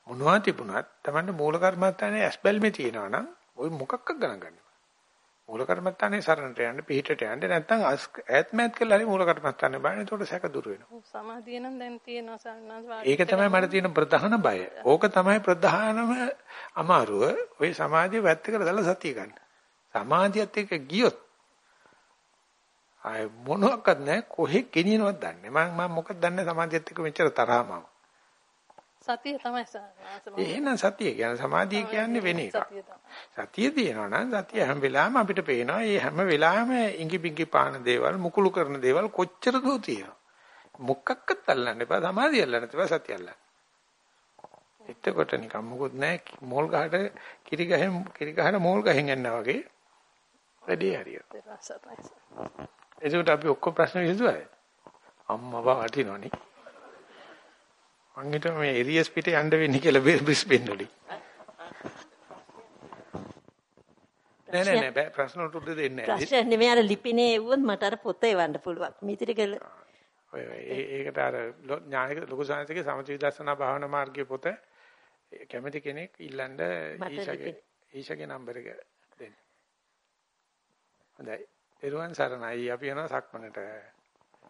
මොනවා තිබුණත් තමන්ට මූල කර්මත්තානේ ඇස්බල්මේ තියෙනවා නම් ওই මොකක්ක ගණන් ගන්න. මූල කර්මත්තානේ සරණට යන්න පිහිටට යන්න නැත්නම් ඈත්මෑත් කියලා හරි මූල කර්මත්තානේ බලන්න එතකොට සැක දුර වෙනවා. සමාධිය නම් දැන් තියෙනවා සරණස් ඒක තමයි මට තියෙන ප්‍රධාන බය. ඕක තමයි ප්‍රධානම අමාරුව. ওই සමාධිය වැත්තකට දාලා සතිය ගන්න. සමාධියත් එක්ක ගියොත් ආය මොනවත් නැහැ කොහෙ ගෙනියනවද දන්නේ. මම මම මොකද දන්නේ සමාධියත් එක්ක මෙච්චර තරහම. සතිය තමයි. එහෙනම් සතිය කියන්නේ සමාධිය කියන්නේ වෙන එකක්. සතිය තියෙනවා නම් සතිය හැම වෙලාවෙම අපිට පේනවා. මේ හැම වෙලාවෙම ඉඟි බිඟි පාන දේවල්, මුකුළු කරන දේවල් කොච්චර දෝ තියෙනවා. මොකක්වත් අල්ලන්න එපා. සමාධිය අල්ලන්න එපා. සතිය අල්ලන්න. එතකොට නිකන් මොකොත් නැහැ. මෝල් ගහට කිරි ගහෙන් කිරි ගහට මෝල් ගහෙන් යනවා වගේ වැඩේ හරියට. එතකොට අපි ඔක්කොම ප්‍රශ්න විසඳුවා. අම්මා බා වටිනවනේ. මං හිතුවා මේ එරියස් පිට යන්න වෙන්නේ කියලා බ්‍රිස්බේන් වලින්. නෑ නෑ නෑ ප්‍රශ්න වලට උත්තර දෙන්නේ නෑ. ප්‍රශ්න නෙමෙයි අර ලිපිනේ එවුවොත් මට අර පොත එවන්න පුළුවන්. මිතිරික ඔය ඒකට අර ඥානික ලොකු සාහිත්‍යයේ සමථ විදර්ශනා භාවනා මාර්ගයේ පොත කැමති කෙනෙක් ඉල්ලන්න ඊෂාගේ ඊෂාගේ නම්බර එක. හොඳයි. එරුවන් සරණයි අපි යනවා සක්මනට.